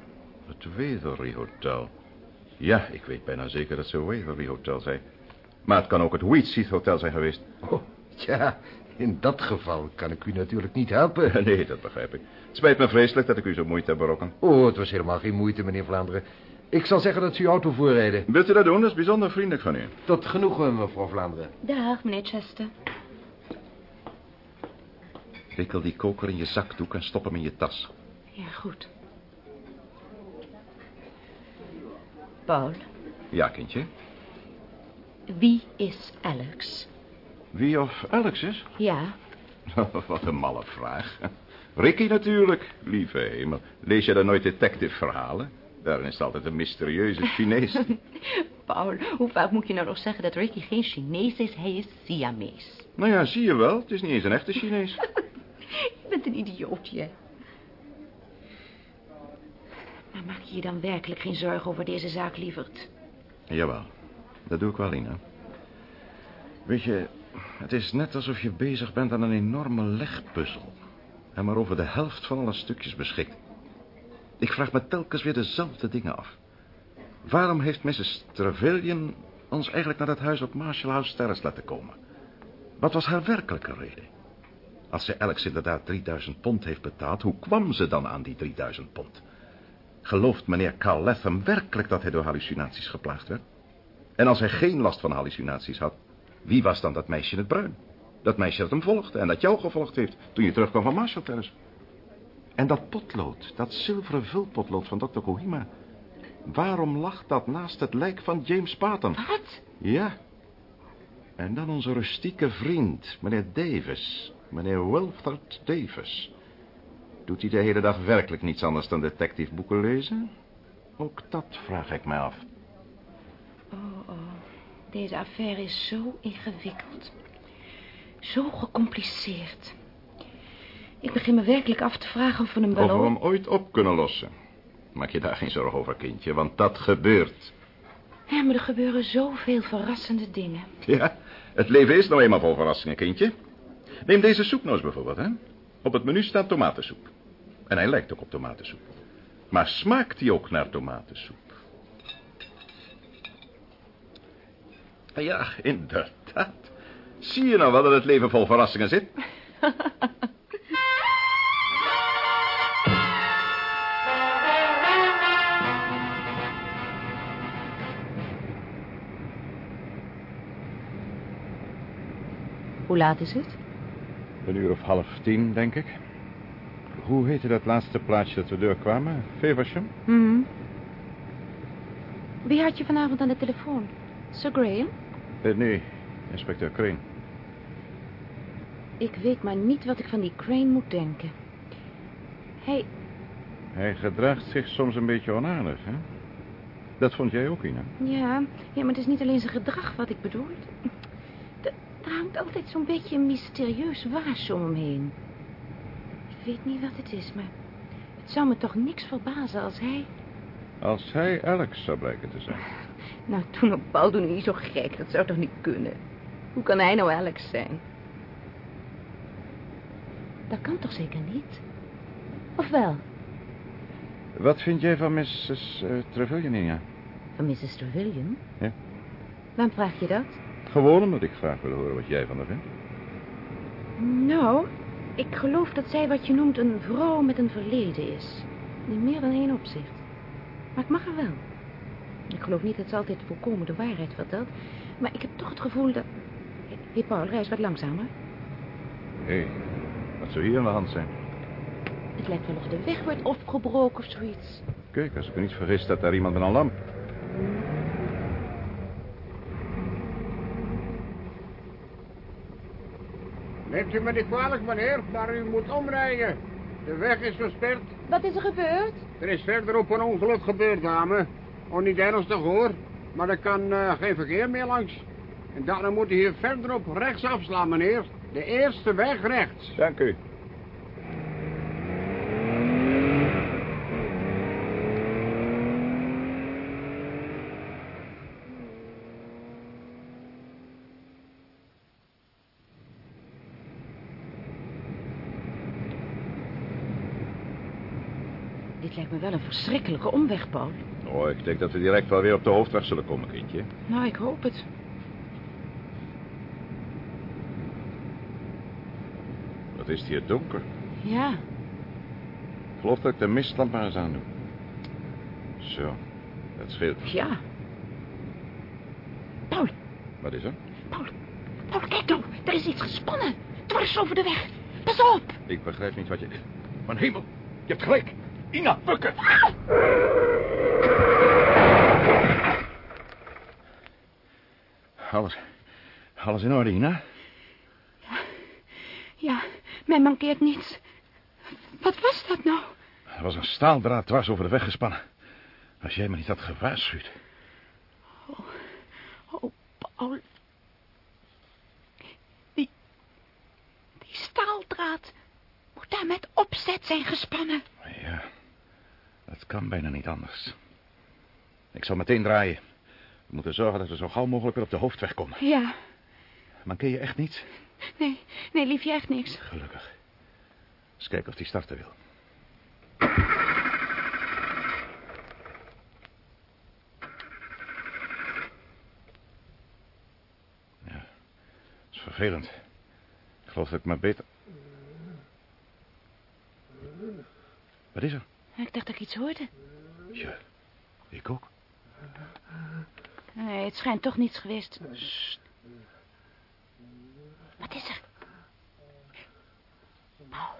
Speaker 6: het Waverly Hotel. Ja, ik weet bijna zeker dat ze Waverly Hotel zei. Maar het kan ook het Wheatseed Hotel zijn geweest.
Speaker 24: Oh, ja, in dat geval kan ik u natuurlijk niet helpen. (laughs)
Speaker 6: Nee, dat begrijp ik. Het spijt me vreselijk dat ik u zo moeite heb berokken.
Speaker 24: Oh, het was helemaal geen moeite, meneer Vlaanderen. Ik zal zeggen dat ze uw auto voorrijden.
Speaker 6: Wilt u dat doen? Dat is bijzonder vriendelijk van u.
Speaker 24: Tot genoegen, mevrouw Vlaanderen.
Speaker 8: Dag, meneer Chester.
Speaker 6: Wikkel die koker in je zakdoek en stop hem in je tas.
Speaker 8: Ja, goed. Paul,
Speaker 6: Ja, kindje.
Speaker 8: wie is Alex?
Speaker 6: Wie of Alex is?
Speaker 8: Ja, (laughs)
Speaker 6: Wat een malle vraag. Ricky natuurlijk, lieve hemel. Lees je dan nooit detective-verhalen? Daarin is het altijd een mysterieuze Chinees. (laughs)
Speaker 8: Paul, hoe vaak moet je nou nog zeggen dat Ricky geen Chinees is? Hij is Siamees.
Speaker 6: nou ja, zie je wel. Het is niet eens een echte Chinees. (laughs)
Speaker 8: Je bent een idioot, jij. Maar maak je je dan werkelijk geen zorgen over deze zaak, lieverd?
Speaker 6: Jawel, dat doe ik wel, Ina. Weet je, het is net alsof je bezig bent aan een enorme legpuzzel. En maar over de helft van alle stukjes beschikt. Ik vraag me telkens weer dezelfde dingen af. Waarom heeft Mrs. Trevelyan ons eigenlijk naar dat huis op Marshall House Terrace laten komen? Wat was haar werkelijke reden? Als ze Alex inderdaad 3000 pond heeft betaald, hoe kwam ze dan aan die 3000 pond? Gelooft meneer Carl Latham werkelijk dat hij door hallucinaties geplaagd werd? En als hij geen last van hallucinaties had, wie was dan dat meisje in het bruin? Dat meisje dat hem volgde en dat jou gevolgd heeft toen je terugkwam van Marshall Terrace. En dat potlood, dat zilveren vulpotlood van dokter Kohima. Waarom lag dat naast het lijk van James Paton?
Speaker 8: Wat?
Speaker 6: Ja. En dan onze rustieke vriend, meneer Davis. Meneer Wilford Davis. Doet hij de hele dag werkelijk niets anders dan detectiveboeken lezen? Ook dat vraag ik mij af.
Speaker 8: Oh, oh. Deze affaire is zo ingewikkeld. Zo gecompliceerd. Ik begin me werkelijk af te vragen of we hem wel...
Speaker 6: Of we hem ooit op kunnen lossen. Maak je daar geen zorgen over, kindje, want dat gebeurt.
Speaker 8: Ja, maar er gebeuren zoveel verrassende dingen.
Speaker 6: Ja, het leven is nou eenmaal vol verrassingen, kindje. Neem deze soep eens bijvoorbeeld, hè. Op het menu staat tomatensoep. En hij lijkt ook op tomatensoep. Maar smaakt hij ook naar tomatensoep? Ja, inderdaad. Zie je nou wel dat het leven vol verrassingen zit? (laughs)
Speaker 8: Hoe laat is het?
Speaker 6: Een uur of half tien, denk ik. Hoe heette dat laatste plaatsje dat we doorkwamen? Feversham?
Speaker 8: Mhm. Wie had je vanavond aan de telefoon? Sir Graham?
Speaker 6: Eh, nee, inspecteur Crane.
Speaker 8: Ik weet maar niet wat ik van die Crane moet denken. Hij...
Speaker 6: Hij gedraagt zich soms een beetje onaardig, hè? Dat vond jij ook, Ina?
Speaker 8: Ja, ja, maar het is niet alleen zijn gedrag wat ik bedoel. Er, er hangt altijd zo'n beetje een mysterieus waas om hem heen. Ik weet niet wat het is, maar het zou me toch niks verbazen als hij...
Speaker 6: Als hij Alex zou blijken te zijn.
Speaker 8: Nou, toen op Paul doe niet zo gek. Dat zou toch niet kunnen? Hoe kan hij nou Alex zijn? Dat kan toch zeker niet? Of wel?
Speaker 6: Wat vind jij van Mrs. Uh, Trevelyan, Ina?
Speaker 8: Van Mrs. Trevelyan?
Speaker 6: Ja.
Speaker 8: Waarom vraag je dat?
Speaker 6: Gewoon omdat ik graag wil horen wat jij van haar vindt.
Speaker 8: Nou, ik geloof dat zij wat je noemt een vrouw met een verleden is. In meer dan één opzicht. Maar ik mag er wel. Ik geloof niet dat ze altijd volkomen de waarheid vertelt. Maar ik heb toch het gevoel dat... Hé, hey Paul, reis wat langzamer.
Speaker 6: Hé, hey, wat zou hier aan de hand zijn?
Speaker 8: Het lijkt wel of de weg wordt opgebroken of zoiets.
Speaker 6: Kijk, als ik me niet vergis, staat daar iemand met een lamp.
Speaker 25: Neemt u me niet kwalijk, meneer, maar u moet omrijden. De weg is versperd.
Speaker 8: Wat is er gebeurd?
Speaker 25: Er is verderop een ongeluk gebeurd, dame. Oh, niet ernstig hoor, maar er kan uh, geen verkeer meer langs. En daarom moet u hier verderop rechts afslaan, meneer. De eerste weg rechts.
Speaker 6: Dank u.
Speaker 8: Dit lijkt me wel een verschrikkelijke omweg, Paul.
Speaker 6: Oh, ik denk dat we direct wel weer op de hoofdweg zullen komen, kindje.
Speaker 8: Nou, ik hoop het.
Speaker 6: Wat is het hier donker?
Speaker 8: Ja.
Speaker 6: Ik geloof dat ik de mistlamp maar eens aandoe. Zo, dat scheelt.
Speaker 8: Ja. Paul.
Speaker 6: Wat is er?
Speaker 8: Paul, Paul, kijk nou. Er is iets gespannen. Dwars over de weg. Pas op.
Speaker 6: Ik begrijp niet wat je... Mijn hemel, je hebt gelijk. Ina, bukken. Alles, alles in orde, Ina?
Speaker 8: Mij mankeert niets. Wat was dat nou?
Speaker 6: Er was een staaldraad dwars over de weg gespannen. Als jij me niet had gewaarschuwd.
Speaker 8: Oh, oh Paul. Die, die staaldraad moet daar met opzet zijn gespannen.
Speaker 6: Ja, dat kan bijna niet anders. Ik zal meteen draaien. We moeten zorgen dat we zo gauw mogelijk weer op de hoofdweg komen.
Speaker 8: Ja.
Speaker 6: Mankeer je echt niets?
Speaker 8: Nee, nee, liefje, echt niks.
Speaker 6: Gelukkig. Eens kijken of die starten wil. Ja, dat is vervelend. Ik geloof dat ik maar beter... Wat is er?
Speaker 8: Ik dacht dat ik iets hoorde.
Speaker 6: Ja, ik ook.
Speaker 8: Nee, het schijnt toch niets geweest. Sst. Wat is er? Paul.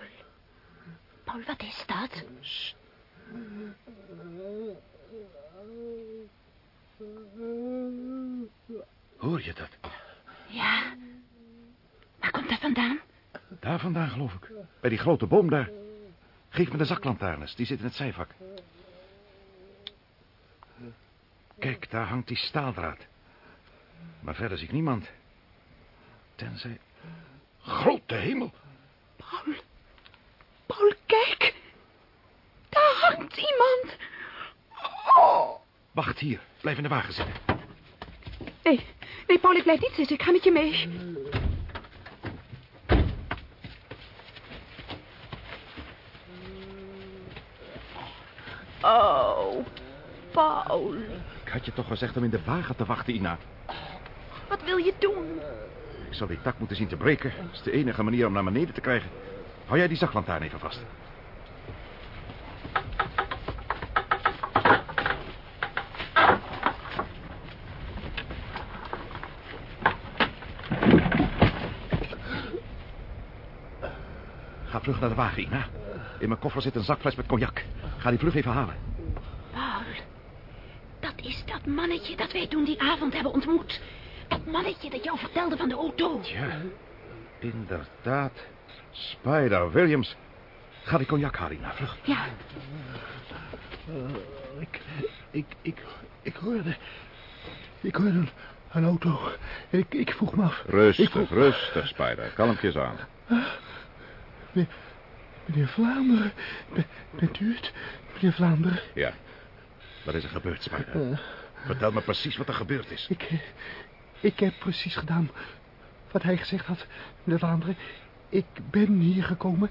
Speaker 8: Paul, wat is dat?
Speaker 6: Sst. Hoor je dat?
Speaker 8: Ja. Waar komt dat vandaan?
Speaker 6: Daar vandaan, geloof ik. Bij die grote boom daar. Geef me de zaklantaarnes, die zit in het zijvak. Kijk, daar hangt die staaldraad. Maar verder zie ik niemand. Tenzij... Grote hemel!
Speaker 8: Paul. Paul, kijk. Daar hangt iemand. Oh.
Speaker 6: Wacht hier. Blijf in de wagen zitten.
Speaker 8: Nee, nee, Paul, ik blijf niet zitten. Ik ga met je mee. Oh, Paul.
Speaker 6: Ik had je toch gezegd om in de wagen te wachten, Ina.
Speaker 8: Wat wil je doen?
Speaker 6: Ik zal die tak moeten zien te breken. Dat is de enige manier om naar beneden te krijgen. Hou jij die zaklantaarn even vast. Ga vlug naar de wagen, Ina. In mijn koffer zit een zakfles met cognac. Ga die vlug even halen.
Speaker 8: Paul, dat is dat mannetje dat wij toen die avond hebben ontmoet. Dat mannetje dat jou vertelde van de auto.
Speaker 6: Ja, inderdaad. Spider Williams. Ga die cognac halen, vlug.
Speaker 8: Ja.
Speaker 25: Uh, ik, ik, ik,
Speaker 20: Ik hoorde... Ik hoorde een, een auto. Ik, ik vroeg me af...
Speaker 6: Rustig,
Speaker 20: vroeg-
Speaker 6: rustig, Spider. Kalmpjes aan.
Speaker 20: Meneer, meneer Vlaanderen, ben- bent u het? Meneer Vlaanderen?
Speaker 6: Ja. Wat is er gebeurd, Spider?
Speaker 20: Eh,
Speaker 6: Vertel me precies wat er gebeurd is.
Speaker 20: ik, eh, ik heb precies gedaan wat hij gezegd had, meneer Vlaanderen. Ik ben hier gekomen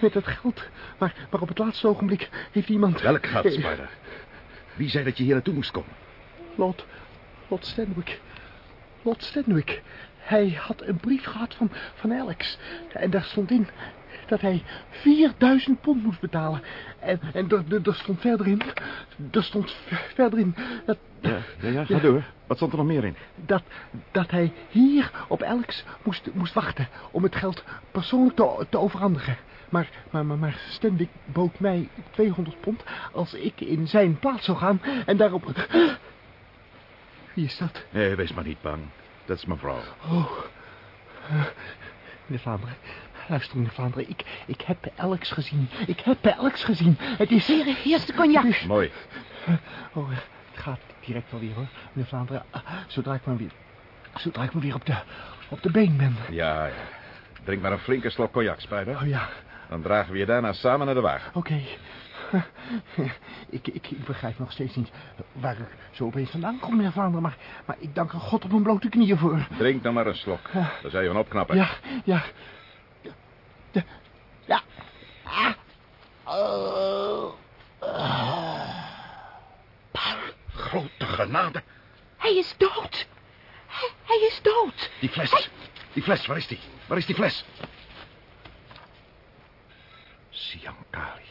Speaker 20: met het geld. Maar, maar op het laatste ogenblik heeft iemand...
Speaker 6: Welk geld,
Speaker 20: Eh,
Speaker 6: Spider? Wie zei dat je hier naartoe moest komen?
Speaker 20: Lot, Lot Stanwyck. Lot Stanwyck. Hij had een brief gehad van, van Alex. En daar stond in dat hij 4000 pond moest betalen. En, en er, er, er stond verder in... Er stond ver- verder in... Dat,
Speaker 6: Ja, ja, ja, ga door. Wat stond er nog meer in?
Speaker 20: dat, dat hij hier op Alex moest, moest wachten... om het geld persoonlijk te, te overhandigen. Maar, maar, maar, maar bood mij 200 pond... als ik in zijn plaats zou gaan. En daarop... Wie is dat?
Speaker 6: Nee, wees maar niet bang. Dat is mevrouw.
Speaker 20: Oh. Meneer Vlaanderen. Luister, meneer Vlaanderen. Ik, ik heb Alex gezien. Ik heb Alex gezien. Het is...
Speaker 8: Hier, hier is de cognac.
Speaker 6: Mooi.
Speaker 20: Oh, gaat direct alweer, hoor. Meneer Vlaanderen. Ah, Zodra ik maar weer... Zodra ik maar weer op de, op de been ben.
Speaker 6: Ja, ja. Drink maar een flinke slok cognac, Spider.
Speaker 20: Oh ja,
Speaker 6: Dan dragen we je daarna samen naar de wagen.
Speaker 20: oké. (laughs) Ik, ik, ik begrijp nog steeds niet waar ik zo opeens vandaan kom, meneer Vlaanderen. Maar, maar ik dank er God op mijn blote knieën voor.
Speaker 6: Drink dan maar een slok. Daar zou je van opknappen.
Speaker 20: Ja, ja. Ja. ja. Ah. Oh.
Speaker 6: Grote genade.
Speaker 8: Hij is dood. Hij, hij is dood.
Speaker 6: Die fles. Die fles, waar is die? Waar is die fles? Siankali.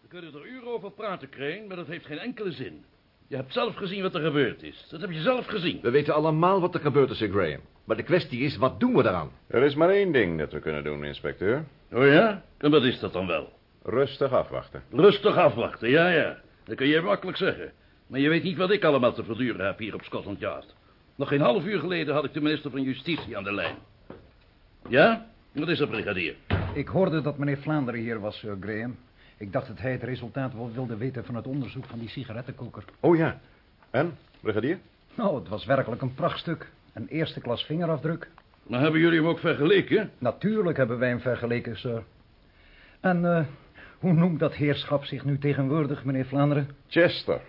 Speaker 5: We kunnen er uren over praten, Kreen, maar dat heeft geen enkele zin. Je hebt zelf gezien wat er gebeurd is. Dat heb je zelf gezien.
Speaker 7: We weten allemaal wat er gebeurd is, Sir Graham. Maar de kwestie is, wat doen we daaraan?
Speaker 6: Er is maar één ding dat we kunnen doen, inspecteur.
Speaker 5: Oh ja? En wat is dat dan wel?
Speaker 6: Rustig afwachten.
Speaker 5: Rustig afwachten, ja, ja. Dat kun je makkelijk zeggen. Maar je weet niet wat ik allemaal te verduren heb hier op Scotland Yard. Nog geen half uur geleden had ik de minister van Justitie aan de lijn. Ja? Wat is er, brigadier?
Speaker 23: Ik hoorde dat meneer Vlaanderen hier was, Sir Graham. Ik dacht dat hij het resultaat wel wilde weten van het onderzoek van die sigarettenkoker.
Speaker 6: Oh ja. En, brigadier?
Speaker 23: Nou, het was werkelijk een prachtstuk. Een eerste klas vingerafdruk.
Speaker 5: Maar hebben jullie hem ook vergeleken?
Speaker 23: Natuurlijk hebben wij hem vergeleken, sir. En eh, hoe noemt dat heerschap zich nu tegenwoordig, meneer Vlaanderen?
Speaker 6: Chester.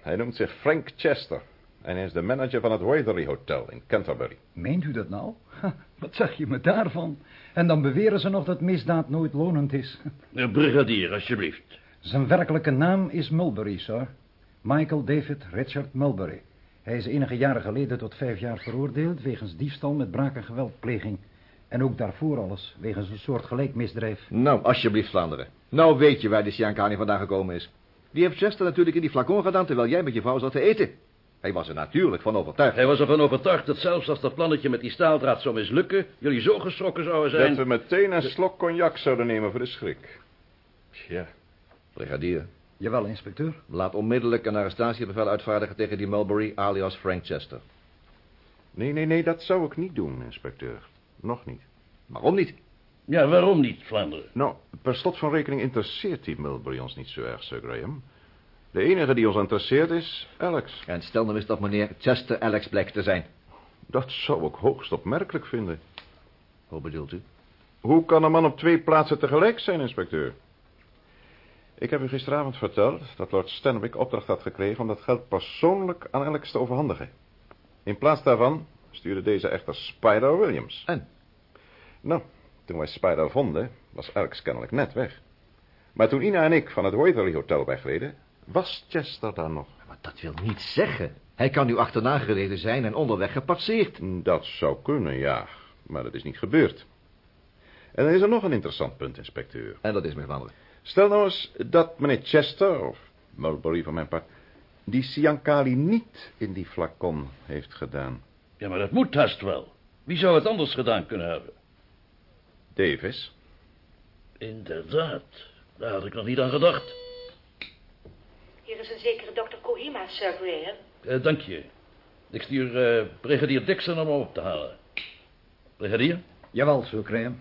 Speaker 6: Hij noemt zich Frank Chester. En hij is de manager van het Waverley Hotel in Canterbury.
Speaker 23: Meent u dat nou? Ha, wat zeg je me daarvan? En dan beweren ze nog dat misdaad nooit lonend is.
Speaker 5: Eh, brigadier, alsjeblieft.
Speaker 23: Zijn werkelijke naam is Mulberry, sir. Michael David Richard Mulberry. Hij is enige jaren geleden tot vijf jaar veroordeeld... wegens diefstal met braak en geweldpleging. En ook daarvoor alles, wegens een soort gelijk misdrijf.
Speaker 7: Nou, alsjeblieft, Vlaanderen. Nou weet je waar die Siankani vandaan gekomen is. Die heeft Chester natuurlijk in die flacon gedaan... terwijl jij met je vrouw zat te eten. Hij was er natuurlijk van overtuigd.
Speaker 5: Hij was ervan overtuigd dat zelfs als dat plannetje met die staaldraad zou mislukken... jullie zo geschrokken zouden zijn...
Speaker 6: Dat we meteen een slok cognac zouden nemen voor de schrik.
Speaker 7: Ja, brigadier.
Speaker 23: Jawel, inspecteur.
Speaker 7: Laat onmiddellijk een arrestatiebevel uitvaardigen tegen die Mulberry alias Frank Chester.
Speaker 6: Nee, nee, nee, dat zou ik niet doen, inspecteur. Nog niet.
Speaker 7: Waarom niet?
Speaker 5: Ja, waarom niet, Vlaanderen?
Speaker 6: Nou, per slot van rekening interesseert die Mulberry ons niet zo erg, Sir Graham. De enige die ons interesseert is Alex.
Speaker 7: En stel nou eens dat meneer Chester Alex Black te zijn.
Speaker 6: Dat zou ik hoogst opmerkelijk vinden.
Speaker 7: Hoe bedoelt u?
Speaker 6: Hoe kan een man op twee plaatsen tegelijk zijn, inspecteur? Ik heb u gisteravond verteld dat Lord Stanwyck opdracht had gekregen om dat geld persoonlijk aan Alex te overhandigen. In plaats daarvan stuurde deze echter Spider Williams.
Speaker 7: En?
Speaker 6: Nou, toen wij Spider vonden, was Alex kennelijk net weg. Maar toen Ina en ik van het Waverley Hotel wegreden, was Chester daar nog.
Speaker 7: Maar dat wil niet zeggen. Hij kan nu achterna gereden zijn en onderweg gepasseerd.
Speaker 6: Dat zou kunnen, ja. Maar dat is niet gebeurd. En dan is er nog een interessant punt, inspecteur.
Speaker 7: En dat is mijn vader.
Speaker 6: Stel nou eens dat meneer Chester, of Mulberry van mijn part... die Siankali niet in die flacon heeft gedaan.
Speaker 5: Ja, maar dat moet haast wel. Wie zou het anders gedaan kunnen hebben?
Speaker 6: Davis?
Speaker 5: Inderdaad. Daar had ik nog niet aan gedacht.
Speaker 26: Hier is een zekere dokter Kohima, Sir Graham.
Speaker 5: Eh, dank je. Ik stuur eh, brigadier Dixon om hem op te halen. Brigadier?
Speaker 23: Jawel, Sir Graham.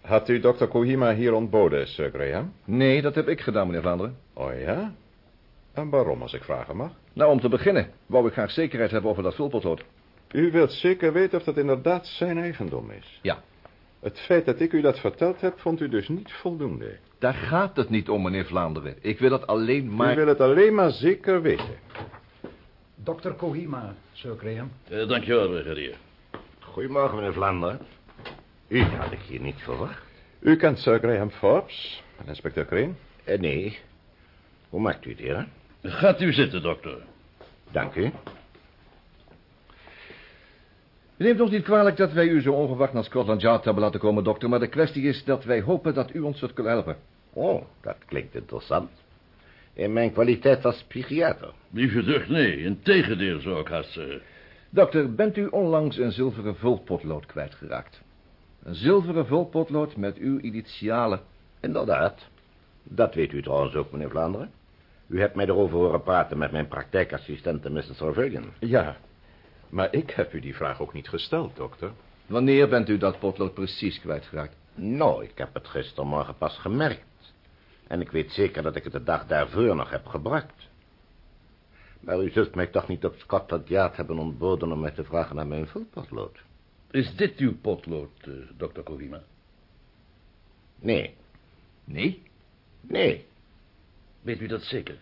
Speaker 6: Had u dokter Kohima hier ontboden, Sir Graham?
Speaker 7: Nee, dat heb ik gedaan, meneer Vlaanderen.
Speaker 6: Oh ja? En waarom, als ik vragen mag?
Speaker 7: Nou, om te beginnen wou ik graag zekerheid hebben over dat vulpotlood.
Speaker 6: U wilt zeker weten of dat inderdaad zijn eigendom is?
Speaker 7: Ja.
Speaker 6: Het feit dat ik u dat verteld heb, vond u dus niet voldoende?
Speaker 7: Daar gaat het niet om, meneer Vlaanderen. Ik wil het alleen maar...
Speaker 6: U wil het alleen maar zeker weten.
Speaker 23: Dokter Kohima, Sir Graham.
Speaker 5: Uh, dankjewel, brigadier.
Speaker 17: Goedemorgen, meneer Vlaanderen. U had ik hier niet verwacht.
Speaker 6: U kent Sir Graham Forbes, inspecteur Crane?
Speaker 17: Uh, nee. Hoe maakt u het, heer?
Speaker 5: Gaat u zitten, dokter.
Speaker 17: Dank u.
Speaker 7: U neemt ons niet kwalijk dat wij u zo onverwacht naar Scotland Yard hebben laten komen, dokter. Maar de kwestie is dat wij hopen dat u ons zult kunnen helpen.
Speaker 17: Oh, dat klinkt interessant. In mijn kwaliteit als psychiater.
Speaker 5: Wie verzucht nee, in tegendeel zou ik haast zeggen.
Speaker 7: Dokter, bent u onlangs een zilveren vulpotlood kwijtgeraakt? Een zilveren vulpotlood met uw initialen.
Speaker 17: Inderdaad. Dat weet u trouwens ook, meneer Vlaanderen. U hebt mij erover horen praten met mijn praktijkassistente, Mr. Trevelyan.
Speaker 6: Ja, maar ik heb u die vraag ook niet gesteld, dokter.
Speaker 7: Wanneer bent u dat potlood precies kwijtgeraakt?
Speaker 17: Nou, ik heb het gistermorgen pas gemerkt. En ik weet zeker dat ik het de dag daarvoor nog heb gebruikt. Maar u zult mij toch niet op Scotland Yard hebben ontboden om mij te vragen naar mijn vulpotlood?
Speaker 5: Is dit uw potlood, uh, dokter Kohima?
Speaker 17: Nee.
Speaker 7: Nee?
Speaker 17: Nee.
Speaker 5: Weet u dat zeker?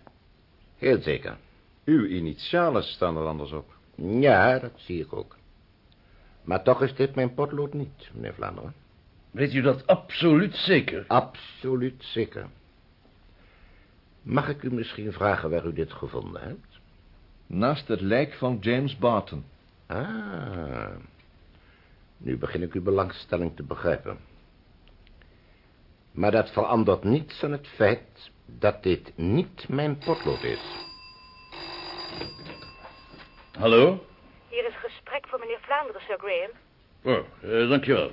Speaker 17: Heel zeker.
Speaker 6: Uw initialen staan er anders op.
Speaker 17: Ja, dat zie ik ook. Maar toch is dit mijn potlood niet, meneer Vlaanderen.
Speaker 5: Weet u dat absoluut zeker?
Speaker 17: Absoluut zeker. Mag ik u misschien vragen waar u dit gevonden hebt?
Speaker 7: Naast het lijk van James Barton.
Speaker 17: Ah, nu begin ik uw belangstelling te begrijpen. Maar dat verandert niets aan het feit dat dit niet mijn potlood is.
Speaker 5: Hallo?
Speaker 27: Hier is gesprek voor meneer Vlaanderen, Sir Graham.
Speaker 5: Oh, uh, dankjewel.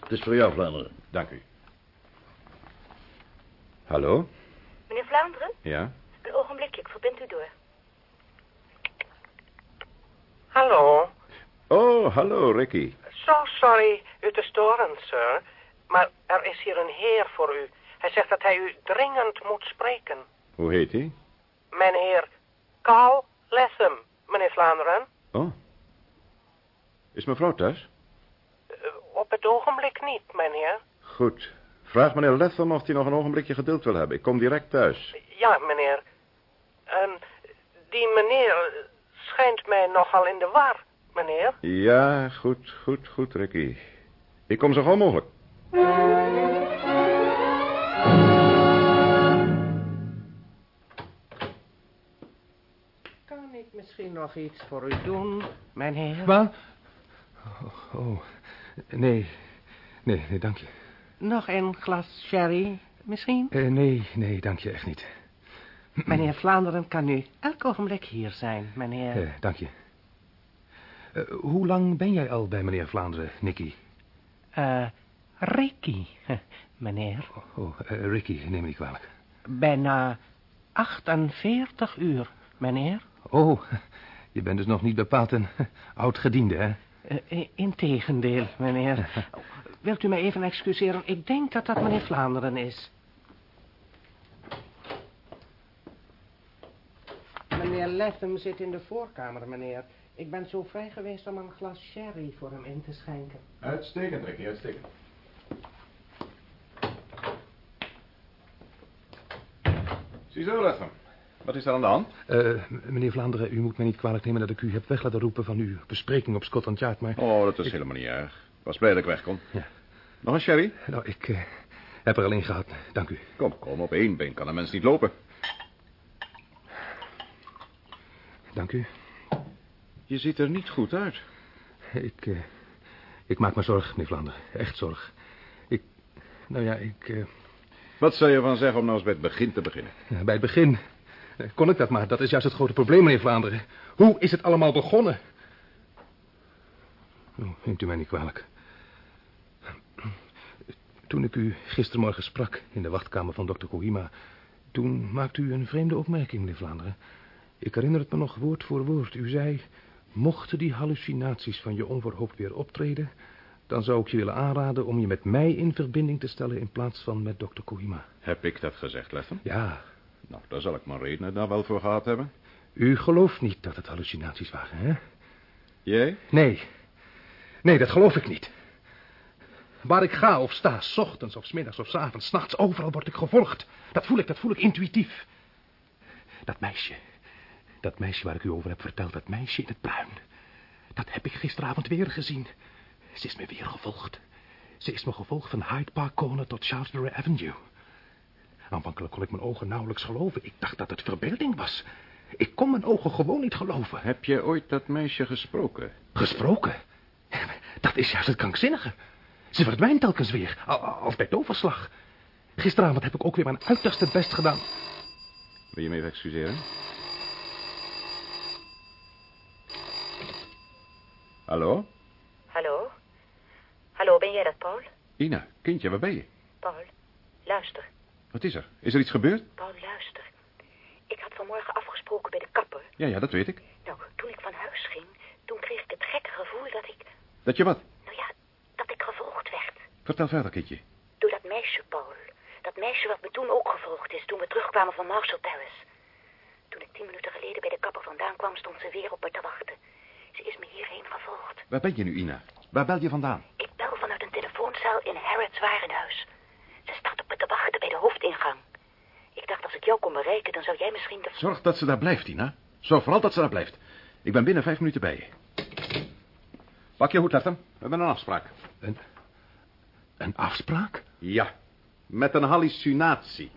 Speaker 5: Het is voor jou, Vlaanderen.
Speaker 6: Dank u. Hallo?
Speaker 27: Meneer Vlaanderen?
Speaker 6: Ja?
Speaker 27: Een ogenblikje, ik verbind u door.
Speaker 28: Hallo.
Speaker 6: Oh, hallo, Ricky.
Speaker 28: Zo sorry u te storen, sir. Maar er is hier een heer voor u. Hij zegt dat hij u dringend moet spreken.
Speaker 6: Hoe heet hij?
Speaker 28: Mijn heer Carl Lessem, meneer Vlaanderen.
Speaker 6: Oh. Is mevrouw thuis?
Speaker 28: Uh, op het ogenblik niet, meneer.
Speaker 6: Goed. Vraag meneer Letham of hij nog een ogenblikje geduld wil hebben. Ik kom direct thuis.
Speaker 28: Ja, meneer. En die meneer schijnt mij nogal in de war, meneer.
Speaker 6: Ja, goed, goed, goed, Ricky. Ik kom zo gauw mogelijk.
Speaker 28: Misschien nog iets voor u doen, meneer?
Speaker 16: Wat? Oh, oh, nee. Nee, nee, dank je.
Speaker 28: Nog een glas sherry, misschien?
Speaker 16: Uh, nee, nee, dank je echt niet.
Speaker 28: Meneer Vlaanderen kan nu elk ogenblik hier zijn, meneer.
Speaker 16: Uh, dank je. Uh, hoe lang ben jij al bij meneer Vlaanderen, Nicky?
Speaker 28: Eh, Ricky, (laughs) meneer.
Speaker 16: Oh, oh Ricky, neem me niet kwalijk.
Speaker 28: Bijna 48 uur, meneer.
Speaker 16: Oh, je bent dus nog niet bepaald een (laughs) oud-gediende, hè?
Speaker 28: Uh, integendeel, meneer. (laughs) Wilt u mij even excuseren? Ik denk dat dat meneer Vlaanderen is. Meneer Letham zit in de voorkamer, meneer. Ik ben zo vrij geweest om een glas sherry voor hem in te schenken.
Speaker 6: Uitstekend, Ricky, uitstekend. Ziezo, Letham. Wat is er aan de hand?
Speaker 16: Uh, meneer Vlaanderen, u moet mij niet kwalijk nemen dat ik u heb weg laten roepen van uw bespreking op Scotland Yard, maar...
Speaker 6: Oh, dat is ik... helemaal niet erg. Ik was blij dat ik wegkom.
Speaker 16: Ja.
Speaker 6: Nog een sherry?
Speaker 16: Nou, ik uh, heb er alleen gehad, dank u.
Speaker 6: Kom, kom, op één been kan een mens niet lopen.
Speaker 16: Dank u.
Speaker 6: Je ziet er niet goed uit.
Speaker 16: Ik, uh, ik maak me zorg, meneer Vlaanderen. Echt zorg. Ik, nou ja, ik...
Speaker 6: Wat zou je van zeggen om nou eens bij het begin te beginnen?
Speaker 16: Ja, bij het begin kon ik dat maar. Dat is juist het grote probleem, meneer Vlaanderen. Hoe is het allemaal begonnen? Oh, neemt u mij niet kwalijk. Toen ik u gistermorgen sprak in de wachtkamer van dokter Kohima... toen maakte u een vreemde opmerking, meneer Vlaanderen. Ik herinner het me nog woord voor woord. U zei... mochten die hallucinaties van je onverhoopt weer optreden... dan zou ik je willen aanraden om je met mij in verbinding te stellen in plaats van met dokter Kohima.
Speaker 6: Heb ik dat gezegd, Leffen?
Speaker 16: Ja.
Speaker 6: Nou, daar zal ik mijn redenen daar wel voor gehad hebben.
Speaker 16: U gelooft niet dat het hallucinaties waren, hè?
Speaker 6: Jij?
Speaker 16: Nee. Nee, dat geloof ik niet. Waar ik ga of sta, s ochtends of s middags of s avonds, 's nachts, overal word ik gevolgd. Dat voel ik, dat voel ik intuïtief. Dat meisje, dat meisje waar ik u over heb verteld, dat meisje in het bruin. Dat heb ik gisteravond weer gezien. Ze is me weer gevolgd. Ze is me gevolgd van Hyde Park Corner tot Shaftesbury Avenue. Aanvankelijk kon ik mijn ogen nauwelijks geloven. Ik dacht dat het verbeelding was. Ik kon mijn ogen gewoon niet geloven.
Speaker 6: Heb je ooit dat meisje gesproken?
Speaker 16: Gesproken? Dat is juist het krankzinnige. Ze verdwijnt telkens weer, als bij toverslag. Gisteravond heb ik ook weer mijn uiterste best gedaan.
Speaker 6: Wil je me even excuseren? Hallo?
Speaker 8: Hallo? Hallo, ben jij dat, Paul?
Speaker 6: Ina, kindje, waar ben je?
Speaker 8: Paul, luister.
Speaker 6: Wat is er? Is er iets gebeurd?
Speaker 8: Paul, luister. Ik had vanmorgen afgesproken bij de kapper.
Speaker 6: Ja, ja, dat weet ik.
Speaker 8: Nou, toen ik van huis ging, toen kreeg ik het gekke gevoel dat ik...
Speaker 6: Dat je wat?
Speaker 8: Nou ja, dat ik gevolgd werd.
Speaker 6: Vertel verder, kindje.
Speaker 8: Door dat meisje, Paul. Dat meisje wat me toen ook gevolgd is, toen we terugkwamen van Marshall Terrace. Toen ik tien minuten geleden bij de kapper vandaan kwam, stond ze weer op me te wachten. Ze is me hierheen gevolgd.
Speaker 6: Waar ben je nu, Ina? Waar bel je vandaan?
Speaker 8: Ik bel vanuit een telefoonzaal in Harrods warenhuis. Ze staat op me te wachten bij de hoofdingang. Ik dacht, als ik jou kon bereiken, dan zou jij misschien de...
Speaker 6: Zorg dat ze daar blijft, Ina. Zorg vooral dat ze daar blijft. Ik ben binnen vijf minuten bij je. Pak je hoed, Leftem. We hebben een afspraak.
Speaker 16: Een... Een afspraak?
Speaker 6: Ja. Met een hallucinatie.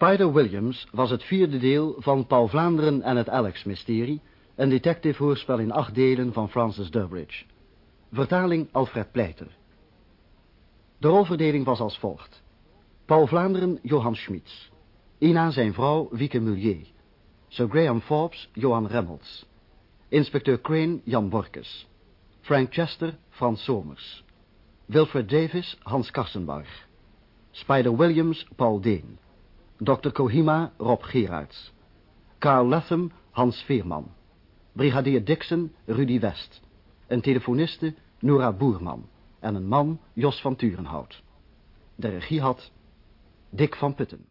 Speaker 1: Spider Williams was het vierde deel van Paul Vlaanderen en het Alex-mysterie... een detective-hoorspel in acht delen van Francis Durbridge. Vertaling Alfred Pleiter. De rolverdeling was als volgt. Paul Vlaanderen, Johan Schmitz. Ina zijn vrouw, Wieke Mullier. Sir Graham Forbes, Johan Reynolds. Inspecteur Crane, Jan Borkes. Frank Chester, Frans Somers. Wilfred Davis, Hans Karsenbarg. Spider Williams, Paul Deen. Dr. Kohima, Rob Gerards. Carl Latham, Hans Veerman. Brigadier Dixon, Rudy West. Een telefoniste, Nora Boerman. En een man, Jos van Turenhout. De regie had Dick van Putten.